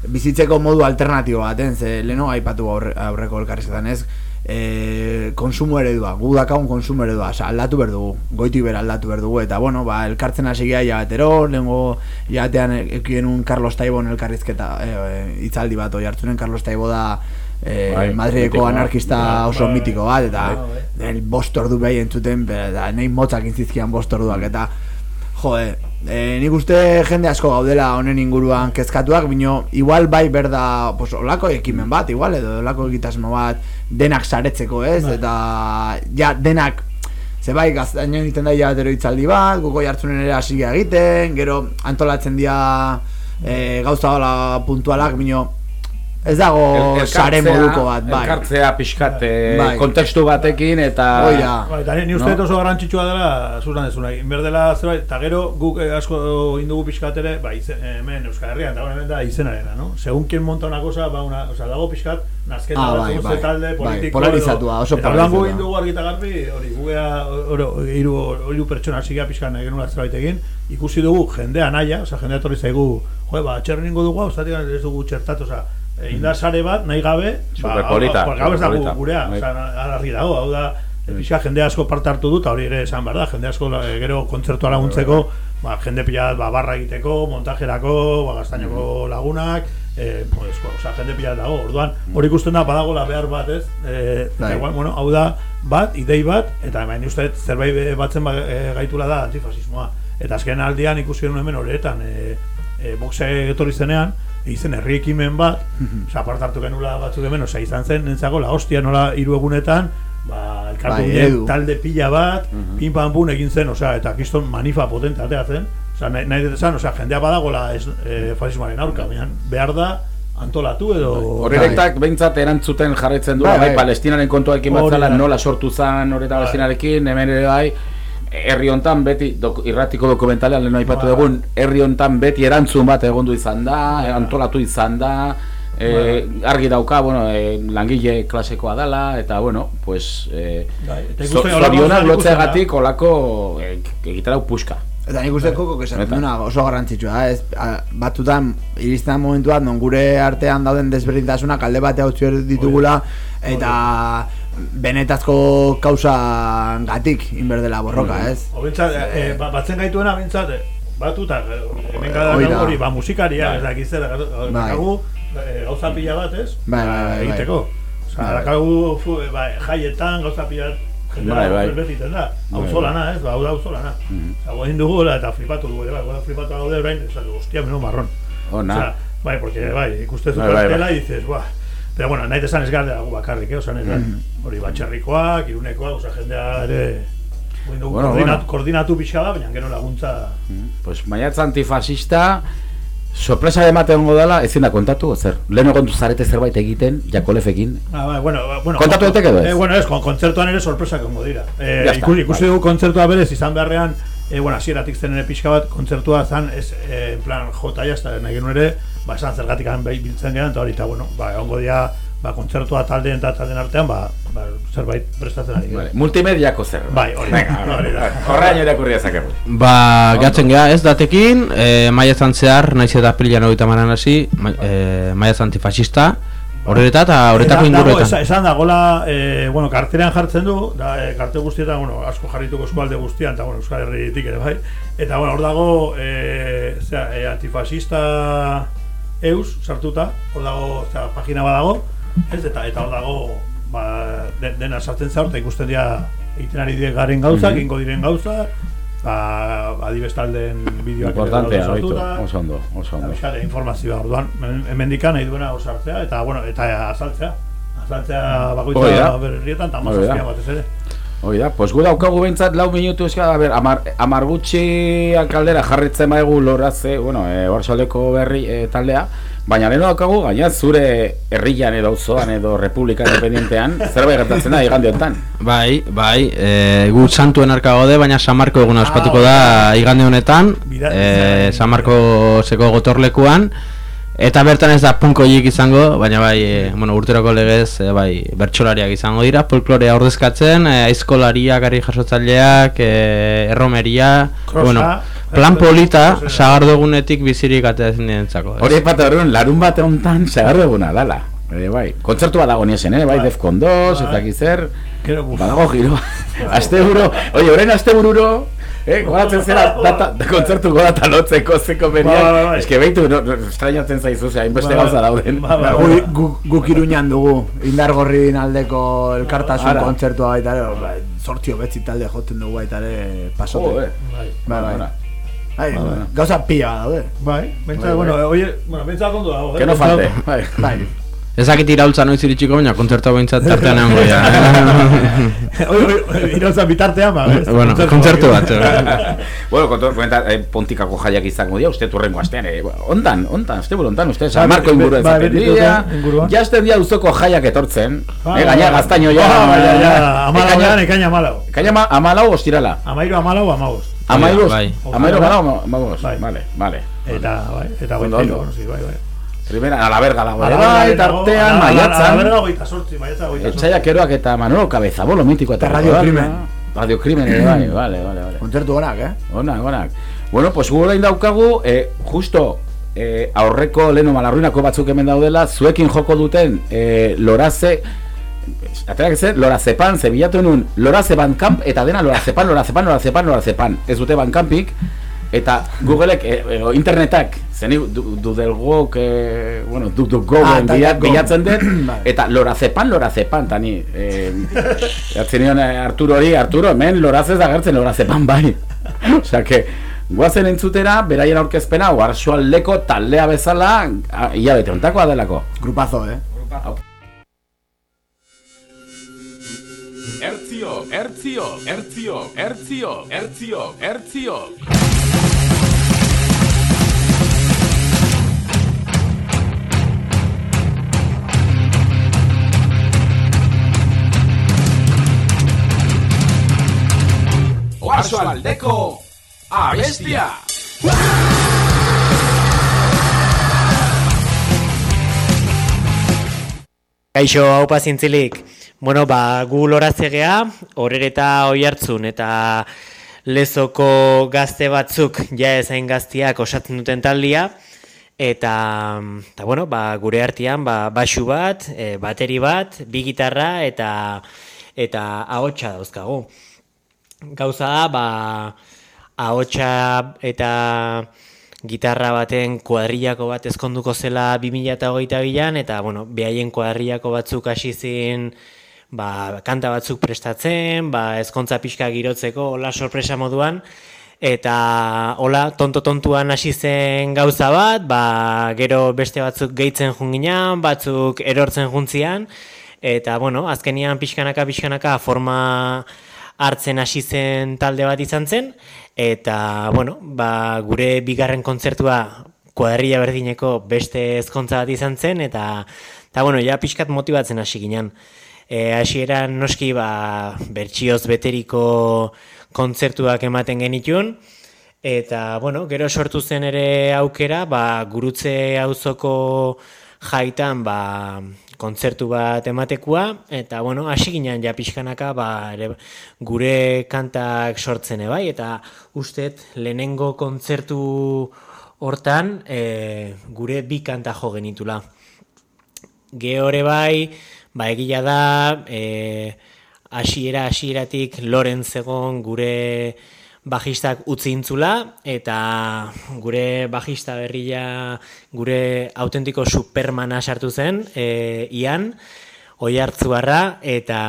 bizitzeko modu alternatibo baten, ze leno aipatu aurre, aurreko elkarrizketan ez, e, konsumo eredua, gu dakagun konsumo eredua, oza, aldatu behar dugu, goiti bera aldatu behar dugu, eta bueno, ba, elkartzen hasi gea jabatero, lehengo jabatean ekien un Carlos Taibon elkarrizketa, e, e, itzaldi bat, oi hartzunen Carlos Taibo da, e, Bai, Madrideko anarkista Bai, oso bai, mitiko bat, eta bai, el bost ordu behi entzuten, eta nahi motzak intzizkian bost orduak, eta Jode, e, nik uste jende asko gaudela honen inguruan kezkatuak, bino igual bai berda, pues, olako ekimen bat, igual, edo olako egitasmo bat denak saretzeko, ez? Eta ja, denak, ze bai, gaztaino egiten da jatero itzaldi bat, guko jartzunen ere hasi egiten, gero antolatzen dira e, gauza hola puntualak, bino ez dago El- sare moduko bat, bai. Elkartzea pixkat eh, Bai. kontekstu batekin eta... Bai, eta ni uste dut oso garrantzitsua dela, zuzan dezuna, inberdela zerbait, eta gero guk eh, asko indugu pixkat ere, ba, izen, hemen Euskal Herrian, eta hemen da izenarena, no? Segun quien monta una cosa, ba, una, o sea, dago pixkat, nazketa Ah, bat bai, bai. talde Bai, politiko polarizatua, oso eta polarizatua. egin dugu argi eta garbi hori oro hiru hiru pertsona hasi gara pixkan genuen zerbait egin ikusi dugu jendea naia osea jendea etorri zaigu jo ba txerringo dugu hau zatik ez dugu txertatu osea e, indar sare bat nahi gabe ba, Superpolita, hau- gabe ez da gu- superpolita. gurea Bai. osea argi dago hau da pixka jende asko parte hartu dut, hori ere esan behar da, jende asko eh, gero kontzertua laguntzeko, ba, jende pila ba, barra egiteko, montajerako, ba, gaztainoko lagunak, eh, pues, osea, jende pila dago, orduan, hori ikusten da, badagola behar bat, ez? Eh, Bai. igual, bueno, hau da, bat, idei bat, eta hemen uste zerbait batzen ba, eh, gaitula da antifasismoa. Eta azken aldian ikusi genuen hemen horretan, e, e, boxe etorri zenean, izen herri ekimen bat, osea, parte hartu genula batzuk hemen, osea, izan zen, nentzako, la hostia nola hiru egunetan, ba, elkartu Bai, edu. talde pila bat, pin pam egin zen, osea, eta kiston manifa potente atea zen, osea, nahi, nahi dut esan, osea, jendea badagola ez, e, fasismoaren aurka, baina behar da antolatu edo... Horrektak behintzat erantzuten jarraitzen du, Bai, bai, bai. palestinaren kontuarekin Hori batzala, nola sortu zen horreta Bai. palestinarekin, hemen ere bai, herri hontan beti, dok, irratiko dokumentalean lehen aipatu Bai. dugun, herri hontan beti erantzun bat egondu izan da, antolatu izan da, e, argi dauka, bueno, e, langile klasekoa dala, eta bueno, pues, e, Bai, zorionak lotzeagatik olako e, egitarau puska. Eta nik uste koko esaten duena oso garrantzitsua, ez? A, Batzutan, iristen da momentu bat, non gure artean dauden desberdintasunak alde bate hau ditugula, eta benetazko kausa gatik inberdela borroka, ez? O bintzat, e, ba, batzen gaituena bintzat, e, batuta, e, hemen gara da. hori, ba, musikaria, Bai. ez dakiz zer, Bai. bakagu, e, gauza pila bat, ez? Bai, bai, Ba, bai, bai. Egiteko. Osa, Bai. dakagu, fu, e, ba, jaietan, gauza pila Bai, bai. betiten da, Bai, auzolana, ez, ba, hau da auzolana. Osa, guain dugu, eta flipatu dugu, ere, bai, flipatu gaude orain, ez dugu, hostia, menos marrón. Ona. Osea, bai, porque, bai, ikuste zu Bai, bai, kartela, bai. dices, buah, Pero bueno, nahi desan ez gara gu bakarrik, eh? Osa, hori batxerrikoak, irunekoak, osa, jendea ere... Bueno, Bueno, koordinatu, bueno. koordinatu pixka da, baina gero laguntza... Pues maiatza antifasista sorpresa ematen gongo dela, ezin da kontatu, zer. Lehen kontu zarete zerbait egiten, jakolefekin. Ah, bai, bueno, ba- bueno, Kontatu daiteke edo ez? Eh, bueno, ez, kon, kontzertuan ere sorpresa kongo dira. Eh, ikusi, ikusi bai. dugu kontzertua berez izan beharrean, eh, bueno, hasieratik zen ere pixka bat, kontzertua zan, ez, eh, en plan, jota jazta, nahi genuen ere, ba, esan zergatik bai biltzen gehan, eta hori, eta, bueno, ba, egongo dira, ba, kontzertua taldeen eta taldeen artean, ba, ba zerbait prestatzen ari. Vale. Multimediako zer. Bai, hori. Venga, hori da. horrean irakurri dezakegu. Ba, gatzen geha, ez datekin, e, maiatzan zehar, naiz eta aprilan hogeita maran hasi, ma, e, maiatz antifasista, horreta eta horretako Eta dago, inguruetan. Esan, esan dagoela, eh, bueno, karterean jartzen du, da, eh, karte guztietan, bueno, asko jarrituko eskualde guztian, eta, bueno, Euskal Herritik ere, bai. Eta, bueno, hor dago, eh, zera, eh, antifasista eus, sartuta, hor dago, zera, pagina badago, ez, eta, eta hor dago, ba, de, dena sartzen zehar, eta ikusten dira, egiten ari garen gauzak, Mhm. egingo diren gauzak, ba, adibes taldeen bideoak Importantea, sartuta. oso ondo, oso ondo. Abixare, informazioa, orduan, hemen- hemendikan nahi duena osartzea, eta, bueno, eta azaltzea. Azaltzea bakoitza berrietan, eta mazazpia batez ere. Hoi da, pues gu daukagu behintzat lau minutu eska, a ber, amar, amar gutxi kaldera jarritzen baigu loratze, bueno, e, Orsaldeko berri e, taldea, baina lehenu daukagu, gaina zure herrian edo auzoan edo Republika Independientean, zerbait gertatzen da igande honetan. Bai, bai, e, gu santuen arka gaude, baina San Marko eguna ospatuko da igande honetan, e, San Marko zeko gotorlekuan, eta bertan ez da punkoiek izango, baina bai, e, bueno, urteroko legez, e, bai, bertsolariak izango dira, folklorea ordezkatzen, e, aizkolariak, ari jasotzaileak, e, erromeria, Krosa, bueno, plan polita, sagardogunetik bizirik ateatzen dientzako. Hori epatu horren, larun bat hontan segarro eguna dala. E, bai, kontzertu bat dago niesen, eh? bai, Defcon 2, ez dakiz zer, badago giro, aste buru, oie, orain aste bururo, eh, goratzen zera, data, kontzertu gorata lotzeko zeko Bai, bai, berian, bai. eske behitu, no, no, estrañatzen zaizu, ze hainbeste Bai, bai. gauza dauden. Bai, bai, Gu, gu, guk iruñan dugu, indar gorrin aldeko elkartasun Ara. kontzertua baita ere, ba, sortio betzi talde joten dugu baita ere pasote. Jo, eh. Bai. Bai, bai. Ara. Bai, Bai, bai. gauza pila bat daude. Bai, Bai, bueno, bai. oie, bueno, bentsat ondo dago. eh? Que no falte, bai. Bai. Ezakit iraultza noiz iritsiko, baina kontzertua behintzat tartean egon goia. Irautza bitartean, ba, ez? bueno, kontzertu bat. bueno, kontu, komenta, eh, pontikako jaiak izango dira, uste turrengo astean, eh, ondan, ondan, uste buru ondan, uste, San Ba, Marko inguru ba, ezaten beti dira, jazten dira uzoko jaiak etortzen, Ah, eh, gaina gaztaino ja, Ah, ja, ja, eh, amalauan, ekaina amalau. Kaina ama, amalau ostirala. Amairu amalau, amabost. Amairu, bai. amairu Ojalá. amalau, amabost, Bai. vale, vale. Eta, bai, eta ondo. sí, bai, bai. Primera, a la berga dago. A la ere berga bai, tartean, la- a la- a la maiatzan. berga hogeita sortzi, maiatza hogeita sortzi. Etxaiak eroak eta Manolo Cabezabolo mitiko eta Radio Crimen. Radio Crimen ere bai, vale, vale, vale. Kontzertu onak, eh? Onak, onak. Bueno, pues gu orain daukagu, eh, justo eh, aurreko leno malarruinako batzuk hemen daudela, zuekin joko duten eh, loraze, Aterak zen, lorazepan, ze bilatu nun loraze bandcamp, eta dena lorazepan, lorazepan, lorazepan, lorazepan. Ez dute bandcampik, eta Googleek, e, e, internetak, zeni du, dudelgok, e, bueno, du, du Ah, bilatzen dut, eta lorazepan, lorazepan, tani. E, Jartzen nion eh, Arturo hori, Arturo, hemen lorazez agertzen lorazepan bai. Osea, que, guazen entzutera, beraien aurkezpena, oarsoaldeko taldea bezala, a- hilabete ontakoa delako. Grupazo, eh? Ertzio, ertzio, ertzio, ertzio, ertzio, ertzio. Oarso aldeko abestia. Kaixo, hau pazintzilik. Bueno, ba, gu lorazegea, horrer eta oi hartzun, eta lezoko gazte batzuk, ja ezain gaztiak osatzen duten taldia, eta, eta bueno, ba, gure artean, ba, basu bat, e, bateri bat, bi gitarra, eta eta ahotsa dauzkagu. Gauza da, ba, ahotsa eta gitarra baten kuadrillako bat ezkonduko zela 2008 bilan, eta, bueno, behaien kuadrillako batzuk hasi zin, ba, kanta batzuk prestatzen, ba, ezkontza pixka girotzeko, hola sorpresa moduan, eta hola tonto-tontuan hasi zen gauza bat, ba, gero beste batzuk gehitzen junginan, batzuk erortzen juntzian, eta, bueno, azkenian pixkanaka, pixkanaka forma hartzen hasi zen talde bat izan zen, eta, bueno, ba, gure bigarren kontzertua kuadrilla berdineko beste ezkontza bat izan zen, eta, eta bueno, ja pixkat motibatzen hasi ginen. E, hasieran noski ba, bertsioz beteriko kontzertuak ematen genitun, eta, bueno, gero sortu zen ere aukera, ba, gurutze auzoko jaitan, ba, kontzertu bat ematekua, eta, bueno, hasi ginen ja pixkanaka, ba, ere, gure kantak sortzen bai, eta ustet lehenengo kontzertu hortan e, gure bi kanta jo genitula. Gehore bai, ba egia da, e, hasiera hasieratik Lorenz egon gure bajistak utzi intzula, eta gure bajista berria, gure autentiko supermana sartu zen, e, ian, oi hartzuarra, eta,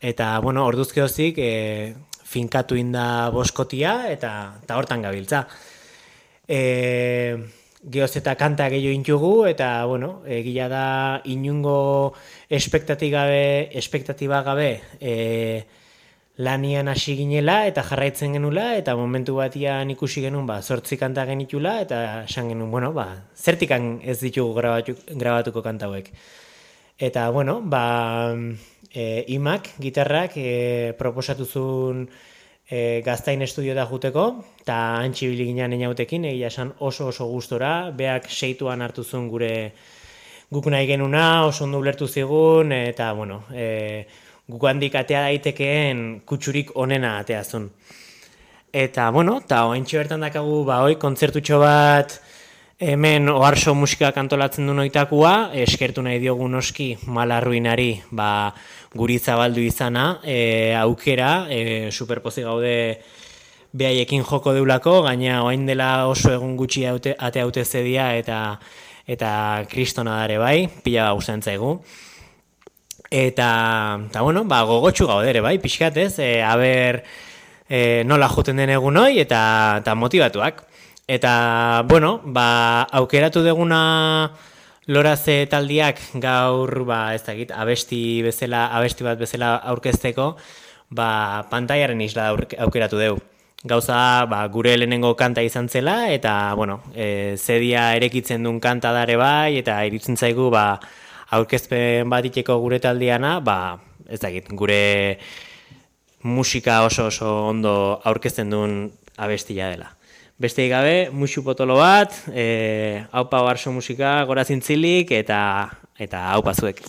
eta bueno, orduzkeozik, e, finkatu inda boskotia, eta, eta hortan gabiltza. E, geoz eta kanta gehiago intugu, eta, bueno, egia da inungo espektatiba gabe, espektatiba gabe e, lanian hasi ginela, eta jarraitzen genula, eta momentu batian ikusi genuen, ba, zortzi kanta genitula, eta esan genuen, bueno, ba, zertikan ez ditugu grabatu, grabatuko kanta hauek. Eta, bueno, ba, e, imak, gitarrak, e, proposatu zuen e, gaztain estudio da juteko, eta antxibili ginen inautekin, egia esan oso oso gustora, beak seituan hartu zuen gure guk nahi genuna, oso ondo ulertu zigun, eta, bueno, e, guk handik atea daitekeen kutsurik onena ateazun. Eta, bueno, eta oaintxo bertan dakagu, ba, hoi, kontzertutxo bat, hemen oharso musika kantolatzen du noitakua, eskertu nahi diogu noski malarruinari, ba, guri zabaldu izana, e, aukera, e, superpozi gaude behaiekin joko deulako, gaina orain dela oso egun gutxi haute, ate haute zedia eta eta kristona dare bai, pila gustatzen zaigu. Eta, eta bueno, ba, gogotxu gaudere bai, pixkat ez, e, aber e, nola joten den egun hoi eta, eta motivatuak. Eta, bueno, ba, aukeratu deguna loraze taldiak gaur, ba, ez dakit, abesti bezala, abesti bat bezala aurkezteko, ba, pantaiaren isla aukeratu deu. Gauza, ba, gure lehenengo kanta izan zela, eta, bueno, e, zedia erekitzen duen kanta dare bai, eta iritzen zaigu, ba, aurkezpen bat iteko gure taldiana, ba, ez dakit, gure musika oso oso ondo aurkezten duen abestia dela. Besteik gabe, musu potolo bat, e, haupa barso musika gora zintzilik eta eta haupa zuek.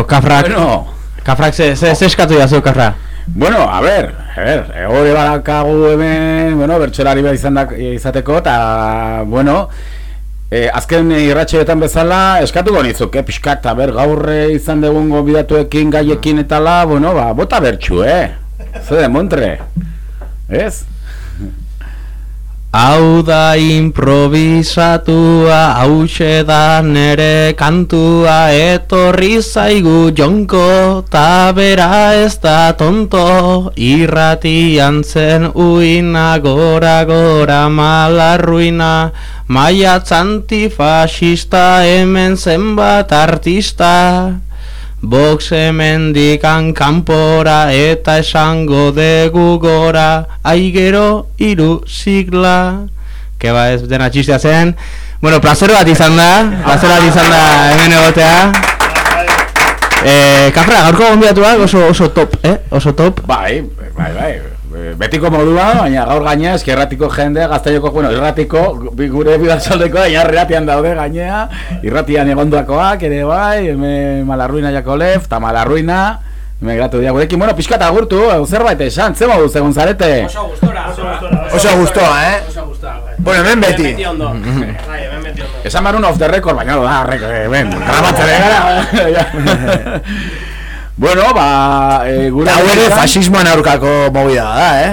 Bueno, kafrak... Bueno. Kafrak, ze, ze, ze eskatu jazu, kafra? Bueno, a ver, a ver, egore badakagu hemen, bueno, bertsolari behar izan izateko, eta, bueno, eh, azken irratxeetan bezala, eskatuko nizuke, pixkat, a ber, gaur eh, izan dugun gobidatuekin, gaiekin eta la, bueno, ba, bota bertxu, eh? Zer de montre, ez? Hau da improvisatua, hause da nere kantua, etorri zaigu jonko, ta bera ez da tonto, irratian zen uina, gora gora malarruina, maiatz antifasista, hemen zenbat artista. Box hemendikan kanpora eta esango degu gora. Aigero iru sigla. Que ba ez dena txistea zen. Bueno, placer bat izan da. Placer bat izan da hemen egotea. Eh, Kafra, gaurko gonbidatuak oso, oso top, eh? Oso top. Bai, bai, bai, betiko modua, baina gaur gainea, eski erratiko jendea, gaztaioko, bueno, irratiko, bi- gure bidatzaldeko, baina irratian daude gainea, irratian egonduakoak, ere bai, hemen malarruina jako lef, eta malarruina, hemen gratu dira gurekin, bueno, pixka eta gurtu, eh, zerbait esan, ze moduz egun zarete? Oso gustora. Oso gustoa, eh? Oso gustora. Bueno, hemen beti. Beti ondo. Bai, hemen beti ondo. Esan barun off the record, baina da, rek, eh, ben, grabatzere gara. Bueno, ba, e, gure... Hau ere fasismoan aurkako movida da, eh?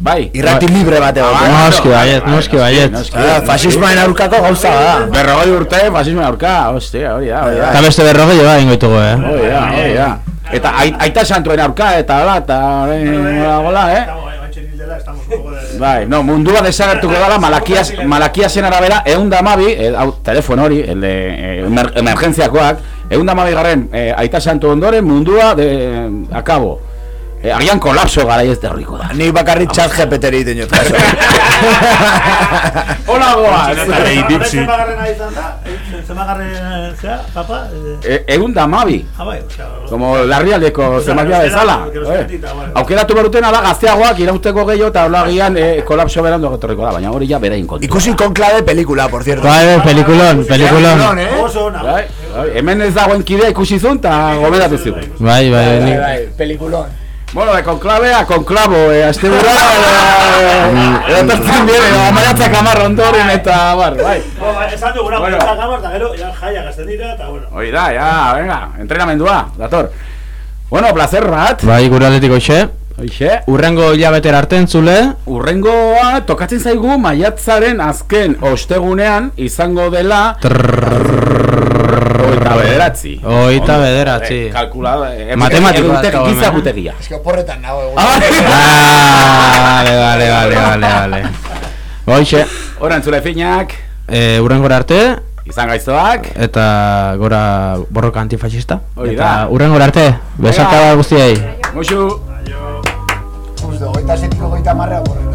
Bai. Irrati libre bat egon. Ah, Noski baiet, noski baiet. Ah, fasismoaren aurkako gauza da. Berrogoi urte, fasismoen aurka, hostia, hori da, hori da. Eta beste berroge joa ingo ditugu, eh? Hori da, hori da. Eta ai- aita santoen aurka, eta hola, eta hori, hola, hola, eh? Bai, no, mundua desagertuko dala Malakias, Malakiasen arabera ehun da mabi, eh, hau, telefono hori, el de eh, emer, emergentziakoak, ehun da mabi garren eh, aita santu ondoren mundua de, akabo. Eh, agian kolapso gara ez derriko da. Ni bakarrik txat GPT-ri iten jot kaso. Hola goaz! Zemagarren izan da? Zemagarren, zea, papa? Eh, Eh, ehun da mabi. Ah, bai, Como larrialdeko zemakia bezala. que los eh. petita, vale. Aukeratu berutena da gazteagoak irauteko gehiago eta hola agian eh, kolapso berandu etorriko da, baina hori ja bere inkontu. Ikusi konklade pelikula, por cierto. Bai, pelikulon, pelikulon. Bai, bai, hemen ez dagoen kidea ikusi zuen eta gomendatu zigun. Bai, bai, nik. Pelikulon. Bueno, de conclave a conclavo, eh, azte bura, eh, etortzen dire, amaiatzak amarra ondoren eta, bar, bai. Ba, esan dugu, Bueno. bueno. eta gero, ja, jaia gazten dira, eta bueno. Hoi da, ja, venga, entrenamendua, dator. Bueno, placer bat. Bai, gure aldetik hoxe. Hoxe. Urrengo hilabetera arte entzule. Urrengoa tokatzen zaigu maiatzaren azken ostegunean izango dela Oita bederatzi Oita bederatzi. Eh, dago hemen, Giza gutegia Ez que oporretan nago egun. Ah, Vale, vale, vale, vale, vale. Hoxe. Hora entzule finak Eh, urrengora arte. Izan gaiztoak Eta gora borroka antifascista. Hori Eta da. urrengora arte. Besarkada guztiei. Muxu Justo, goita setiko goita marrea oporretan.